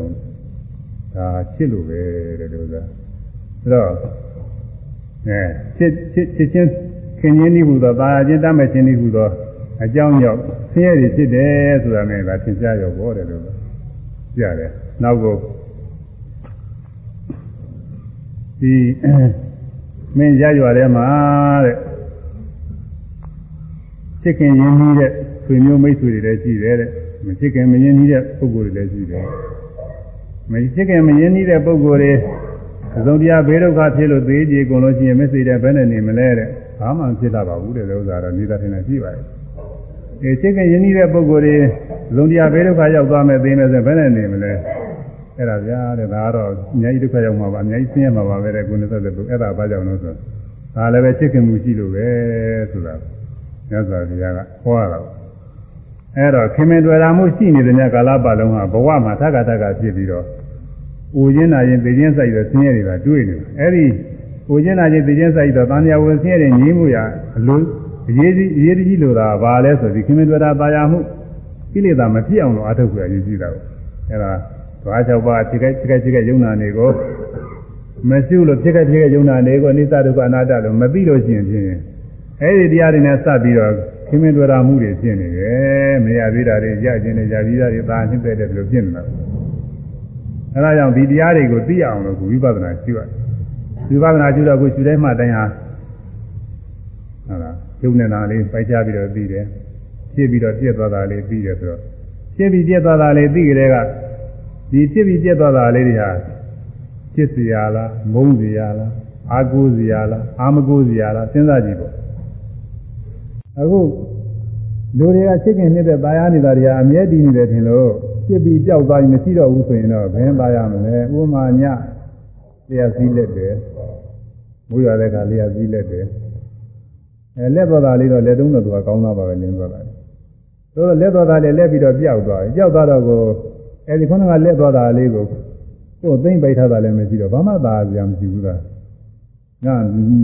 ဒါချစ်လို့ပဲတဲ့လို့ဆိုတော့အဲချစ်ချစ်ချစ်ချင်းခင်ရင်းဤဟူသောတာယာချင်းတတ်မဲ့ချင်းဤဟူသောအကြောင်းကြောင့်ဆင်းရဲတွေဖြစ်တယ်ဆိုတာနဲ့ဒါသင်ကြားရောဘောတယ်လို့ကြားတယ်နောက်ကို ဒီမင်းရရွာထဲမှာတဲ့ချစ်ခင်ရင်းနှီးတဲ့ဆွေမျိုးမိတ်ဆွေတွေလည်းရှိတယ်တဲ့မချစ်ခင်မရင်းနှီးတဲ့ပုဂ္ဂိုလ်တွေလည်းရှိတယ်မချစ်ခင်မရင်းနှီးတဲ့ပုဂ္ဂိုလ်တွေအစုံတရားဘေးဒုက္ခဖြစ်လို့သေကြည်ကုန်လို့ရှိရင်မသိတဲ့ဘယ်နဲ့နေမလဲတဲ့ဘာမှဖြစ်တာပါဘူးတဲ့ဥစ္စာတော့နေတာထင်တယ်ရှိပါတယ်အဲချစ်ခင်ရင်းနှီးတဲ့ပုဂ္ဂိုလ်တွေအစုံတရားဘေးဒုက္ခရောက်သွားမယ်သိမယ်ဆိုဘယ်နဲ့နေမလဲ အဲ့ဒါဗျာတဲ့ဒါကတော့အများကြီးဒုက္ခရောက်မှာပါအများကြီးဆင်းရဲမှာပါပဲတဲ့ကိုယ်နဲ့သက်သက်လို့အဲ့ဒါဘာကြောင့်လို့ဆိုဒါလည်းပဲချစ်ခင်မှုရှိလို့ပဲဆိုတာမြတ်စွာဘုရားကဟောရတာအဲ့တော့ခင်မင်တွေ့တာမှုရှိနေတဲ့ညကာလပတ်လုံးဟာဘဝမှာထက်ကထက်ကဖြစ်ပြီးတော့အိုရင်းနာရင်သိချင်းဆိုင်တော့ဆင်းရဲတွေကတွေ့နေတယ်အဲ့ဒီအိုရင်းနာရင်သိချင်းဆိုင်တော့တန်မြာဝင်ဆင်းရဲတွေငြင်းမှုရအလုံးအရေးကြီးအရေးကြီးလို့တာဘာလဲဆိုဒီခင်မင်တွေ့တာပါရမှုကိလေသာမဖြစ်အောင်လို့အထုတ်ကြရည်ကြည့်တာကိုအဲ့ဒါ သွား၆ပါးဖြစ်ခဲ့ဖြစ်ခဲ့ဖြစ်ခဲ့ယုံနာနေကိုမရှိလို့ဖြစ်ခဲ့ဖြစ်ခဲ့ယုံနာနေကိုအနိစ္စဒုက္ခအနာတ္တလို့မသိလို့ရှိရင်ဖြင့်အဲ့ဒီတရားတွေနဲ့စပ်ပြီးတော့ခင်မင်တွေ့တာမှုတွေဖြစ်နေတယ်မရသေးတာတွေရခြင်းတွေရပြီးတာတွေသာနှစ်တဲ့တယ်လို့ဖြစ်နေတာအဲဒါကြောင့်ဒီတရားတွေကိုသိအောင်လို့ဝိပဿနာရှုရတယ်ဝိပဿနာရှုတော့ကိုရှုတိုင်းမှတိုင်းဟာဟုတ်လားယုံနေတာလေးပိုက်ချပြီးတော့သိတယ်ဖြစ်ပြီးတော့ပြက်သွားတာလေးသိတယ်ဆိုတော့ဖြစ်ပြီးပြက်သွားတာလေးသိကြတဲ့က ဒီဖြစ်ပြီးပြက်သွားတာလေးတွေဟာဖြစ်เสียလားမုန်းเสียလားအာကိုးเสียလားအာမကိုးเสียလားစဉ်းစားကြည့်ပေါ့အခုလူတွေကချစ်ခင်နေတဲ့ตายရနေတာတွေကအမြဲတည်နေတယ်ထင်လို့ဖြစ်ပြီးကြောက်သွားရင်မရှိတော့ဘူးဆိုရင်တော့ဘယ်ตายရမလဲဥပမာညလျှက်စည်းလက်တယ်မွေးရတဲ့ကလျှက်စည်းလက်တယ်အဲလက်တော်သားလေးတော့လက်တုံးတော့သူကကောင်းသားပါပဲလင်းသွားတာဆိုတော့လက်တော်သားလေးလက်ပြီးတော့ပြောက်သွားတယ်ပြောက်သွားတော့ကို အဲဒီခုနကလက်တော်သားလေးကိုကိုယ်သိမ့်ပိတ်ထားတာလည်းမရှိတော့ဘာမှသာကြံမရှိဘူးသားငါ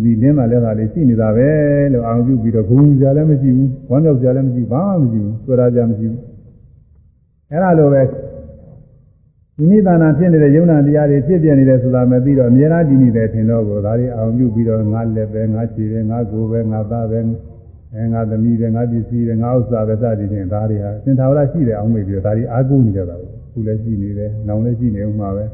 ဒီလင်းတာလက်သားလေးရှိနေတာပဲလို့အောင်ပြုပြီးတော့ဂုံကြလည်းမရှိဘူးဝမ်းမြောက်ကြလည်းမရှိဘူးဘာမှမရှိဘူးဆိုတာကြမရှိဘူးအဲလိုပဲဒီနိဒာနာဖြစ်နေတဲ့ယုံနာတရားတွေဖြစ်ပြနေတယ်ဆိုတာမသိတော့အများအားဒီနေတယ်ထင်တော့ကိုဒါတွေအောင်ပြုပြီးတော့ငါလက်ပဲငါခြေပဲငါကိုယ်ပဲငါသားပဲအဲငါသမီးပဲငါပစ္စည်းပဲငါဥစ္စာပဲစသည်ဖြင့်ဒါတွေဟာသင်္ထာဝရရှိတယ်အောင်မေ့ပြီးတော့ဒါတွေအားကိုးနေကြတာ အခုလည်းရှိနေတယ်နောင်လည်းရှိနေဦးမှာပဲ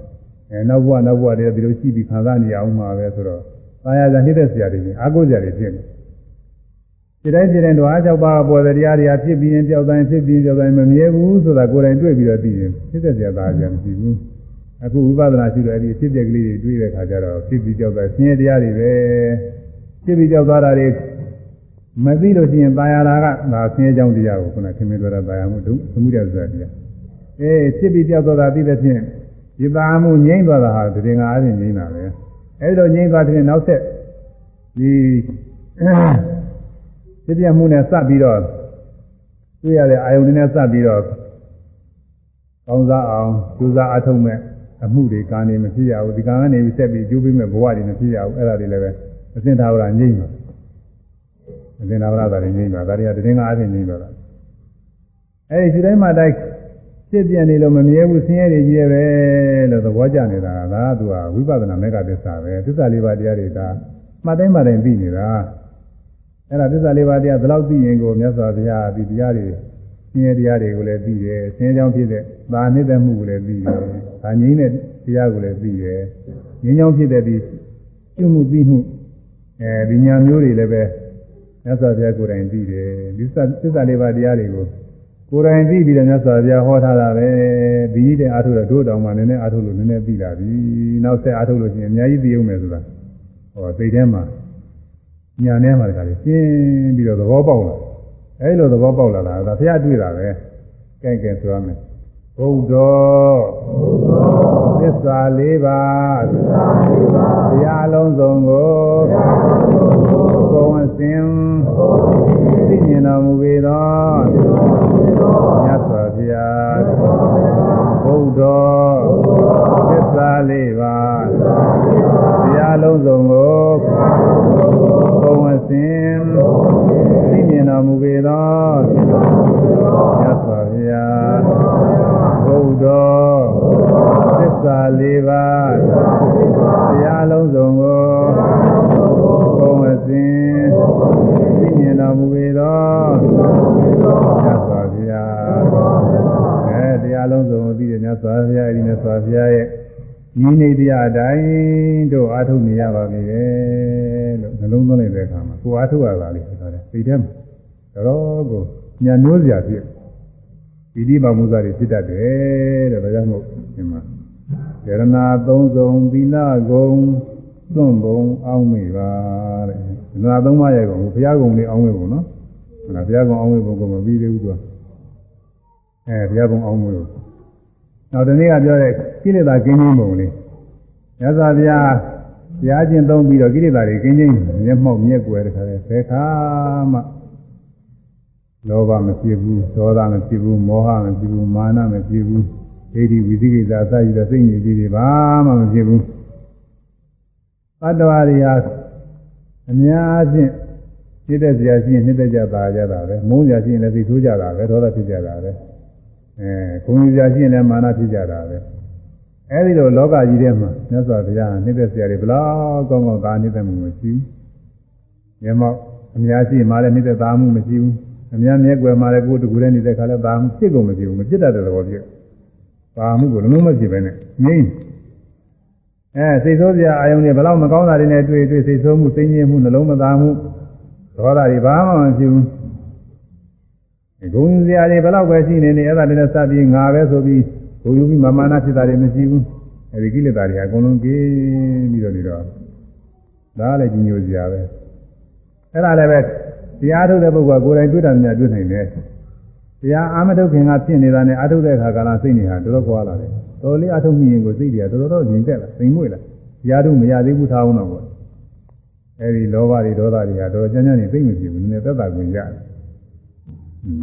အဲနောက်ဘဝနောက်ဘဝတွေဒီလိုရှိပြီးခံစားနေရအောင်မှာပဲဆိုတော့သာယာဇာနှိမ့်သက်စရာတွေအာကိုစရာတွေဖြစ်နေဒီတိုင်းဒီတိုင်းတော့အားကြောက်ပါပေါ်တရားတွေဖြစ်ပြီးရင်ကြောက်တိုင်းဖြစ်ပြီးကြောက်တိုင်းမမြဲဘူးဆိုတာကိုယ်တိုင်တွေ့ပြီးတော့သိရင်ဖြစ်တဲ့စရာသာကြမရှိဘူးအခုဝိပဿနာရှိတော့အဲ့ဒီဖြစ်ပျက်ကလေးတွေတွေ့တဲ့ခါကျတော့ဖြစ်ပြီးကြောက်တာဆင်းရဲတရားတွေပဲဖြစ်ပြီးကြောက်သွားတာတွေမသိလို့ရှိရင်သာယာတာကဒါဆင်းရဲကြောင်းတရားကိုခုနခင်မင်းတို့ကသာယာမှုဒုသမှုရဆိုတာတရား အေးဖြစ်ပြီးကြောက်သွားတာသိတဲ့ဖြင့်ဒီပါမှုငြိမ့်သွားတာဟာတည်ငါအချင်းငြိမ့်တာပဲအဲ့လိုငြိမ့်သွားတဲ့နောက်ဆက်ဒီဖြစ်ပြမှုနဲ့စပ်ပြီးတော့တွေ့ရတဲ့အာယုန်တွေနဲ့စပ်ပြီးတော့ကောင်းစားအောင်ကြိုးစားအထုတ်မဲ့အမှုတွေကာနေမဖြစ်ရဘူးဒီကံကနေဆက်ပြီးကျိုးပေးမဲ့ဘဝတွေမဖြစ်ရဘူးအဲ့ဒါတွေလည်းပဲအစင်သာဝရငြိမ့်ပါအစင်သာဝရသာတွေငြိမ့်ပါဒါတွေကတည်ငါအချင်းငြိမ့်ပါလားအဲ့ဒီဒီတိုင်းမှာတိုက် ဖြစ်ပြနေလို့မမြဲဘူးဆင်းရဲတွေကြီးရပဲလို့သဘောကျနေတာကဒါကသူကဝိပဿနာမေဃသစ္စာပဲသစ္စာလေးပါးတရားတွေဒါမှတ်တိုင်းမှတ်တိုင်းသိနေတာအဲ့ဒါသစ္စာလေးပါးတရားဘယ်လောက်သိရင်ကိုမြတ်စွာဘုရားဒီတရားတွေဆင်းရဲတရားတွေကိုလည်းသိတယ်ဆင်းရဲကြောင်းဖြစ်တဲ့သာနှိမ့်တဲ့မှုကိုလည်းသိတယ်ဒါငြိမ်းတဲ့တရားကိုလည်းသိတယ်ငြိမ်းကြောင်းဖြစ်တဲ့ဒီကျွမှုသိမှုအဲဒီညာမျိုးတွေလည်းပဲမြတ်စွာဘုရားကိုယ်တိုင်သိတယ်ဒီသစ္စာလေးပါးတရားတွေကို ကိုယ်တိုင်သိပြီးတော့မြတ်စွာဘုရားဟောထားတာပဲဒီကြီးတဲ့အားထုတ်တော့တို့တောင်မှနည်းနည်းအားထုတ်လို့နည်းနည်းသိလာပြီနောက်ဆက်အားထုတ်လို့ရှိရင်အများကြီးသိအောင်မယ်ဆိုတာဟောသိတဲ့မှာညာထဲမှာတခါလေးရှင်းပြီးတော့သဘောပေါက်လာအဲဒီလိုသဘောပေါက်လာတာဒါဘုရားတွေ့တာပဲကဲကဲဆိုရမယ်ဘုဒ္ဓသစ္စာလေးပါးဘုရားလုံးစုံကိုဘုံအစဉ်သိမြင်တော်မူပေသော ဘုဒ္ဓသစ္စာလေးပါးဘုရားလုံးစုံကိုဘုံအစဉ်သိမြင်တော်မူပေသောမြတ်စွာဘုရားဘုဒ္ဓသစ္စာလေးပါးတရားလုံးစုံကိုဘုံအစဉ်သိမြင်တော်မူပေသောမြတ်စွာဘုရား အဲတရားလုံးစုံကိုသိတဲ့မြတ်စွာဘုရားအဲဒီမြတ်စွာဘုရားရဲ့ဤနေတရားတိုင်းတို့အားထုတ်နေရပါပြီလေလို့နှလုံးသွင်းလိုက်တဲ့အခါမှာကိုအားထုတ်ရတာလေဆိုတော့စိတ်ထဲမှာတော့ကိုညာမျိုးစရာဖြစ်ပီတိပါမှုစားတွေဖြစ်တတ်တယ်တဲ့ဒါကြောင့်မို့ဒီမှာယရနာသုံးစုံသီလဂုံသွန့်ဘုံအောင်းမိပါတဲ့ယရနာသုံးပါးရဲ့ကုံဘုရားကုံလေးအောင်းမိပုံနော်ဟုတ်လားဘုရားကုံအောင်းမိပုံကမပြီးသေးဘူးသူက အဲဘုရားကုံအောင်းမိလို့နောက်ဒီနေ့ကပြောတဲ့ကိလေသာကင်းခြင်းပုံလေးမြတ်စွာဘုရားဘုရားကျင့်သုံးပြီးတော့ကိလေသာတွေကင်းခြင်းမျက်မှောက်မျက်ကွယ်တခါလဲဘယ်ခါမှလောဘမဖြစ်ဘူးဒေါသမဖြစ်ဘူးမောဟမဖြစ်ဘူးမာနမဖြစ်ဘူးဒိဋ္ဌိဝိသိကိစ္စအစရှိတဲ့စိတ်ညစ်ကြီးတွေဘာမှမဖြစ်ဘူးတတ္တဝါတွေဟာအများဖြင့်ဖြစ်တဲ့ဇာရှိရင်နှစ်သက်ကြတာကြတာပဲမုန်းဇာရှိရင်လည်းသိဆိုးကြတာပဲဒေါသဖြစ်ကြတာပဲ အဲခုံဇာရှိရင်လည်းမာနဖြစ်ကြတာပဲအဲဒီလိုလောကကြီးထဲမှာမြတ်စွာဘုရားနှစ်သက်ဇာတွေဘလောက်ကောင်းကောင်းသာနှစ်သက်မှုမရှိဘူးမျက်မှောက်အများရှိမှလည်းနှစ်သက်သားမှုမရှိဘူးအများမြဲကွယ်မှာလည်းကိုယ်တကူလည်းနေတဲ့ခါလဲဒါမှဖြစ်ကုန်မဖြစ်ဘူးမဖြစ်တတ်တဲ့သဘောဖြစ်ပါမှုကိုလုံးဝမဖြစ်ပဲနဲ့ငြိမ့်အဲစိတ်ဆိုးစရာအာယုန်တွေဘယ်လောက်မကောင်းတာတွေနဲ့တွေ့တွေ့စိတ်ဆိုးမှုစိတ်ညစ်မှုနှလုံးမသားမှုဒေဒေါသတွေဘာမှမဖြစ်ဘူး ဂုဏ်စရာတွေဘယ်တော့ပဲရှိနေနေအဲ့ဒါတွေနဲ့စပ်ပြီးငါပဲဆိုပြီးဘုံယူပြီးမမာနဖြစ်တာတွေမရှိဘူးအဲဒီကိလေသာတွေအကုန်လုံးကင်းပြီးတော့နေတော့ဒါလည်းကြီးညိုစရာပဲအဲ့ဒါလည်းပဲတရားထုတ်တဲ့ပုဂ္ဂိုလ်ကကိုယ်တိုင်တွေ့တာများတွေ့နိုင်တယ်တရားအာမထုတ်ခင်ကဖြစ်နေတာနဲ့အာထုတ်တဲ့အခါကလာစိတ်နေဟာတော်တော်ကွာလာတယ်တော်လေးအာထုတ်မိရင်ကိုစိတ်တွေကတော်တော်ငြိမ်သက်လာစိမ်မွေ့လာတရားထုတ်မရသေးဘူးထားအောင်တော့ပေါ့အဲဒီလောဘတွေဒေါသတွေဟာတော်တော်ကြမ်းကြမ်းနေသိမ့်မဖြစ်ဘူးနည်းနည်းသက်သာခွင့်ရတယ်။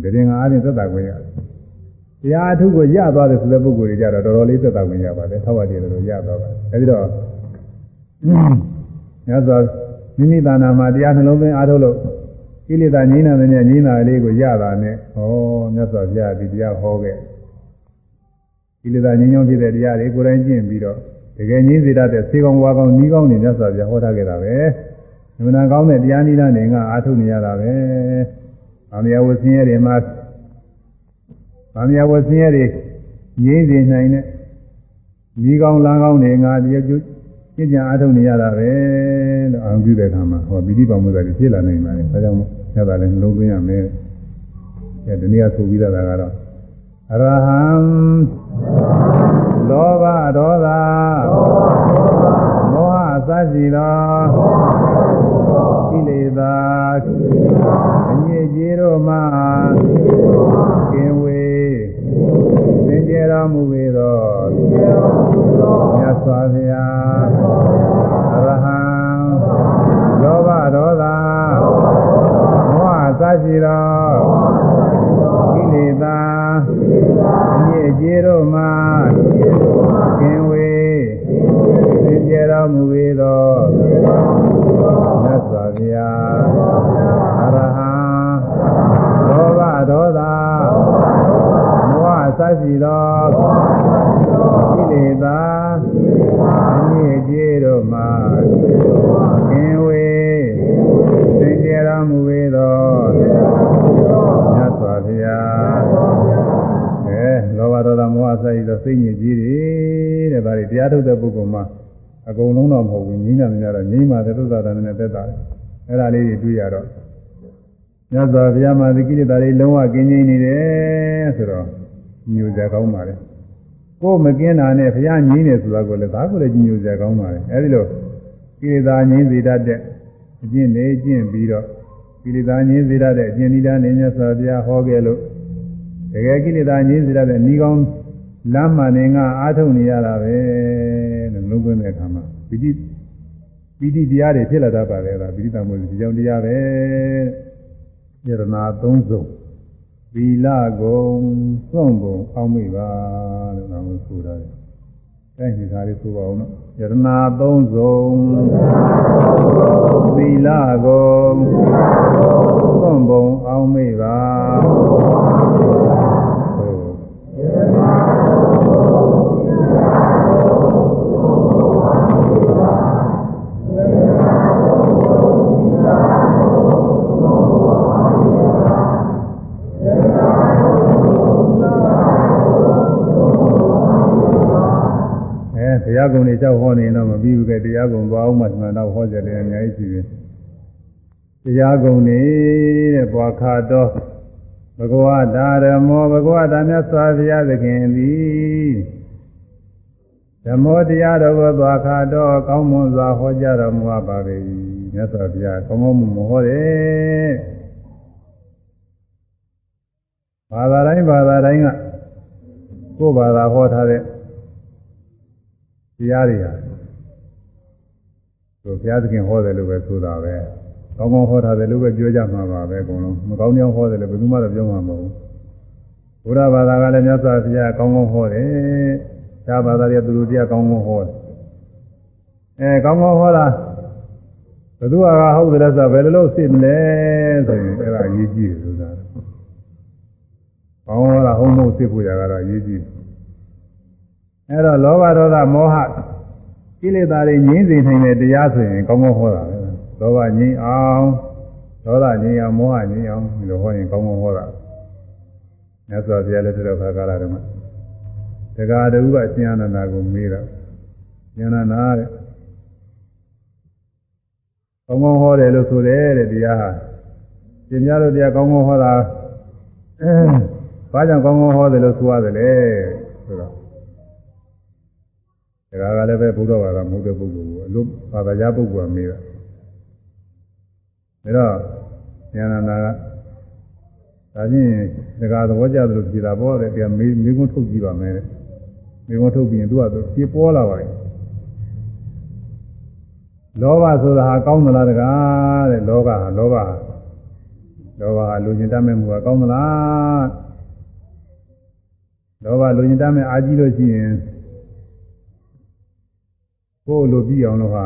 ဒါရင်ကအားဖြင့်သက်သာခွင့်ရတယ်။တရားအထုကိုရသွားတယ်ဆိုတဲ့ပုဂ္ဂိုလ်တွေကြတော့တော်တော်လေးသက်သာခွင့်ရပါတယ်။ထောက်ပါတည်းလို့ရသွားပါတယ်။အဲဒီတော့ညဇောမိမိတဏ္ဍာမှာတရားနှလုံးသွင်းအားထုတ်လို့ကိလေသာငြိမ်းတဲ့နဲ့ငြိမ်းတာလေးကိုရတာနဲ့ဩမြတ်စွာဘုရားဒီတရားဟောခဲ့ကိလေသာငြိမ်းချမ်းဖြစ်တဲ့တရားတွေကိုယ်တိုင်ကျင့်ပြီးတော့တကယ်ငြိမ်းစေတတ်တဲ့ဆေးကောင်းဝါကောင်းဤကောင်းတွေမြတ်စွာဘုရားဟောထားခဲ့တာပဲ။ဉာဏ်ကောင်းတဲ့တရားနည်းလမ်းတွေငါအားထုတ်နေရတာပဲ။။ ဗာမယဝဆင်းရဲတွေမှာဗာမယဝဆင်းရဲတွေငြိမ့်စေနိုင်တဲ့မိကောင်းလမ်းကောင်းတွေငါတည်းကျင့်ကြံအားထုတ်နေရတာပဲလို့အောင်ပြုတဲ့အခါမှာဟောပိဋိပါမှုတွေဖြစ်လာနိုင်ပါတယ်။ဒါကြောင့်ညတာလည်းလုံးသွင်းရမယ်။အဲဒီနေ့ကဆိုပြီးတာကတော့အရဟံလောဘဒေါသမောဟအစရှိသောကိလေသာ အညစ်အကြေးတို့မှကင်းဝေးသင်ကြတော်မူပေသောမြတ်စွာဘုရားအရဟံလောဘဒေါသမောဟအစရှိသောကိလေသာအညစ်အကြေးတို့မှကင်းဝေးသင်ကြတော်မူပေသောမြတ်စွာဘုရားအရဟံ လောဘဒေါသမောဟစရှိသောကိလေသာအမြင့်ကြီးတို့မှသင်ဝေသင်ကြတော်မူပေသောမြတ်စွာဘုရားအဲလောဘဒေါသမောဟစရှိသောစိတ်ညစ်ကြီးတွေတဲ့ဒါတွေတရားထုတ်တဲ့ပုဂ္ဂိုလ်မှာအကုန်လုံးတော့မဟုတ်ဘူးငြိမ်းတယ်များတော့ငြိမ်းပါတဲ့သုဒ္ဓတာနဲ့သက်တာအဲ့ဒါလေးတွေတွေ့ရတော့ မြတ်စွာဘုရားမှာဒီကိလေသာတွေလုံးဝကင်းငြိမ်းနေတယ်ဆိုတော့ညိုကြကောင်းပါလေကိုယ်မကင်းတာနဲ့ဘုရားငြိမ်းတယ်ဆိုတာကိုလည်းဒါကိုလည်းညိုကြကောင်းပါလေအဲ့ဒီလိုကိလေသာငြိမ်းစေတတ်တဲ့အကျင့်လေးကျင့်ပြီးတော့ကိလေသာငြိမ်းစေတတ်တဲ့အကျင့်ဤသားနေမြတ်စွာဘုရားဟောခဲ့လို့တကယ်ကိလေသာငြိမ်းစေတတ်တဲ့ဤကောင်းလမ်းမှန်နေငါအားထုတ်နေရတာပဲလုံးသွင်းတဲ့အခါမှာပိဋိပိဋိတရားတွေဖြစ်လာတတ်ပါတယ်ဒါပိဋိတမို့ဒီကြောင့်တရားပဲ ယရနာသုံးစုံသီလကုံသွန့်ကုံအောင်းမိပါလို့ငါတို့ဆိုတာတယ်။အဲဒီခါလေးဆိုပါအောင်နော်။ယရနာသုံးစုံသီလကုံသွန့်ကုံအောင်းမိပါ တရားကုံတွေကြောက်ဟောနေတော့မပြီးဘူးကတရားကုံသွားအောင်မှမှန်တော့ဟောကြတယ်အများကြီးရှိတယ်တရားကုံနေတဲ့ဘွာခါတော်ဘဂဝတာဓမ္မောဘဂဝတာမြတ်စွာဘုရားသခင်သည်ဓမ္မောတရားတော်ကိုသွားခါတော်ကောင်းမွန်စွာဟောကြားတော်မူပါပေ၏မြတ်စွာဘုရားကောင်းကောင်းမွန်မွန်ဟောတယ်ဘာသာတိုင်းဘာသာတိုင်းကကိုယ်ဘာသာဟောထားတဲ့ တရားတွေဟာသူဘုရားသခင်ဟောတယ်လို့ပဲဆိုတာပဲကောင်းကောင်းဟောထားတယ်လို့ပဲပြောကြမှာပါပဲအကုန်လုံးမကောင်းကြောင်ဟောတယ်လို့ဘယ်သူမှတော့ပြောမှာမဟုတ်ဘူးဘုရားဘာသာကလည်းမြတ်စွာဘုရားကောင်းကောင်းဟောတယ်ဒါဘာသာတွေသူတို့တရားကောင်းကောင်းဟောတယ်အဲကောင်းကောင်းဟောတာဘယ်သူကဟုတ်တယ်ဆိုဘယ်လိုလုပ်သိမလဲဆိုရင်အဲ့ဒါအရေးကြီးတယ်ဆိုတာကောင်းဟောတာဟုတ်မဟုတ်သိဖို့ရတာအရေးကြီးတယ် အဲ့တော့လောဘဒေါသမောဟကိလေသာတွေငြိမ်းစေနိုင်တဲ့တရားဆိုရင်ကောင်းကောင်းဟောတာပဲလောဘငြိမ်းအောင်ဒေါသငြိမ်းအောင်မောဟငြိမ်းအောင်ဒီလိုဟောရင်ကောင်းကောင်းဟောတာမြတ်စွာဘုရားလက်ထက်ခါကာလတုန်းကတက္ကရာတူကအရှင်အနန္ဒာကိုမေးတော့ဉာဏနာတဲ့ကောင်းကောင်းဟောတယ်လို့ဆိုတယ်တဲ့တရားဟာရှင်များတို့တရားကောင်းကောင်းဟောတာအဲဘာကြောင့်ကောင်းကောင်းဟောတယ်လို့ဆိုရတယ်လေဆိုတော့ ဒါကလည်းပဲဘုရားဘာသာမဟုတ်တဲ့ပုဂ္ဂိုလ်ကိုအလို့ဘာသာကြားပုဂ္ဂိုလ်ကမေးတာဒါတော့ဉာဏ်နာကဒါချင်းဒကာသဘောကျသလိုဖြေတာပေါ့တဲ့တရားမေးမေးခွန်းထုတ်ကြည့်ပါမယ်တဲ့မေးခွန်းထုတ်ပြီးရင်သူကသူဖြေပေါ်လာပါလေလောဘဆိုတာဟာကောင်းသလားတကားတဲ့လောဘဟာလောဘဟာလောဘဟာလူကျင်တတ်မဲ့မှုကကောင်းသလားလောဘလူကျင်တတ်မဲ့အာကြီးလို့ရှိရင် ကိုယ်လိုပြီးအောင်လို့ဟာ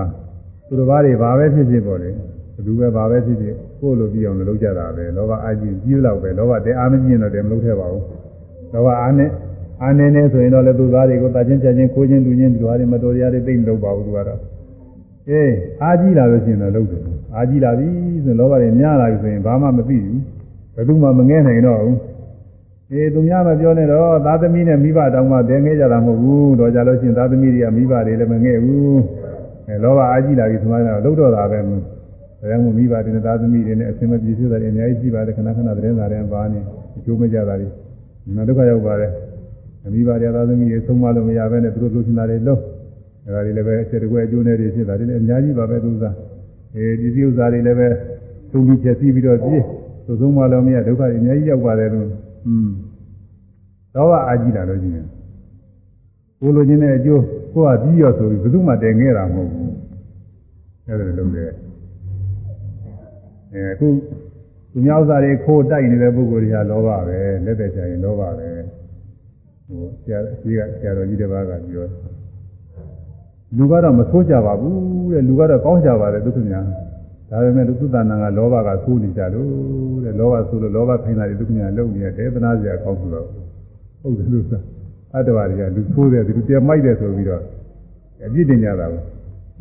သူတစ်ပါးတွေဘာပဲဖြစ်ဖြစ်ပေါ့လေဘယ်သူပဲဘာပဲဖြစ်ဖြစ်ကိုယ်လိုပြီးအောင်လုပ်ကြတာပဲလောဘအာကြီးကြီးလောက်ပဲလောဘတဲအားမကြီးရင်တော့တဲမလုပ်ထဲပါဘူးလောဘအားနဲ့အားနေနေဆိုရင်တော့လည်းသူသားတွေကိုတာချင်းပြချင်းခိုးချင်းလူချင်းဒီဟာတွေမတော်ရတွေသိမ့်လို့ပါဘူးသူကတော့အေးအားကြီးလာလို့ရှိရင်တော့လုပ်တယ်အားကြီးလာပြီဆိုရင်လောဘတွေများလာပြီဆိုရင်ဘာမှမသိဘူးဘယ်သူမှမငဲနိုင်တော့ဘူး အေးသူများမပြောနဲ့တော့သားသမီးနဲ့မိဘတောင်မှတည်ငဲကြတာမဟုတ်ဘူးတော့ကြလို့ရှိရင်သားသမီးတွေကမိဘတွေလည်းမငဲဘူးအဲလောဘအားကြီးလာပြီဆိုမှတော့လှုပ်တော့တာပဲဒါကြောင့်မိဘတွေနဲ့သားသမီးတွေနဲ့အစင်မပြေဖြစ်တာတွေအများကြီးရှိပါတယ်ခဏခဏသတင်းစာတွေပါနေအကျိုးမကြတာတွေမဒုက္ခရောက်ပါတယ်မိဘတွေသားသမီးတွေဆုံးမလို့မရဘဲနဲ့သူတို့လူချင်တာတွေလုံးဒါတွေလည်းပဲအချက်တကွဲအကျိုးနဲ့တွေဖြစ်တာတွေလည်းအများကြီးပါပဲသူစားအဲဒီစည်းဥစ္စာတွေလည်းပဲသုံးပြီးဖြည့်ဆည်းပြီးတော့ပြည့်သူဆုံးမလို့မရဒုက္ခတွေအများကြီးရောက်ပါတယ်လို့อืม တော့အာကြည့်တာလို့ရှိရင်ကိုလိုချင်တဲ့အကျိုးကိုကပြီးရောဆိုပြီးဘယ်သူမှတည်ငဲတာမဟုတ်ဘူးအဲ့ဒါလုံးတယ်အဲအခုသူများဥစ္စာတွေခိုးတိုက်နေတဲ့ပုဂ္ဂိုလ်တွေကလောဘပဲလက်သက်ချရင်လောဘပဲဟိုဆရာကြီးကဆရာတော်ကြီးတစ်ပါးကပြောလူကတော့မဆိုးကြပါဘူးတဲ့လူကတော့ကောင်းကြပါတယ်ဒုက္ခများဒါပေမဲ့လူသုတနာကလောဘကဆိုးနေကြလို့တဲ့လောဘဆိုးလို့လောဘခိုင်းတာတွေဒုက္ခများလုံနေတယ်သနာစရာကောင်းဆိုတော့ ဟုတ်တယ်လို့ဆိုအတ္တဝါတွေကလူဆိုးတယ်သူတရားမိုက်တယ်ဆိုပြီးတော့အပြစ်တင်ကြတာပဲ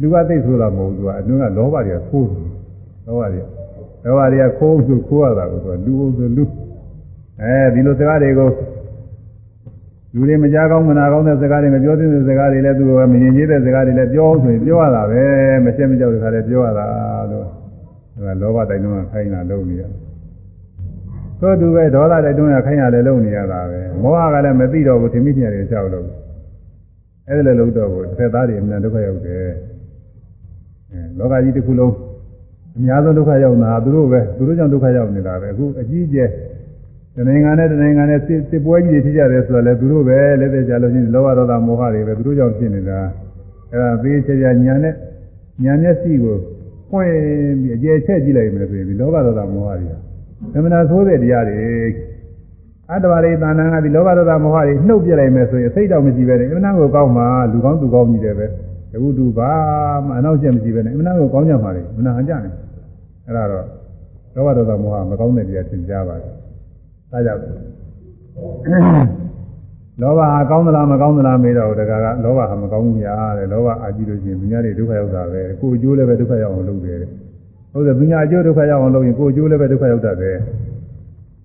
လူကသိဆိုတာမဟုတ်ဘူးသူကအနှုံးကလောဘတွေကဆိုးတယ်လောဘတွေလောဘတွေကခိုးဆိုခိုးရတာကိုသူကလူအောင်ဆိုလူအဲဒီလိုစကားတွေကိုလူတွေမကြားကောင်းမနာကောင်းတဲ့စကားတွေမပြောသင့်တဲ့စကားတွေလည်းသူကမရင်ကြီးတဲ့စကားတွေလည်းပြောဆိုရင်ပြောရတာပဲမချက်မကြောက်တဲ့ခါလည်းပြောရတာလို့အဲလောဘတိုက်တွန်းခိုင်းတာလုပ်နေရ သို့သူပဲဒေါသတိုက်တွန်းခိုင်းတာလည်းလုပ်နေရတာပဲမောဟကလည်းမသိတော့ဘူးဓိမိညာတွေကြောက်လို့အဲ့ဒါလည်းလုပ်တော့ဘူးတစ်ဖက်သားတွေအမှန်ဒုက္ခရောက်တယ်အဲလောကကြီးတစ်ခုလုံးအများဆုံးဒုက္ခရောက်တာသူတို့ပဲသူတို့ကြောင့်ဒုက္ခရောက်နေတာပဲအခုအကြီးအကျယ်တနိုင်ငံနဲ့တနိုင်ငံနဲ့စစ်စစ်ပွဲကြီးတွေဖြစ်ကြတယ်ဆိုတော့လေသူတို့ပဲလက်သက်ကြလို့ချင်းလောဘဒေါသမောဟတွေပဲသူတို့ကြောင့်ဖြစ်နေတာအဲဒါသေးချာချာညာနဲ့ညာမျက်စိကိုဖွင့်ပြီးအကျယ်ချက်ကြည့်လိုက်မယ်ဆိုရင်ဒီလောဘဒေါသမောဟတွေ သမဏဆိုးတဲ့တရားတွေအတ္တဝရိသာနာကဒီလောဘဒေါသမောဟတွေနှုတ်ပြလိုက်မယ်ဆိုရင်စိတ်တော်မရှိပဲနဲ့အမှန်ကိုကောင်းမှလူကောင်းသူကောင်းကြီးတယ်ပဲတခုတူပါမှအနောက်ကျမရှိပဲနဲ့အမှန်ကိုကောင်းကြမှာလေအမှန်ဟန်ကြတယ်အဲ့ဒါတော့လောဘဒေါသမောဟမကောင်းတဲ့တရားသင်ကြားပါတယ်ဒါကြောင့်လောဘဟာကောင်းသလားမကောင်းသလားမေးတော့တခါကလောဘဟာမကောင်းဘူးများတဲ့လောဘအာကြည့်လို့ရှိရင်သူများတွေဒုက္ခရောက်တာပဲကိုယ်အကျိုးလည်းပဲဒုက္ခရောက်အောင်လုပ်တယ် ဟုတ်တယ်သူများအကျိုးဒုက္ခရောက်အောင်လုပ်ရင်ကိုယ်အကျိုးလည်းပဲဒုက္ခရောက်တတ်တယ်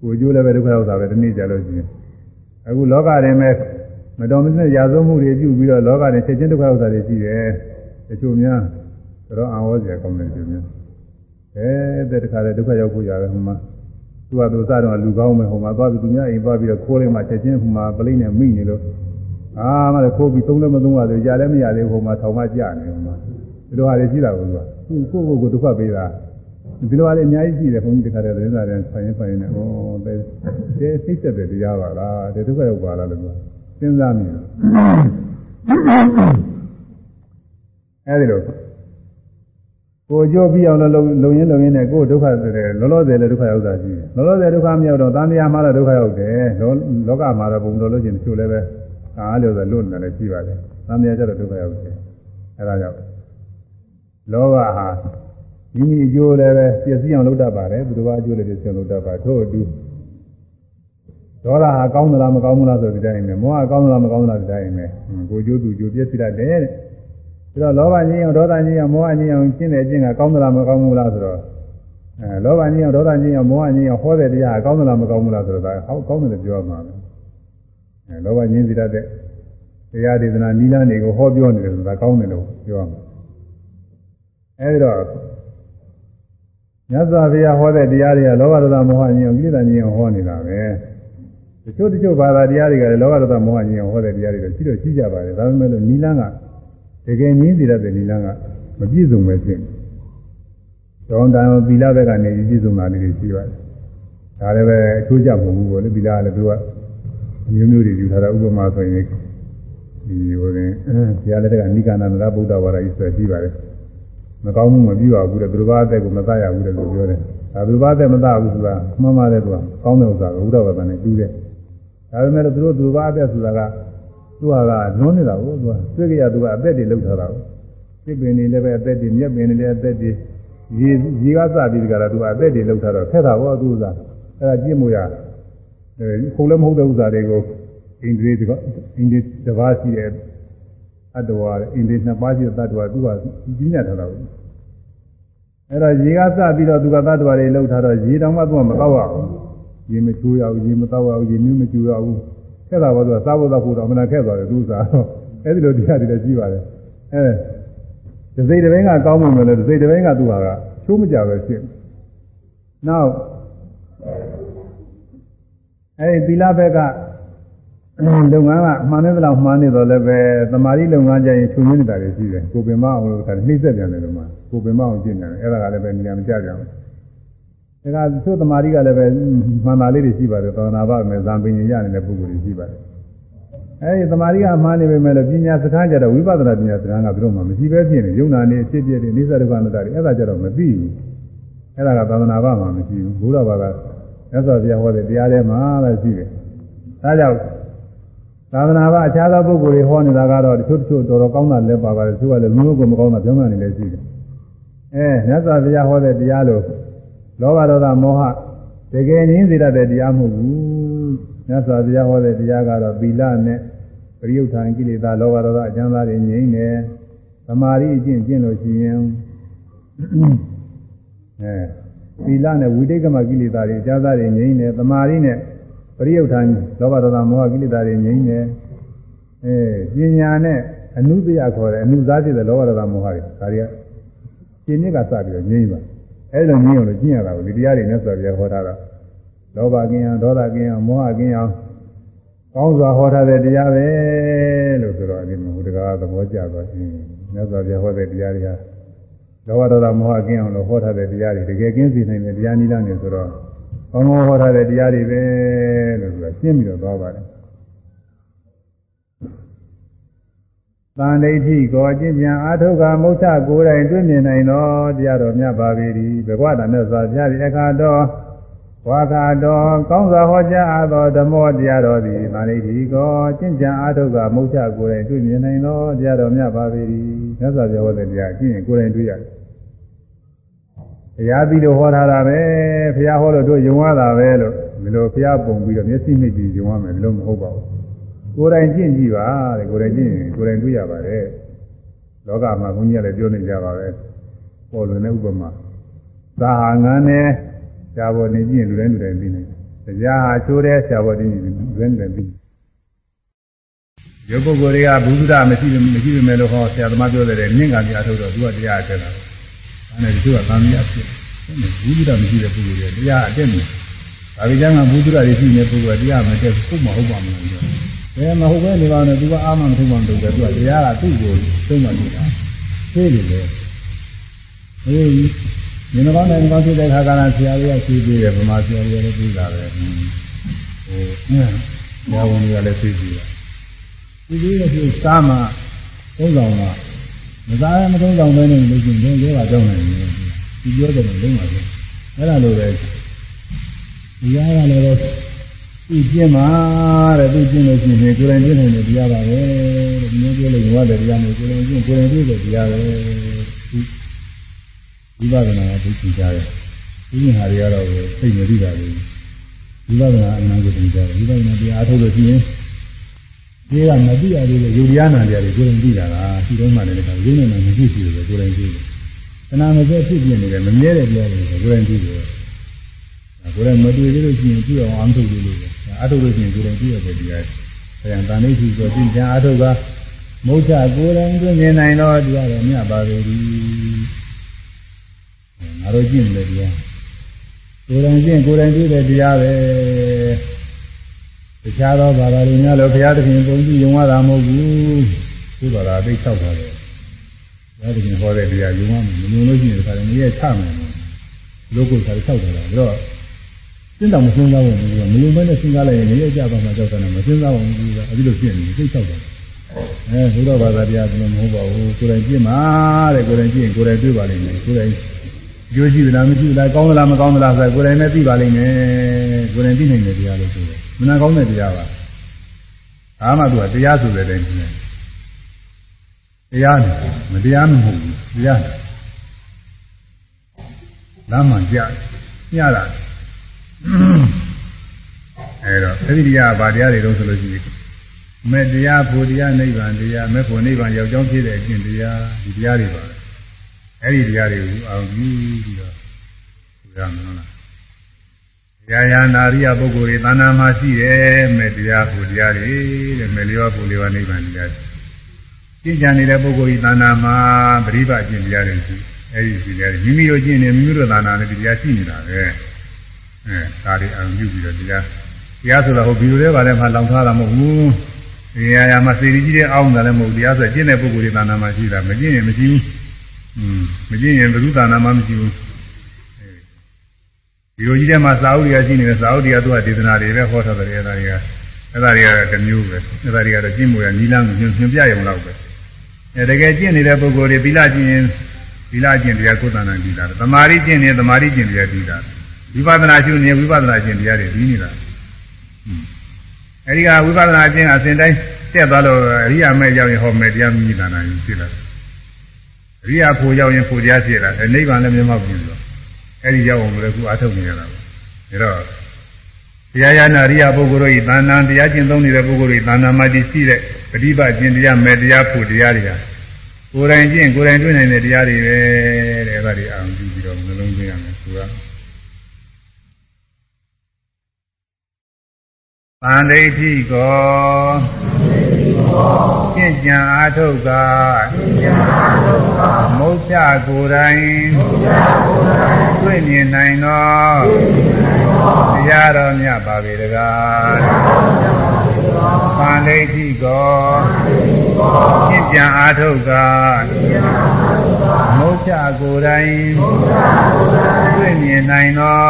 ကိုယ်အကျိုးလည်းပဲဒုက္ခရောက်တာပဲဒီနေ့ကြလို့ရှိရင်အခုလောကရင်မဲ့မတော်မစစ်ရာဇဝမှုတွေပြုပြီးတော့လောကရင်ချက်ချင်းဒုက္ခရောက်တာတွေရှိတယ်တချို့များတော့အာဝေါ်စရာကောင်းတယ်တချို့များအဲတဲ့တခါလေဒုက္ခရောက်ဖို့ရတယ်ဟိုမှာသူကသူစတော့လူကောင်းမယ်ဟိုမှာသွားပြီးသူများအိမ်သွားပြီးတော့ခိုးလိုက်မှချက်ချင်းဟိုမှာပလိမ့်နဲ့မိနေလို့အာမလည်းခိုးပြီးသုံးလည်းမသုံးရသေးကြလည်းမရသေးဟိုမှာထောင်မှကြာနေဟိုမှာ ဒီလိုဟာတွေရှိတာကိုသူကကိုယ့်ကိုယ်ကိုဒုက္ခပေးတာဒီလိုဟာတွေအများကြီးရှိတယ်ဘုန်းကြီးတခါတည်းသတင်းစာတွေဆိုင်ရင်ဆိုင်နေဩတဲ့တဲ့သိသက်တဲ့တရားပါလားတဲ့ဒုက္ခရောက်ပါလားလို့စဉ်းစားမိတယ်အဲဒီလိုကိုကြိုးပြီးအောင်လုံလုံရင်းလုံရင်းနဲ့ကိုယ်ဒုက္ခဆိုတဲ့လောလောဆယ်လည်းဒုက္ခရောက်တာရှိတယ်လောလောဆယ်ဒုက္ခမရောက်တော့တန်တရားမှာလည်းဒုက္ခရောက်တယ်လောလောကမှာတော့ဘုံလောလို့ချင်းတချို့လည်းပဲအားလို့ဆိုလွတ်နေတယ်ရှိပါတယ်တန်တရားကျတော့ဒုက္ခရောက်တယ်အဲဒါကြောင့် လောဘဟာမိမိအကျိုးလည်းပဲပြည့်စည်အောင်လုပ်တတ်ပါတယ်သူတစ်ပါးအကျိုးလည်းပြည့်စည်အောင်လုပ်တတ်ပါထို့အတူဒေါသဟာကောင်းသလားမကောင်းဘူးလားဆိုတဲ့တိုင်းပဲမောဟကောင်းသလားမကောင်းဘူးလားဆိုတဲ့တိုင်းပဲကိုကျိုးသူကျိုးပြည့်စည်တတ်တယ်တဲ့ပြီးတော့လောဘညင်းအောင်ဒေါသညင်းအောင်မောဟညင်းအောင်ကျင့်တယ်ကျင့်တာကောင်းသလားမကောင်းဘူးလားဆိုတော့အဲလောဘညင်းအောင်ဒေါသညင်းအောင်မောဟညင်းအောင်ဟောတဲ့တရားကောင်းသလားမကောင်းဘူးလားဆိုတော့ဒါဟောကောင်းတယ်လို့ပြောမှာပဲအဲလောဘညင်းစီတတ်တဲ့တရားဒေသနာနိလန်းတွေကိုဟောပြောနေတယ်ဆိုတာကောင်းတယ်လို့ပြောမှာ အဲဒီတော့မြတ်စွာဘုရားဟောတဲ့တရားတွေကလောဘဒေါသမောဟညင်ကိလေသာညင်ဟောနေတာပဲတချို့တချို့ဘာသာတရားတွေကလည်းလောဘဒေါသမောဟညင်ဟောတဲ့တရားတွေတော့ရှိတော့ရှိကြပါတယ်ဒါပေမဲ့လို့နီလန်းကတကယ်နည်းစီတဲ့နီလန်းကမပြည့်စုံပဲဖြစ်နေတောင်းတန်ပီလာဘက်ကနေပြည့်စုံတာလေးတွေရှိပါတယ်ဒါလည်းပဲအချိုးကျပုံဘူးပေါ့လေပီလာကလည်းသူကအမျိုးမျိုးတွေယူထားတာဥပမာဆိုရင်ဒီဟိုရင်ဘုရားလက်ထက်ကနိကာနန္ဒဗုဒ္ဓဝါဒကြီးဆိုပြီးပါတယ် မကောင်းမှုမပြုရဘူးတဲ့သူတစ်ပါးအသက်ကိုမသရဘူးတဲ့လို့ပြောတယ်ဒါသူတစ်ပါးအသက်မသဘူးဆိုတာမှန်ပါတယ်သူကကောင်းတဲ့ဥစ္စာကဘုရားဘာသာနဲ့တူးတယ်ဒါပေမဲ့သူတို့သူတစ်ပါးအသက်ဆိုတာကသူကကလွန်နေတာကိုသူကသိကြရသူကအသက်တွေလောက်ထားတာကိုသိပင်နေလည်းပဲအသက်တွေမြက်ပင်နေလည်းအသက်တွေရေရေကစပြီးကြတာသူကအသက်တွေလောက်ထားတော့ခက်တာပေါ့သူကအဲ့ဒါကြည့်မှုရအဲခုံလည်းမဟုတ်တဲ့ဥစ္စာတွေကိုအိန္ဒြေတကအိန္ဒြေတစ်ပါးရှိတဲ့အတ္တဝါအိန္ဒြေနှစ်ပါးရှိတဲ့တ attva သူကကြီးညတ်ထားတာကို အဲ့တော့ရေကစပြီးတော့သူကတ attva တွေလောက်ထားတော့ရေတောင်မှသူကမတော့ရဘူးရေမချိုးရဘူးရေမတော့ရဘူးရေနည်းမကျူရဘူးခက်တာပေါ့သူကစားဖို့တော့ဖို့တော့အမှန်တခက်သွားတယ်သူစားတော့အဲ့ဒီလိုတရားတွေလည်းကြီးပါတယ်အဲဒစိတ်တပင်းကကောင်းမှမလို့ဒစိတ်တပင်းကသူဟာကချိုးမကြပဲဖြစ်နောက်အဲဒီသီလဘက်ကလုပ်ငန်းကအမှန်နဲ့တော့မှားနေတော့လည်းပဲသမာဓိလုပ်ငန်းကြရင်ချုပ်ရင်းနေတာတွေရှိတယ်ကိုပင်မအောင်လို့ခါနှိမ့်ဆက်ပြန်တယ်လို့မှ ကိုပင်မအောင်ကျင့်တယ်အဲ့ဒါကလည်းပဲဉာဏ်မကြကြဘူးဒါကသို့သမာဓိကလည်းပဲမှန်တာလေးတွေရှိပါတယ်သောနာဘမယ်ဇံပင်ရနေတဲ့ပုဂ္ဂိုလ်တွေရှိပါတယ်အဲဒီသမာဓိကမှားနေပေမဲ့လည်းပညာစကားကြတော့ဝိပဿနာပညာစကားကဘယ်တော့မှမရှိပဲဖြစ်နေယုံနာနေအဖြစ်ပြည့်နေနိစ္စဒုက္ခအနတ္တတွေအဲ့ဒါကြတော့မသိဘူးအဲ့ဒါကသာသနာ့ဘာမှမရှိဘူးဘုရားဘာကမြတ်စွာဘုရားဟောတဲ့တရားထဲမှာလည်းရှိတယ်ဒါကြောင့်သာသနာ့ဘာအခြားသောပုဂ္ဂိုလ်တွေဟောနေတာကတော့တချို့တချို့တော်တော်ကောင်းတာလည်းပါပါတယ်တချို့ကလည်းလုံးလုံးကိုမကောင်းတာပြောမှနေလည်းရှိတယ် အဲမြတ်စွာဘုရားဟောတဲ့တရားလို့လောဘဒေါသမောဟတကယ်ငြင်းစေတတ်တဲ့တရားမဟုတ်ဘူးမြတ်စွာဘုရားဟောတဲ့တရားကတော့သီလနဲ့ပရိယုဌာန်ကိလေသာလောဘဒေါသအကျဉ်းသားတွေငြိမ့်တယ်သမာဓိအကျင့်ကျင့်လို့ရှိရင်အဲသီလနဲ့ဝိတိတ်ကမကိလေသာတွေအကျဉ်းသားတွေငြိမ့်တယ်သမာဓိနဲ့ပရိယုဌာန်လောဘဒေါသမောဟကိလေသာတွေငြိမ့်တယ်အဲပညာနဲ့အနုတယခေါ်တယ်အနုစားဖြစ်တဲ့လောဘဒေါသမောဟတွေဒါတွေက ရှင်းမြစ်ကစပြီးတော့ငြိမ့်ပါအဲ့လိုငြိမ့်အောင်လို့ကျင့်ရတာကိုဒီတရားတွေနဲ့ဆိုပြဟောထားတာလောဘကင်းအောင်ဒေါသကင်းအောင်မောဟကင်းအောင်ကောင်းစွာဟောထားတဲ့တရားပဲလို့ဆိုတော့ဒီမှာဘုရားသဘောကျသွားရှင်မြတ်စွာဘုရားဟောတဲ့တရားတွေဟာလောဘဒေါသမောဟကင်းအောင်လို့ဟောထားတဲ့တရားတွေတကယ်ကင်းစေနိုင်တဲ့တရားနည်းလမ်းတွေဆိုတော့ကောင်းကောင်းဟောထားတဲ့တရားတွေပဲလို့ဆိုတာရှင်းပြီးတော့သွားပါတယ် တန်ဒိဋ္ဌိကိုအကျင့်ပြန်အာထုကမုတ်ချကိုယ်တိုင်တွေ့မြင်နိုင်တော့တရားတော်မြတ်ပါပေ၏ဘဂဝတာမြတ်စွာဘုရားရဲ့အခါတော်ဝါကာတော်ကောင်းစွာဟောကြားအပ်သောဓမ္မတရားတော်သည်တန်ဒိဋ္ဌိကိုအကျင့်ပြန်အာထုကမုတ်ချကိုယ်တိုင်တွေ့မြင်နိုင်တော့တရားတော်မြတ်ပါပေ၏မြတ်စွာဘုရားဟောတဲ့တရားအကျင့်ကိုယ်တိုင်တွေ့ရတယ်တရားပြီးတော့ဟောထားတာပဲဘုရားဟောလို့တို့ယုံရတာပဲလို့ဒီလိုဘုရားပုံပြီးတော့မျက်စိမိတ်ပြီးယုံရမယ်ဒီလိုမဟုတ်ပါဘူး ကိုယ်တိုင်ကျင့်ကြည့်ပါတဲ့ကိုယ်တိုင်ကျင့်ရင်ကိုယ်တိုင်တွေ့ရပါတယ်လောကမှာဘုန်းကြီးကလည်းပြောနေကြပါပဲပေါ်လွင်တဲ့ဥပမာသာဟာငန်းနဲ့ဆရာပေါ်နေကြည့်ရင်လူတိုင်းလူတိုင်းသိနေတယ်တရားဟာချိုးတဲ့ဆရာပေါ်နေလူတိုင်းလူတိုင်းသိရုပ်ပုဂ္ဂိုလ်တွေကဘုဒ္ဓမရှိမရှိပေမဲ့လို့ဟောဆရာသမားပြောတယ်မြင့်ကံပြအထုတ်တော့သူကတရားအထက်တာအဲဒါတချို့ကသံဃာဖြစ်ဘုဒ္ဓမရှိတဲ့ပုဂ္ဂိုလ်တွေတရားအတက်နေဒါကြမ်းကဘုဒ္ဓတွေရှိနေတဲ့ပုဂ္ဂိုလ်ကတရားမတက်ဘူးမဟုတ်ပါဘူးလို့ ဘယ်မဟုတ်ပဲနေပါနဲ့သူကအာမမထုံမှမလုပ်တယ်သူကတရားကသူ့ကိုသုံးမှနေတာသိတယ်လေအေးဒီနေ့ကောင်းတဲ့ကောင်းဖြစ်တဲ့ခါကလာဆရာကြီးကဖြေးပေးတယ်ဗမာဆရာကြီးလည်းပြီးတာပဲဟိုညာဝန်ကြီးကလည်းဖြေးပေးတယ်ဒီလိုမျိုးစားမှသုံးဆောင်ကမစားရမသုံးဆောင်ပဲနဲ့လို့ရှိရင်ဒီလိုကကြောက်နိုင်တယ်ဒီပြောတယ်လုံးဝပဲအဲ့ဒါလိုပဲဒီရားကလည်း သူကျင့်ပါတဲ့သူကျင့်လို့ရှိရင်ကိုယ်တိုင်ကျင့်နေတဲ့တရားပါပဲတဲ့ဒီလိုပြောလို့ရတဲ့တရားမျိုးကိုယ်တိုင်ကျင့်ကိုယ်တိုင်ကျင့်တဲ့တရားပဲဒီဝိပဿနာကသိချင်ကြတယ်ဒီဟာတွေကတော့သိနေပြီတာလေဝိပဿနာအနန္တကိုသင်ကြတယ်ဝိပဿနာတရားအထုတ်လို့ရှိရင်ဒီကမသိရသေးတဲ့ယုတ်တရားနာတရားတွေကိုယ်တိုင်သိတာလားဒီတော့မှလည်းကယုံနေမှမရှိရှိတယ်ကိုယ်တိုင်သိတယ်ခဏမစက်ဖြစ်ပြနေတယ်မမြဲတဲ့တရားတွေကိုယ်တိုင်သိတယ် ကိုယ်တိုင်မတွေ့သေးလို့ရှိရင်ကြည့်အောင်အားထုတ်လို့လို့အထုတ်လို့ရှိရင်ကိုယ်တိုင်ကြည့်ရတဲ့တရားဆရာတန်ဋိဌိဆိုပြင်ချာအထုတ်ကမုတ်ချကိုယ်တိုင်တွေ့မြင်နိုင်တော့တရားတော်မြတ်ပါပေသည်ငါတို့ကျင့်တယ်တရားကိုယ်တိုင်ကျင့်ကိုယ်တိုင်တွေ့တဲ့တရားပဲတခြားသောဘာသာတွေများလို့ဘုရားသခင်ပုံကြည့်ယုံရတာမဟုတ်ဘူးသူ့ဘာသာသိချောက်တာလေဘုရားသခင်ဟောတဲ့တရားယုံရမယ်မယုံလို့ရှိရင်ဒါလည်းငရဲချမယ်လောကုသာချောက်တယ်လားတော့ စဉ်းတော်မစဉ်းစားဘူးဘူးမယုံမဲနဲ့စဉ်းစားလိုက်ရင်ငရဲကြပါမှကြောက်တယ်မစဉ်းစားဘူးဘူးကအဲဒီလိုဖြစ်နေသိချောက်တယ်အဲဘုရားဘာသာတရားကလည်းမဟုတ်ပါဘူးကိုယ်တိုင်ကြည့်မှာတဲ့ကိုယ်တိုင်ကြည့်ရင်ကိုယ်တိုင်တွေ့ပါလိမ့်မယ်ကိုယ်တိုင်ကျိုးရှိသလားမရှိဘူးလားကောင်းသလားမကောင်းသလားဆိုကိုယ်တိုင်နဲ့သိပါလိမ့်မယ်ကိုယ်တိုင်သိနိုင်တဲ့တရားလို့ဆိုတယ်မနာကောင်းတဲ့တရားပါအားမသူကတရားဆိုတဲ့တိုင်းနဲ့တရားနဲ့မတရားမဟုတ်ဘူးတရားနဲ့လမ်းမှကြညတာ အဲတော့အဲဒီတရားဗာတရားတွေတော့ဆိုလို့ရှိရင်မေတ္တရားဖို့တရားနိဗ္ဗာန်တရားမေဖို့နိဗ္ဗာန်ရောက်ကြောင်းဖြစ်တဲ့အကျင့်တရားဒီတရားတွေပါအဲ့ဒီတရားတွေကိုအောင်ပြီးပြီးတော့ဆိုရမှာလားရာယာနာရိယပုဂ္ဂိုလ်တွေသာနာမှာရှိတယ်မေတ္တရားဖို့တရားတွေတဲ့မေလျောဖို့လျောနိဗ္ဗာန်တရားကျင့်ကြံနေတဲ့ပုဂ္ဂိုလ်ဤသာနာမှာပရိပတ်ကျင့်တရားတွေရှိအဲ့ဒီဒီတရားမိမိတို့ကျင့်နေမိမိတို့သာနာနဲ့တရားရှိနေတာပဲ အဲဒါတွေအောင်ပြုပြီးတော့တရားတရားဆိုတော့ဟိုဘီလိုလဲပါလဲမှလောင်ထားတာမဟုတ်ဘူးဒီနေရာမှာစေတီကြီးတဲ့အောင်းတယ်လည်းမဟုတ်တရားဆိုကျင့်တဲ့ပုဂ္ဂိုလ်တွေသာနာမှာရှိတာမကျင့်ရင်မရှိဘူးอืมမကျင့်ရင်ဘုရုသာနာမှာမရှိဘူးဒီလိုကြီးတဲ့မှာစာအုပ်တွေကရှိနေတယ်စာအုပ်တွေကသူကဒေသနာတွေပဲဟောထားတယ်အဲ့ဒါတွေကအဲ့ဒါတွေကတစ်မျိုးပဲအဲ့ဒါတွေကတော့ကျင့်မှုရနီလန်းညွှန်ညွှန်ပြရုံလောက်ပဲအဲတကယ်ကျင့်နေတဲ့ပုဂ္ဂိုလ်တွေသီလကျင့်ရင်သီလကျင့်တရားကိုယ်တဏ္ဍာကြည့်တာသမာဓိကျင့်ရင်သမာဓိကျင့်တရားကြည့်တာ ဝိပဿနာရှုနေဝိပဿနာကျင့်တရားတွေပြီးနေတာအဲဒီကဝိပဿနာကျင့်အစဉ်တိုင်းတက်သွားလို့အရိယာမဲ့ရောက်ရင်ဟောမဲ့တရားမြည်တာနာကြီးဖြစ်လာအရိယာဖို့ရောက်ရင်ဖို့တရားဖြစ်လာနိဗ္ဗာန်လည်းမျက်မှောက်ပြုလို့အဲဒီရောက်အောင်လည်းခုအားထုတ်နေရတာပဲဒါတော့တရားရနာရိယာပုဂ္ဂိုလ်တို့ဤသာနာတရားကျင့်သုံးနေတဲ့ပုဂ္ဂိုလ်တို့ဤသာနာမှာတည်ရှိတဲ့ပฏิပတ်ကျင့်တရားမဲ့တရားဖို့တရားတွေဟာကိုယ်တိုင်ကျင့်ကိုယ်တိုင်တွေ့နိုင်တဲ့တရားတွေပဲတဲ့အဲဒါတွေအောင်ကြည့်ပြီးတော့နှလုံးသွင်းရမယ်ဆိုတာ ပန္ဒိဋ္ဌိကောကျင့်ကြံအားထုတ်ကမုတ်ချကိုယ်တိုင်တွေ့မြင်နိုင်သောတရားတော်မြတ်ပါပေတကားပန္ဒိဋ္ဌိကောကျင့်ကြံအားထုတ်က မုတ်ချကိုယ်တိုင်တွေ့မြင်နိုင်သော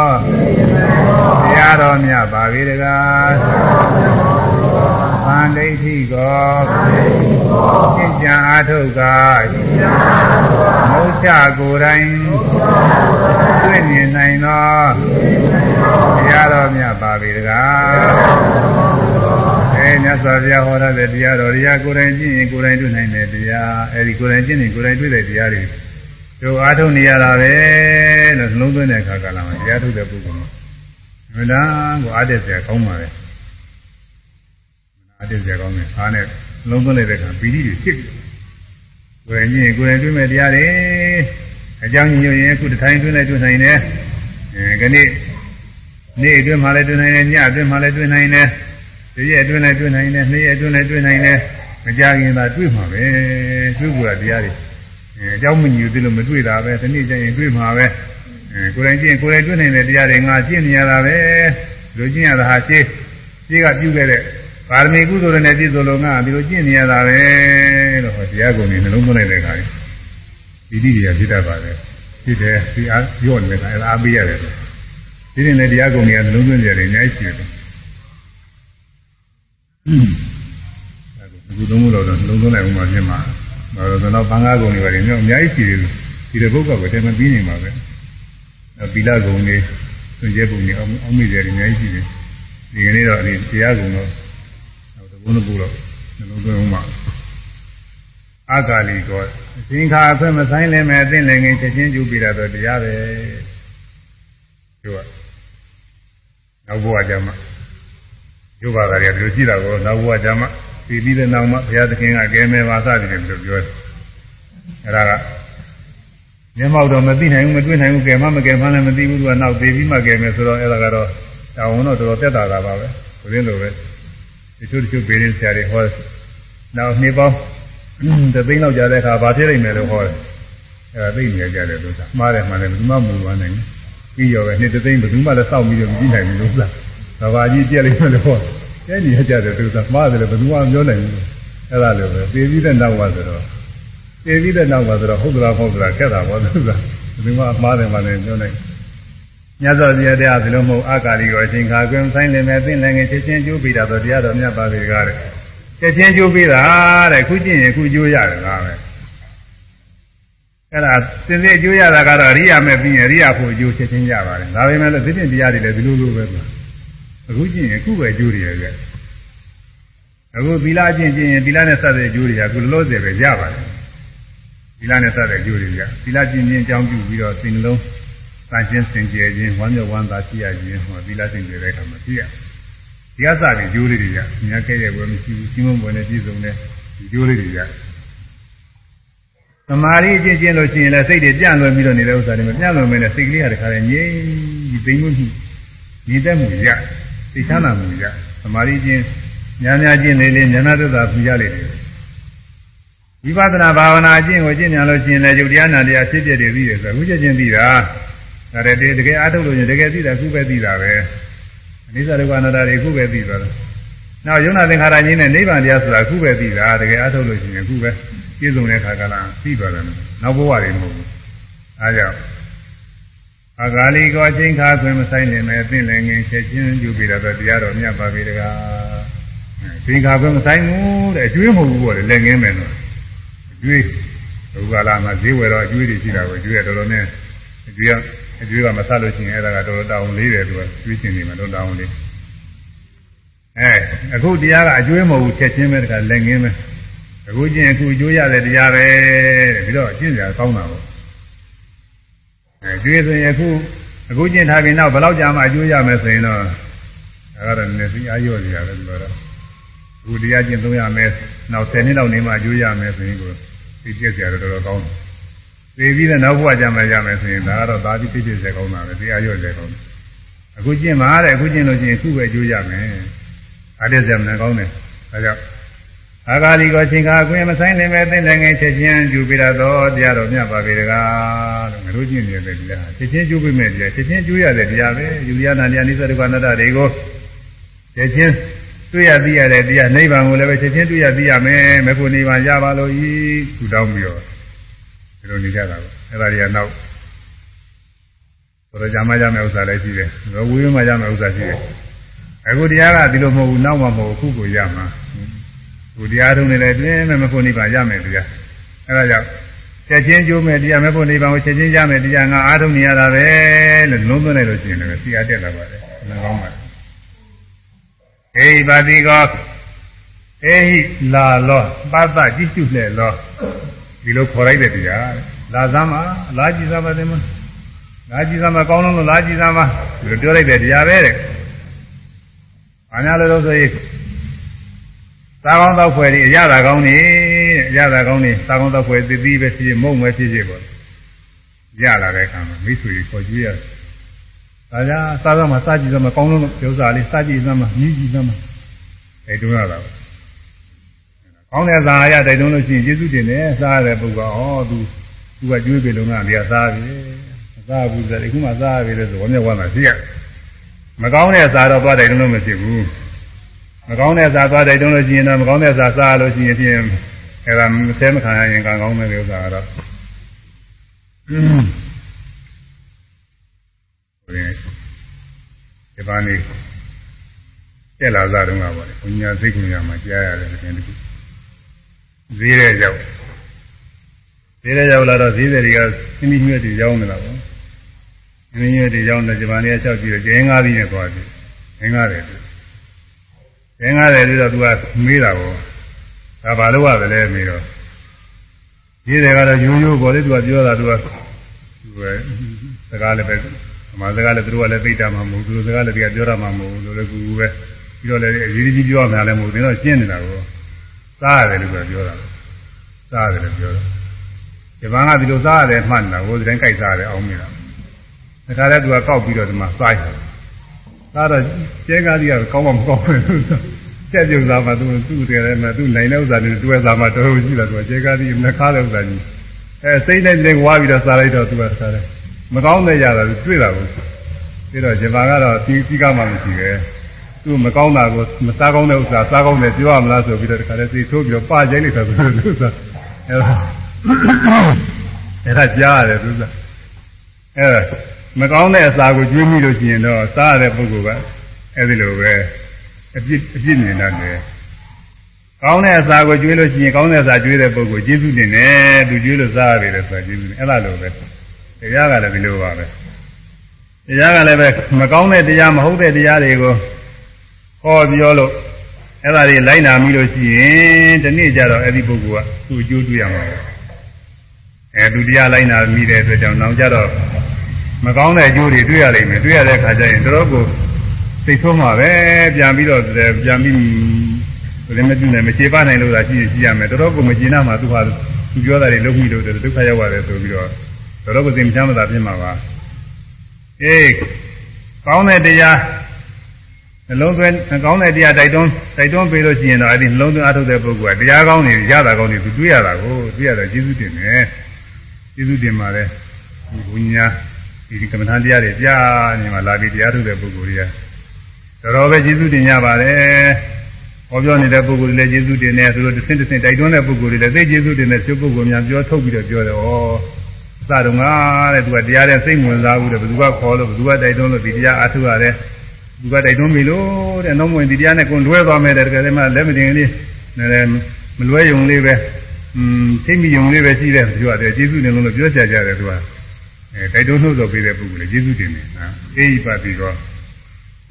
တရားတော်မြတ်ပါပေတကားပန္ဒိဋ္ဌိကောကျင့်ကြံအားထုတ်ကမုတ်ချကိုယ်တိုင်တွေ့မြင်နိုင်သောတရားတော်မြတ်ပါပေတကား အဲမြတ်စွာဘုရားဟောရတဲ့တရားတော်တရားကိုယ်တိုင်ကျင့်ရင်ကိုယ်တိုင်တွေ့နိုင်တဲ့တရားအဲဒီကိုယ်တိုင်ကျင့်ရင်ကိုယ်တိုင်တွေ့တဲ့တရားတွေတို့အားထုတ်နေရတာပဲလို့နှလုံးသွင်းတဲ့အခါကလာမှာတရားထုတ်တဲ့ပုဂ္ဂိုလ်ကမလားကိုအားတက်စရာကောင်းပါလေအားတက်စရာကောင်းတယ်အားနဲ့နှလုံးသွင်းလိုက်တဲ့အခါပီတိတွေဖြစ်ပြီးကိုယ်ရင်ကိုယ်ရင်တွေ့မဲ့တရားတွေအကြောင်းညွှန်ရင်အခုတစ်ထိုင်တွင်းလိုက်တွေ့နိုင်တယ်အဲကနေ့နေ့အတွင်းမှာလည်းတွေ့နိုင်တယ်ညအတွင်းမှာလည်းတွေ့နိုင်တယ် ဒီရက်အတွင်းလည်းတွေ့နိုင်တယ်နေ့ရက်အတွင်းလည်းတွေ့နိုင်တယ်မကြခင်သာတွေ့မှာပဲတွေ့ကြတရားတွေအဲအကြောင်းမညူသေးလို့မတွေ့တာပဲဒီနေ့ကျရင်တွေ့မှာပဲအဲကိုယ်တိုင်ကျင့်ကိုယ်တိုင်တွေ့နိုင်တဲ့တရားတွေငါကျင့်နေရတာပဲလူကျင့်ရတာဟာရှင်းရှင်းကပြုခဲ့တဲ့ပါရမီကုသိုလ်တွေနဲ့ပြည့်စုံလို့ငါဒီလိုကျင့်နေရတာပဲလို့ဟောတရားကုန်နေနှလုံးသွင်းလိုက်တဲ့အခါဒီတိတွေကဖြစ်တတ်ပါတယ်ဖြစ်တယ်ဒီအားပြောနေတဲ့အခါအဲအားပေးရတယ်ဒီနေ့လည်းတရားကုန်တွေကနှလုံးသွင်းကြတယ်အများကြီးရှိတယ် အခုသုံးလို့တော့နှလုံးသွင်းလိုက်အောင်မှပြင်မှာဘာလို့လဲတော့ဘင်္ဂါကုံတွေပါတယ်ညအများကြီးရှိတယ်ဒီတဲ့ဘုတ်ကပဲတမပြီးနေမှာပဲပီလာကုံတွေသွန်ကျဲပုံတွေအောက်မိတယ်အများကြီးရှိတယ်ဒီကနေ့တော့ဒီတရားကုံတော့တဘုံတပူတော့နှလုံးသွင်းအောင်မှအာဂါလီကောအသင်္ခါအခွင့်မဆိုင်လည်းမဲ့အသင်လည်းငင်ချက်ချင်းကျူပြီးတော့တရားပဲသူကနောက်ဘဝကြမှာ ရုပ်ပါကလေးဒီလိုကြည့်တာကိုနောက်ဘဝကြမှာပြီးပြီးတဲ့နောက်မှာဘုရားသခင်ကကဲမဲပါစသည်လို့ပြောတယ်အဲဒါကမျက်မှောက်တော့မသိနိုင်ဘူးမတွေ့နိုင်ဘူးကဲမှမကဲမှလည်းမသိဘူးသူကနောက်သေးပြီးမှကဲမယ်ဆိုတော့အဲဒါကတော့တောင်းတော့တော်တော်တက်တာတာပါပဲဒီလိုလိုပဲဒီချို့ဒီချို့ဘေးရင်းဆရာတွေဟောနောက်နှစ်ပေါင်းတသိန်းလောက်ကြာတဲ့အခါဘာဖြစ်နိုင်မယ်လို့ဟောတယ်အဲဒါသိနေကြတယ်လို့ဆိုတာမှားတယ်မှန်တယ်ဘယ်သူမှမူသွားနိုင်ဘူးပြီးရောပဲနှစ်သိန်းဘယ်သူမှလည်းစောင့်ပြီးတော့မကြည့်နိုင်ဘူးလို့ဆိုတာ ဘာဘာကြီးပြက်လိုက်လို့ဟောကျဲနေကြတယ်သူကမှားတယ်လည်းဘယ်သူမှမပြောနိုင်ဘူးအဲ့ဒါလိုပဲသိပြီးတဲ့နောက်ပါဆိုတော့သိပြီးတဲ့နောက်ပါဆိုတော့ဟုတ်သလားဟုတ်သလားခက်တာပေါ့သူကဘယ်သူမှမှားတယ်မှလည်းပြောနိုင်မြတ်စွာဘုရားတရားဒီလိုမဟုတ်အာကာလီကိုအချိန်ခါကွင်းဆိုင်နေမယ်သိနေငယ်ချက်ချင်းကျိုးပြီးတာဆိုတရားတော်မြတ်ပါပြီကားတဲ့ချက်ချင်းကျိုးပြီးတာတဲ့ခုကျင့်ရင်ခုကျိုးရတယ်ကားပဲအဲ့ဒါစင်စစ်အကျိုးရတာကတော့ရိယာမဲ့ပြီးရင်ရိယာဖို့အကျိုးချက်ချင်းရပါတယ်ဒါပေမဲ့လို့သိတဲ့တရားတွေလည်းဒီလိုလိုပဲကွာ အခုကျင့်ရင်အခုပဲအကျိုးတွေရခဲ့အခုသီလကျင့်ကျင့်ရင်သီလနဲ့စတဲ့အကျိုးတွေကအခုလောလောဆယ်ပဲရပါတယ်သီလနဲ့စတဲ့အကျိုးတွေရသီလကျင့်ခြင်းအကြောင်းပြုပြီးတော့စိတ်နှလုံးတန်ရှင်းစင်ကြယ်ခြင်းဝမ်းမြောက်ဝမ်းသာရှိရခြင်းဟောသီလစင်ကြယ်တဲ့အခါမှာရှိရဒီအစပြီးကျိုးလေးတွေရမြတ်ခဲ့ရဲ့ဘယ်မရှိဘူးစီမံဘွယ်နဲ့ပြည့်စုံတဲ့ဒီကျိုးလေးတွေရသမာဓိကျင့်ကျင့်လို့ရှိရင်လည်းစိတ်တွေပြန့်လွယ်ပြီးတော့နေတဲ့ဥစ္စာတွေမပြန့်လွယ်မနဲ့စိတ်ကလေးကတခါတည်းငြိမ်ပြီးသိမ့်မှုညီတက်မှုရ သိချမ်းသာမှုရသမာဓိကျင့်များများကျင့်နေလေဉာဏ်သက်သာပူရလေတယ်ဝိပဿနာဘာဝနာအကျင့်ကိုကျင့်ကြလို့ရှိရင်လည်းယုတ်တရားနာတရားဖြစ်ဖြစ်တွေသိတယ်ဆိုအခုချက်ချင်းသိတာဒါတည်းတကယ်အားထုတ်လို့ရင်တကယ်သိတာခုပဲသိတာပဲအနိစ္စဒုက္ခအနတ္တတွေခုပဲသိသွားတယ်နောက်ယုံနာသင်္ခါရကြီးနဲ့နိဗ္ဗာန်တရားဆိုတာခုပဲသိတာတကယ်အားထုတ်လို့ရှိရင်ခုပဲပြည့်စုံတဲ့ခါကလာသိသွားတယ်နောက်ဘဝတွေမဟုတ်ဘူးအားကြောင့် အဂါလီကောအချင်းခါခွင့်မဆိုင်နေမယ်အသင့်လည်းငင်ချက်ချင်းယူပြီးတော့တရားတော်မြတ်ပါပြီတကားအချင်းခါခွင့်မဆိုင်ဘူးတဲ့အကျွေးမဟုတ်ဘူးပေါ့လေလက်ငင်းမယ်လို့အကျွေးဘုရားလာမှာဈေးဝယ်တော့အကျွေးတွေရှိတာကိုအကျွေးကတော်တော်နဲ့အကျွေးကအကျွေးကမဆက်လို့ရှိရင်အဲ့ဒါကတော်တော်တောင်းလေးတယ်သူကကျွေးချင်နေမှာတော်တောင်းလေးအဲအခုတရားကအကျွေးမဟုတ်ဘူးချက်ချင်းပဲတခါလက်ငင်းမယ်အခုချင်းအခုအကျိုးရတဲ့တရားပဲတဲ့ပြီးတော့ကျင့်ကြကောင်းတာပေါ့အဲ ကျွေးဆိုရင်အခုအခုကျင့်ထားပြီးနောက်ဘယ်လောက်ကြာမှအကျိုးရမယ်ဆိုရင်တော့ဒါကတော့နည်းနည်းစီအားရော့နေရတယ်ဒီလိုတော့အခုတရားကျင့်သုံးရမယ်နောက်10နှစ်လောက်နေမှအကျိုးရမယ်ဆိုရင်ကိုသိပြည့်စရာတော့တော်တော်ကောင်းတယ်သိပြီးတော့နောက်ဘဝကြာမှရမယ်ဆိုရင်ဒါကတော့သာပြီးသိပြည့်စရာကောင်းတာပဲတရားရော့စရာကောင်းတယ်အခုကျင့်ပါတဲ့အခုကျင့်လို့ရှိရင်အခုပဲအကျိုးရမယ်အားတည်းစရာမကောင်းတယ်ဒါကြောင့် အာဂါလီကိုချင်းခါကွင်းမဆိုင်နိုင်မဲ့သိတဲ့ငယ်ချက်ချင်းကျူပြီးတော့တရားတော်မြတ်ပါပြီတကားလို့ငါတို့ကျင့်နေတဲ့တရားချက်ချင်းကျူပြီးမဲ့တရားချက်ချင်းကျူရတဲ့တရားပဲယူရနာတရားနိစ္စဒုက္ခနာတ္တတွေကိုချက်ချင်းတွေ့ရသိရတဲ့တရားနိဗ္ဗာန်ကိုလည်းပဲချက်ချင်းတွေ့ရသိရမယ်မဖို့နိဗ္ဗာန်ရပါလို့ဤထူတောင်းပြီးတော့ဒီလိုနေကြတာပေါ့အဲ့ဒါတွေကနောက်ဆိုတော့ကြာမှကြမယ်ဥစ္စာလည်းရှိတယ်ဝိဝိမှကြမယ်ဥစ္စာရှိတယ်အခုတရားကဒီလိုမဟုတ်ဘူးနောက်မှမဟုတ်ဘူးခုကိုရမှာ ဟိုတရားထုံးနေတယ်တွင်မဲ့မဖို့နိဗ္ဗာန်ရမယ်တရားအဲဒါကြောင့်ချက်ချင်းကျိုးမဲ့တရားမဖို့နိဗ္ဗာန်ကိုချက်ချင်းရမယ်တရားငါအားထုတ်နေရတာပဲလို့လုံးသွင်းလိုက်လို့ရှိရင်လည်းစီအားတက်လာပါတယ်နှကောင်းပါအေဟိပါတိကောအေဟိလာလောပတ္တကြည့်ရှုလှဲ့လောဒီလိုခေါ်လိုက်တဲ့တရားလာသမ်းပါလာကြည့်သမ်းပါတယ်မလာကြည့်သမ်းပါကောင်းလုံးလို့လာကြည့်သမ်းပါဒီလိုပြောလိုက်တဲ့တရားပဲတဲ့။ဘာများလို့ဆိုရင် သာကောင်းသောဖွယ်ဒီအရသာကောင်းနေအရသာကောင်းနေသာကောင်းသောဖွယ်သတိပဲဖြစ်ဖြစ်မုံပဲဖြစ်ဖြစ်ပေါ့ရလာတဲ့အခါမှာမိတ်ဆွေခေါ်ကြည့်ရတယ်ဒါကြစားသမှာစားကြည့်သမှာကောင်းလုံးပြောစားလေးစားကြည့်သမှာမြည်ကြည့်သမှာအဲတုံးရတာပေါ့ကောင်းတဲ့သာရတိုက်တွန်းလို့ရှိရင်ကျေးဇူးတင်တယ်စားရတဲ့ပုဂ္ဂိုလ်ဩသူသူကကျွေးပြေလုံးကဒီကစားပြီစားဘူးဆိုတယ်ခုမှစားပြီလို့ဆိုဝမ်းမြောက်ဝမ်းသာရှိရမကောင်းတဲ့စားတော့သွားတိုက်တွန်းလို့မရှိဘူး မကောင်းတဲ့စာသွားတိုက်တွန်းလို့ရှိရင်တော့မကောင်းတဲ့စာစားလို့ရှိရင်ဖြင့်အဲဒါမဆဲမခံရရင်ကံကောင်းတဲ့ဥစ္စာကတော့ဒီပါနေတက်လာစားတော့ကပါလေဘုညာစိတ်ကညာမှာကြားရတယ်တဲ့တခုဈေးတဲ့ရောက်ဈေးတဲ့ရောက်လာတော့ဈေးတွေကသင်းပြီးမြွက်တွေရောက်နေတာပေါ့သင်းပြီးမြွက်တွေရောက်နေဒီပါနေလျှောက်ပြီးတော့ကျင်းကားပြီးနေသွားတယ်ငင်းကားတယ် သင်္ကားတယ်ပြီးတော့သူကမေးတာကိုဒါဘာလို့ရလဲမေးတော့ရေးတယ်ကတော့ရိုးရိုးပေါ်လေသူကပြောတာသူကသူပဲစကားလည်းပဲအမှန်စကားလည်းသူတို့ကလည်းသိတာမှမဟုတ်သူတို့စကားလည်းဒီကပြောတာမှမဟုတ်လို့လည်းကူကူပဲပြီးတော့လည်းအရေးကြီးပြောမှလည်းမဟုတ်ဘူးတော့ရှင်းနေတာကိုစားရတယ်လို့ပြောတာစားရတယ်လို့ပြောတာဒီဘာကဒီလိုစားရတယ်မှတ်နေတာကိုဒီတိုင်းကြိုက်စားရတယ်အောင်မြင်တာဒါကြတဲ့သူကကောက်ပြီးတော့ဒီမှာစားရတယ် သားတော့ကျဲကားကြီးကကောင်းမှမကောင်းဘူးကျက်ပြုတ်သားမှသူသူ့တယ်လည်းမသူ့နိုင်တဲ့ဥစ္စာတွေတွဲသားမှတော်တော်ရှိတာသူကျဲကားကြီးနှခါတဲ့ဥစ္စာကြီးအဲစိတ်နဲ့လည်းဝါပြီးတော့စားလိုက်တော့သူကစားတယ်မကောင်းတဲ့ရတာတွေ့တာဘူးပြီးတော့ဂျပန်ကတော့ဒီစီကမှမရှိပဲသူမကောင်းတာကိုမစားကောင်းတဲ့ဥစ္စာစားကောင်းတယ်ပြောရမလားဆိုပြီးတော့တခါတည်းစိတ်ထိုးပြီးတော့ပကြိုက်လိုက်တာဆိုတော့သူကအဲဒါအဲ့ဒါကြားရတယ်သူကအဲ မကောင်းတဲ့အစာကိုကျွေးမိလို့ရှိရင်တော့စားရတဲ့ပုဂ္ဂိုလ်ကအဲဒီလိုပဲအပြစ်အပြစ်မြင်တတ်တယ်ကောင်းတဲ့အစာကိုကျွေးလို့ရှိရင်ကောင်းတဲ့အစာကျွေးတဲ့ပုဂ္ဂိုလ်ကျေးဇူးတင်တယ်သူကျွေးလို့စားရတယ်ဆိုတာကျေးဇူးတင်အဲ့လိုပဲတရားကလည်းဒီလိုပါပဲတရားကလည်းပဲမကောင်းတဲ့တရားမဟုတ်တဲ့တရားတွေကိုဟောပြောလို့အဲ့ဒါတွေလိုက်နာမိလို့ရှိရင်ဒီနေ့ကျတော့အဲ့ဒီပုဂ္ဂိုလ်ကသူ့အကျိုးတွေ့ရမှာပဲအဲသူတရားလိုက်နာမိတဲ့အတွက်ကြောင့်နောက်ကြတော့ မကောင်းတဲ့အကျိုးတွေတွေ့ရလိမ့်မယ်တွေ့ရတဲ့အခါကျရင်တော်တော်ကိုစိတ်ဆိုးမှာပဲပြန်ပြီးတော့ပြန်ပြီးဘယ်မပြုနိုင်မခြေပနိုင်လို့သာရှိရင်ရှိရမယ်တော်တော်ကိုမကျင်နာမှာသူဟာသူပြောတာတွေလုံးမိလို့ဒုက္ခရောက်ရတယ်ဆိုပြီးတော့တော်တော်ကိုစိတ်မချမ်းသာဖြစ်မှာပါအေးကောင်းတဲ့တရားနှလုံးသွင်းကောင်းတဲ့တရားတိုက်တွန်းတိုက်တွန်းပေးလို့ရှိရင်တော့အဲ့ဒီနှလုံးသွင်းအထုတ်တဲ့ပုဂ္ဂိုလ်ကတရားကောင်းတွေရတာကောင်းတွေသူတွေ့ရတာကိုတွေ့ရတာကျေးဇူးတင်တယ်ကျေးဇူးတင်ပါတယ်ဒီဘုညာ ဒီကမ္မထာတရားတွေကြားနေမှာလာပြီးတရားထုတ်တဲ့ပုဂ္ဂိုလ်တွေကတော်တော်ပဲကျေးဇူးတင်ကြပါတယ်ဟောပြောနေတဲ့ပုဂ္ဂိုလ်တွေလည်းကျေးဇူးတင်တယ်သူတို့တစ်ဆင့်တစ်ဆင့်တိုက်တွန်းတဲ့ပုဂ္ဂိုလ်တွေလည်းသိကျေးဇူးတင်တဲ့သူပုဂ္ဂိုလ်များပြောထုတ်ပြီးတော့ပြောတယ်ဩစတော့ငါတဲ့သူကတရားတဲ့စိတ်ဝင်စားဘူးတဲ့ဘယ်သူကခေါ်လို့ဘယ်သူကတိုက်တွန်းလို့ဒီတရားအားထုတ်ရတယ်သူကတိုက်တွန်းပြီလို့တဲ့နောက်ဝင်ဒီတရားနဲ့ကိုလွဲသွားမယ်တဲ့တကယ်လည်းမလက်မတင်လေးလည်းမလွဲယုံလေးပဲอืมသိမိယုံလေးပဲရှိတယ်သူကတည်းကျေးဇူးတင်လို့ပြောကြကြတယ်သူကအဲ တိုက်တွန်းနှုတ်တော်ပေးတဲ့ပုဂ္ဂိုလ်လည်းကျေးဇူးတင်တယ်ဟာအေးပါပြီတော့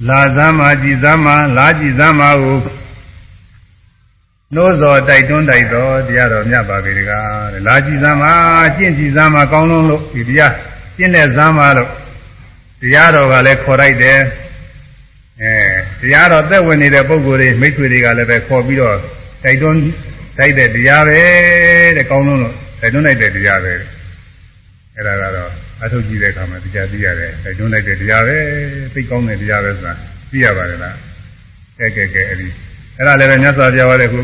လာသမ်းမာကြည်သမ်းမာလာကြည်သမ်းမာကိုနှိုးစော်တိုက်တွန်းတိုက်တော်တရားတော်မြတ်ပါပေတကားတဲ့လာကြည်သမ်းမာကျင့်ကြည်သမ်းမာကောင်းလုံးလို့ဒီတရားကျင့်တဲ့သမ်းမာလို့တရားတော်ကလည်းခေါ်လိုက်တယ်အဲတရားတော်သက်ဝင်နေတဲ့ပုံကိုယ်တွေမိတ်ဆွေတွေကလည်းပဲခေါ်ပြီးတော့တိုက်တွန်းတိုက်တဲ့တရားပဲတဲ့ကောင်းလုံးလို့တိုက်တွန်းလိုက်တဲ့တရားပဲအဲ့ဒါကတော့ အထုတ်ကြည့်တဲ့အခါမှာတရားသိရတယ်တိုက်တွန်းလိုက်တဲ့တရားပဲသိကောင်းတဲ့တရားပဲဆိုတာသိရပါတယ်လားကဲကဲကဲအဲ့ဒီအဲ့ဒါလည်းပဲမြတ်စွာဘုရားဟောတဲ့ခု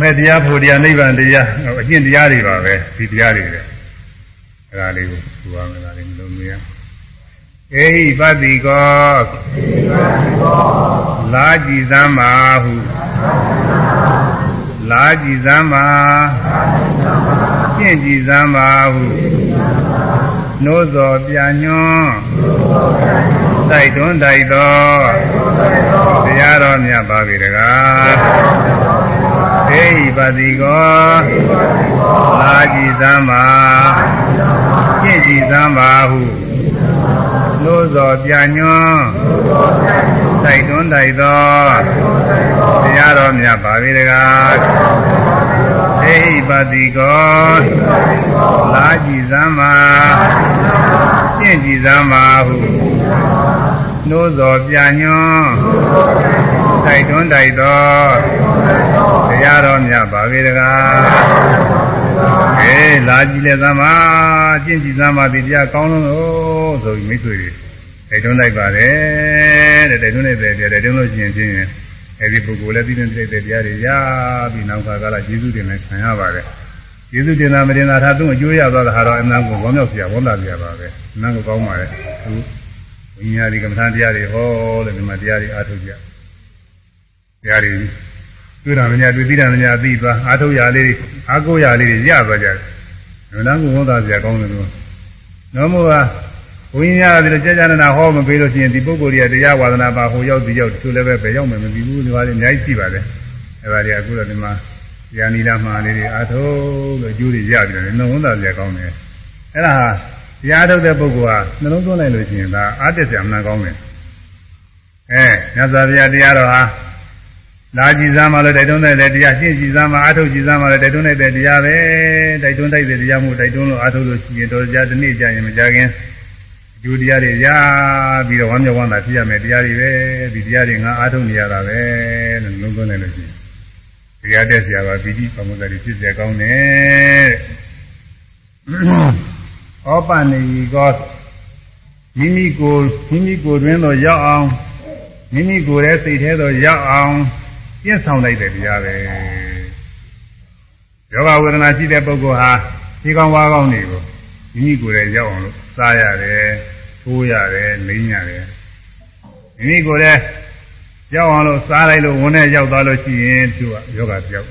မဲ့တရားဖို့တရားနိဗ္ဗာန်တရားအကျင့်တရားတွေပါပဲဒီတရားတွေပဲအဲ့ဒါလေးကိုသူပါမယ်လားလေးမလုံးမရအေဟိပတိကောလာကြည်သမ္မာဟုလာကြည်သမ္မာကျင့်ကြည်သမ္မာဟု နှိုးစော်ပြညွန်းတိုက်တွန်းတိုက်တော်တရားတော်မြတ်ပါပြီတကားေဟိပတိကောလာကြည်သမ္မာကျင့်ကြည်သမ္မာဟုလို့သောပြညွန်းတိုက်တွန်းတိုက်သောတရားတော်မြတ်ပါပြီတကားေ ဟိပတိကောလာကြည်သမ္မာကျင့်ကြည်သမ္မာဟုနှိုးသောပြညွန်းတိုက်တွန်းတိုက်သောတရားတော်မြတ်ပါပြီတကားအေးလာကြည့်လေသမ္မာကျင့်ကြည်သမ္မာဒီတရားကောင်းလုံးလို့ဆိုပြီးမိတ်ဆွေတွေတိုက်တွန်းလိုက်ပါတယ်တဲ့တိုက်တွန်းလိုက်တယ်တိုက်တွန်းလို့ရှိရင်ချင်း အဲဒီပုဂ္ဂိုလ်လည်းသိတဲ့တဲ့တရားတွေရပြီးနောက်ခါကလာကျေးဇူးတင်လည်းခံရပါတယ်ကျေးဇူးတင်တာမတင်တာထားသူ့အကျိုးရသွားတာဟာတော့အနန္တကိုဝမ်းမြောက်စရာဝမ်းသာစရာပါပဲအနန္တကိုကောင်းပါလေသူဝိညာဉ်ဒီကမ္မထာတရားတွေဟောလို့ဒီမှာတရားတွေအားထုတ်ကြတရားတွေတွေ့တာမညာတွေ့သိတာမညာသိသွားအားထုတ်ရလေးတွေအားကိုးရလေးတွေရသွားကြတယ်အနန္တကိုဝမ်းသာစရာကောင်းတယ်လို့နော်မို့က ဘုန်းကြီးများကဒီလိုကြာကြာနာဟောမပေးလို့ရှိရင်ဒီပုဂ္ဂိုလ်တွေကတရားဝါဒနာပါဟိုရောက်ဒီရောက်သူလည်းပဲဘယ်ရောက်မှမပြီးဘူးဒီပါလေအများကြီးရှိပါတယ်အဲဒါတွေအခုတော့ဒီမှာယာနီလာမှာလေးတွေအားထုတ်လို့အကျိုးတွေရပြီးတော့နှလုံးသားကြကောင်းတယ်အဲဒါဟာတရားထုတ်တဲ့ပုဂ္ဂိုလ်ဟာနှလုံးသွင်းလိုက်လို့ရှိရင်ဒါအားတက်စရာမှန်ကောင်းတယ်အဲမြတ်စွာဘုရားတရားတော်ဟာလာကြည်စားမှလည်းတိုက်တွန်းတဲ့တရားရှင်းကြည်စားမှအားထုတ်ကြည်စားမှလည်းတိုက်တွန်းတဲ့တရားပဲတိုက်တွန်းတိုက်တဲ့တရားမှုတိုက်တွန်းလို့အားထုတ်လို့ရှိရင်တော်ကြဒီနေ့ကြာရင်မကြခင် ကျိုးတရားတွေရပြီးတော့ဝမ်းမြောက်ဝမ်းသာဖြစ်ရမယ်တရားတွေပဲဒီတရားတွေငါအားထုတ်နေရတာပဲလို့လုံးသွင်းလိုက်လို့ရှိရင်တရားတက်ဆရာပါပီတိပမုဒ္ဒတိဖြစ်စေကောင်းတယ်ဩပဏိကောမိမိကိုမိမိကိုတွင်တော့ရောက်အောင်မိမိကိုယ်ရဲ့စိတ်ထဲတော့ရောက်အောင်ပြည့်ဆောင်လိုက်တဲ့တရားပဲယောဂဝေဒနာရှိတဲ့ပုဂ္ဂိုလ်ဟာဒီကောင်းဝါကောင်းတွေကိုမိမိကိုယ်ရဲ့ရောက်အောင်လို့စားရတယ် ထိုးရတယ်လိမ့်ရတယ်မိမိကိုယ်ရဲ့ရောက်အောင်လို့စားလိုက်လို့ဝန်နဲ့ရောက်သွားလို့ရှိရင်သူကယောဂပြောက်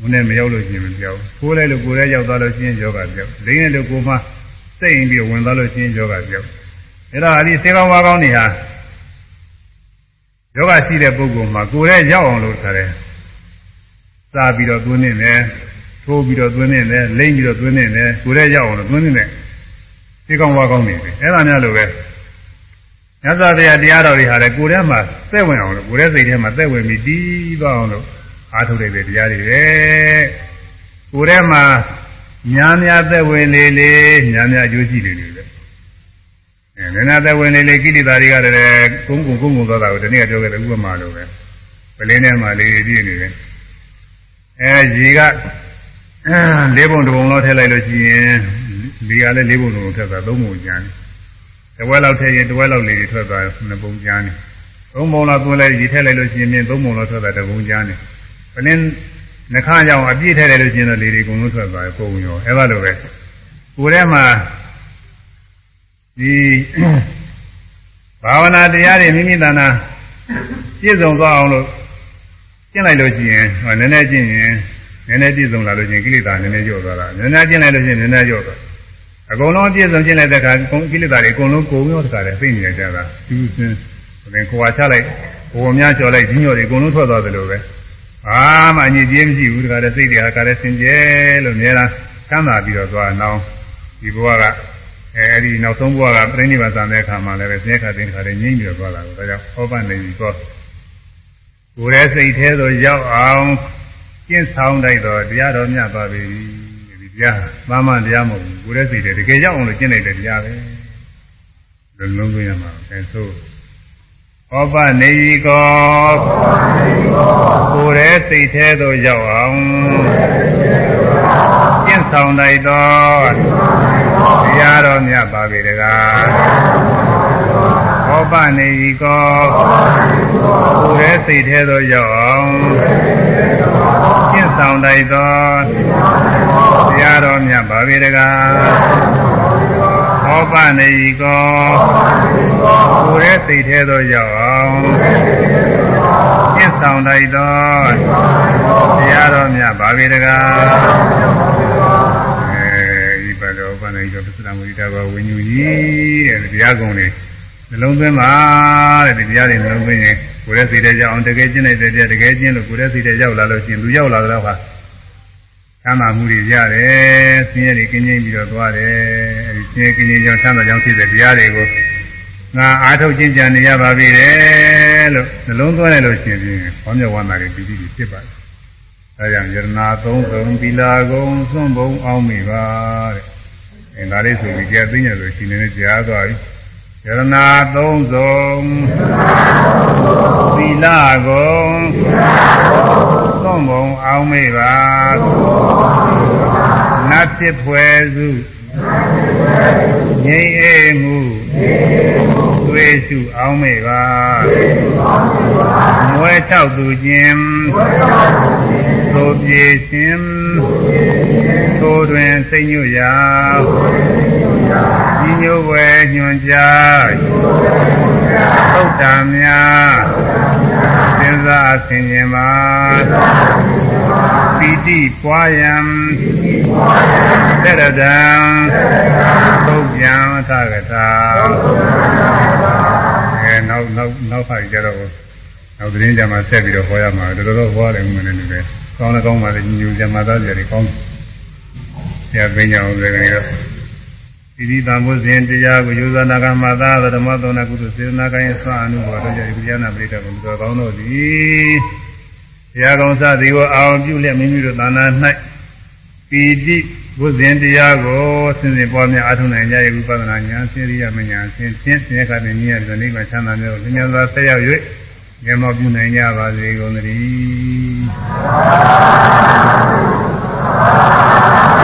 ဝန်နဲ့မရောက်လို့ရှိရင်မပြောက်ထိုးလိုက်လို့ကိုယ်ရဲ့ရောက်သွားလို့ရှိရင်ယောဂပြောက်လိမ့်တဲ့လို့ကိုယ်မှစိတ်ရင်ပြီးဝင်သွားလို့ရှိရင်ယောဂပြောက်အဲ့တော့အဲဒီစေကောင်းဝါကောင်းတွေဟာယောဂရှိတဲ့ပုဂ္ဂိုလ်မှာကိုယ်ရဲ့ရောက်အောင်လို့ထားတယ်စားပြီးတော့သွင်းနေတယ်ထိုးပြီးတော့သွင်းနေတယ်လိမ့်ပြီးတော့သွင်းနေတယ်ကိုယ်ရဲ့ရောက်အောင်လို့သွင်းနေတယ် စေကောင်းဝါကောင်းနေတယ်အဲ့ဒါများလို့ပဲမြတ်စွာဘုရားတရားတော်တွေဟာလေကိုယ်ထဲမှာသက်ဝင်အောင်လို့ကိုယ်ရဲ့စိတ်ထဲမှာသက်ဝင်ပြီးတည်သွားအောင်လို့အားထုတ်တဲ့တရားတွေပဲကိုယ်ထဲမှာများများသက်ဝင်လေလေများများအကျိုးရှိလေလေပဲအဲနည်းနည်းသက်ဝင်လေလေကိလေသာတွေကလည်းကုန်းကုန်းကုန်းကုန်းသွားတာကိုဒီနေ့ကပြောခဲ့တဲ့ဥပမာလိုပဲပလင်းထဲမှာလေးပြည့်နေတယ်အဲရေကလေးပုံတစ်ပုံလောက်ထည့်လိုက်လို့ရှိရင် လေကလည်းလေးပုံတစ်ပုံထည့်တာသုံးပုံကျန်တယ်တဝက်လောက်ထည့်ရင်တဝက်လောက်လေထွက်သွားနှစ်ပုံကျန်တယ်သုံးပုံလောက်သွင်းလိုက်ရေထည့်လိုက်လို့ရှိရင်သုံးပုံလောက်ထွက်တာတစ်ပုံကျန်တယ်ပလင်းနှခါကြောင်အပြည့်ထည့်လိုက်လို့ရှိရင်တော့လေတွေအကုန်လုံးထွက်သွားတယ်ပုံရောအဲလိုပဲကိုယ်ထဲမှာဒီဘာဝနာတရားတွေမိမိတဏ္ဍာပြည့်စုံသွားအောင်လို့ကျင့်လိုက်လို့ရှိရင်ဟောနည်းနည်းကျင့်ရင်နည်းနည်းပြည့်စုံလာလို့ရှိရင်ကိလေသာနည်းနည်းလျော့သွားတာနည်းနည်းကျင့်လိုက်လို့ရှိရင်နည်းနည်းလျော့သွား အကုန်လုံးပြည့်စုံကျင့်လိုက်တဲ့အခါကိလေသာတွေအကုန်လုံးကုန်ရောတခါတည်းသိနေကြတာသူစင်းဟိုကိုယ်ဟာချလိုက်ကိုယ်များကြော်လိုက်ညညော်တွေအကုန်လုံးထွက်သွားတယ်လို့ပဲအာမအညစ်အကြေးမရှိဘူးတခါတည်းစိတ်တွေဟာကလည်းစင်ကြဲလို့အများလားကမ်းသာပြီးတော့သွားအောင်ဒီဘဝကအဲဒီနောက်ဆုံးဘဝကပြိဋိဘာသံတဲ့အခါမှာလည်းပဲသင်္ခါတင်ခါတွေငြိမ့်ပြီးတော့သွားတာကိုဒါကြောင့်ဟောပနေပြီတော့ကိုယ်ရဲ့စိတ်ထဲသို့ရောက်အောင်ကျင့်ဆောင်လိုက်တော့တရားတော်မြတ်သွားပြီဒီ တရားမှမှတရားမဟုတ်ဘူးကိုယ်ရဲ့စိတ်ထဲတကယ်ရောက်အောင်လို့ကျင့်လိုက်တဲ့တရားပဲလုံးလုံးသွင်းရမှာအဲဆိုဟောပနေဤကောကိုယ်ရဲ့စိတ်ထဲသို့ရောက်အောင်ကျင့်ဆောင်လိုက်တော့တရားတော်မြတ်ပါပြီတကားဟောပနေဤကောကိုယ်ရဲ့စိတ်ထဲသို့ရောက်အောင်ကျင့် ဆောင်လိုက်တော့တရားတော်မြတ်ပါပြီတကားဟောပနေဤကောကိုယ်ရဲ့စိတ်ထဲသို့ရောက်အောင်ကျင့်ဆောင်လိုက်တော့တရားတော်မြတ်ပါပြီတကားအဲဒီပါတော်ပဏိတော်ပစ္စဒမုဒိတာဘဝိညူကြီးတဲ့တရားကုံလေးနှလုံးသွင်းပါတဲ့ဒီတရားတွေနှလုံးသွင်းရင် ကိုယ်ရဲ့စိတ်ထဲရောက်အောင်တကယ်ကျင့်လိုက်တဲ့တရားတကယ်ကျင့်လို့ကိုယ်ရဲ့စိတ်ထဲရောက်လာလို့ရှိရင်သူရောက်လာတော့ဟာသမ်းသာမှုတွေရတယ်ဆင်းရဲတွေကင်းကျင်းပြီးတော့သွားတယ်အဲဒီဆင်းရဲကင်းကျင်းကြောင့်သမ်းသာကြောင့်ဖြစ်တဲ့တရားတွေကိုငါအားထုတ်ကျင့်ကြံနေရပါပြီတဲ့လို့နှလုံးသွင်းလိုက်လို့ရှိရင်ဘောမြောဝန္တာတွေပြီးပြီးဖြစ်ပါတယ်အဲကြောင့်ယရနာသုံးသုံးသီလာကုံသွန့်ဘုံအောင်မိပါတဲ့အဲဒါလေးဆိုပြီးကြာသိညာဆိုရှင်နေကြားသွားပြီ ယရနာသုံးဆုံးသီလာကုံသွန့်ဘုံအောင်မိပါနတ်ဖြစ်ဖွယ်စုငြိမ်းအေးမှုသွေးစုအောင်မိပါမွဲချောက်သူခြင်းသို့ပြေရှင်သို့တွင်စိတ်ညွတ်ရာ ညီညွတ်ဝဲညွန်ကြားသုတ်တံများစဉ်းစားဆင်ခြင်ပါပီတိပွားယံသရတံသုတ်ပြန်သကထာအဲနောက်နောက်နောက်ခါကြတော့နောက်သတင်းကြမှာဆက်ပြီးတော့ဟောရမှာတော်တော်ဟောတယ်ဦးမင်းလည်းကောင်းလည်းကောင်းပါလေညူကြမှာသားကြတယ်ကောင်းဆရာပင်ကြောင်လည်းကနေတော့ ဒီဒီတံမိုးစဉ်တရားကိုယူဇနာကမှာသာဓမ္မသောနာကုသစေနာကိုင်းဆွာအနုဘောတို့ကြဒီဉာဏပရိသတ်ဘုရားကောင်းတို့သည်တရားကောင်းစသည်ကိုအာရုံပြုလျက်မိမိတို့သာနာ၌ပီတိဘုဇင်တရားကိုဆင်စဉ်ပွားများအားထုတ်နိုင်ကြ၏ဝိပဿနာဉာဏ်စေရိယမဉာဏ်ဆင်းဖြင့်ဆင်းရဲကတဲ့ဉာဏ်ဆိုနိဗ္ဗာန်ချမ်းသာမျိုးကိုဉာဏ်စွာဆက်ရောက်၍ဉာဏ်မောပြုနိုင်ကြပါစေကုန်သတည်း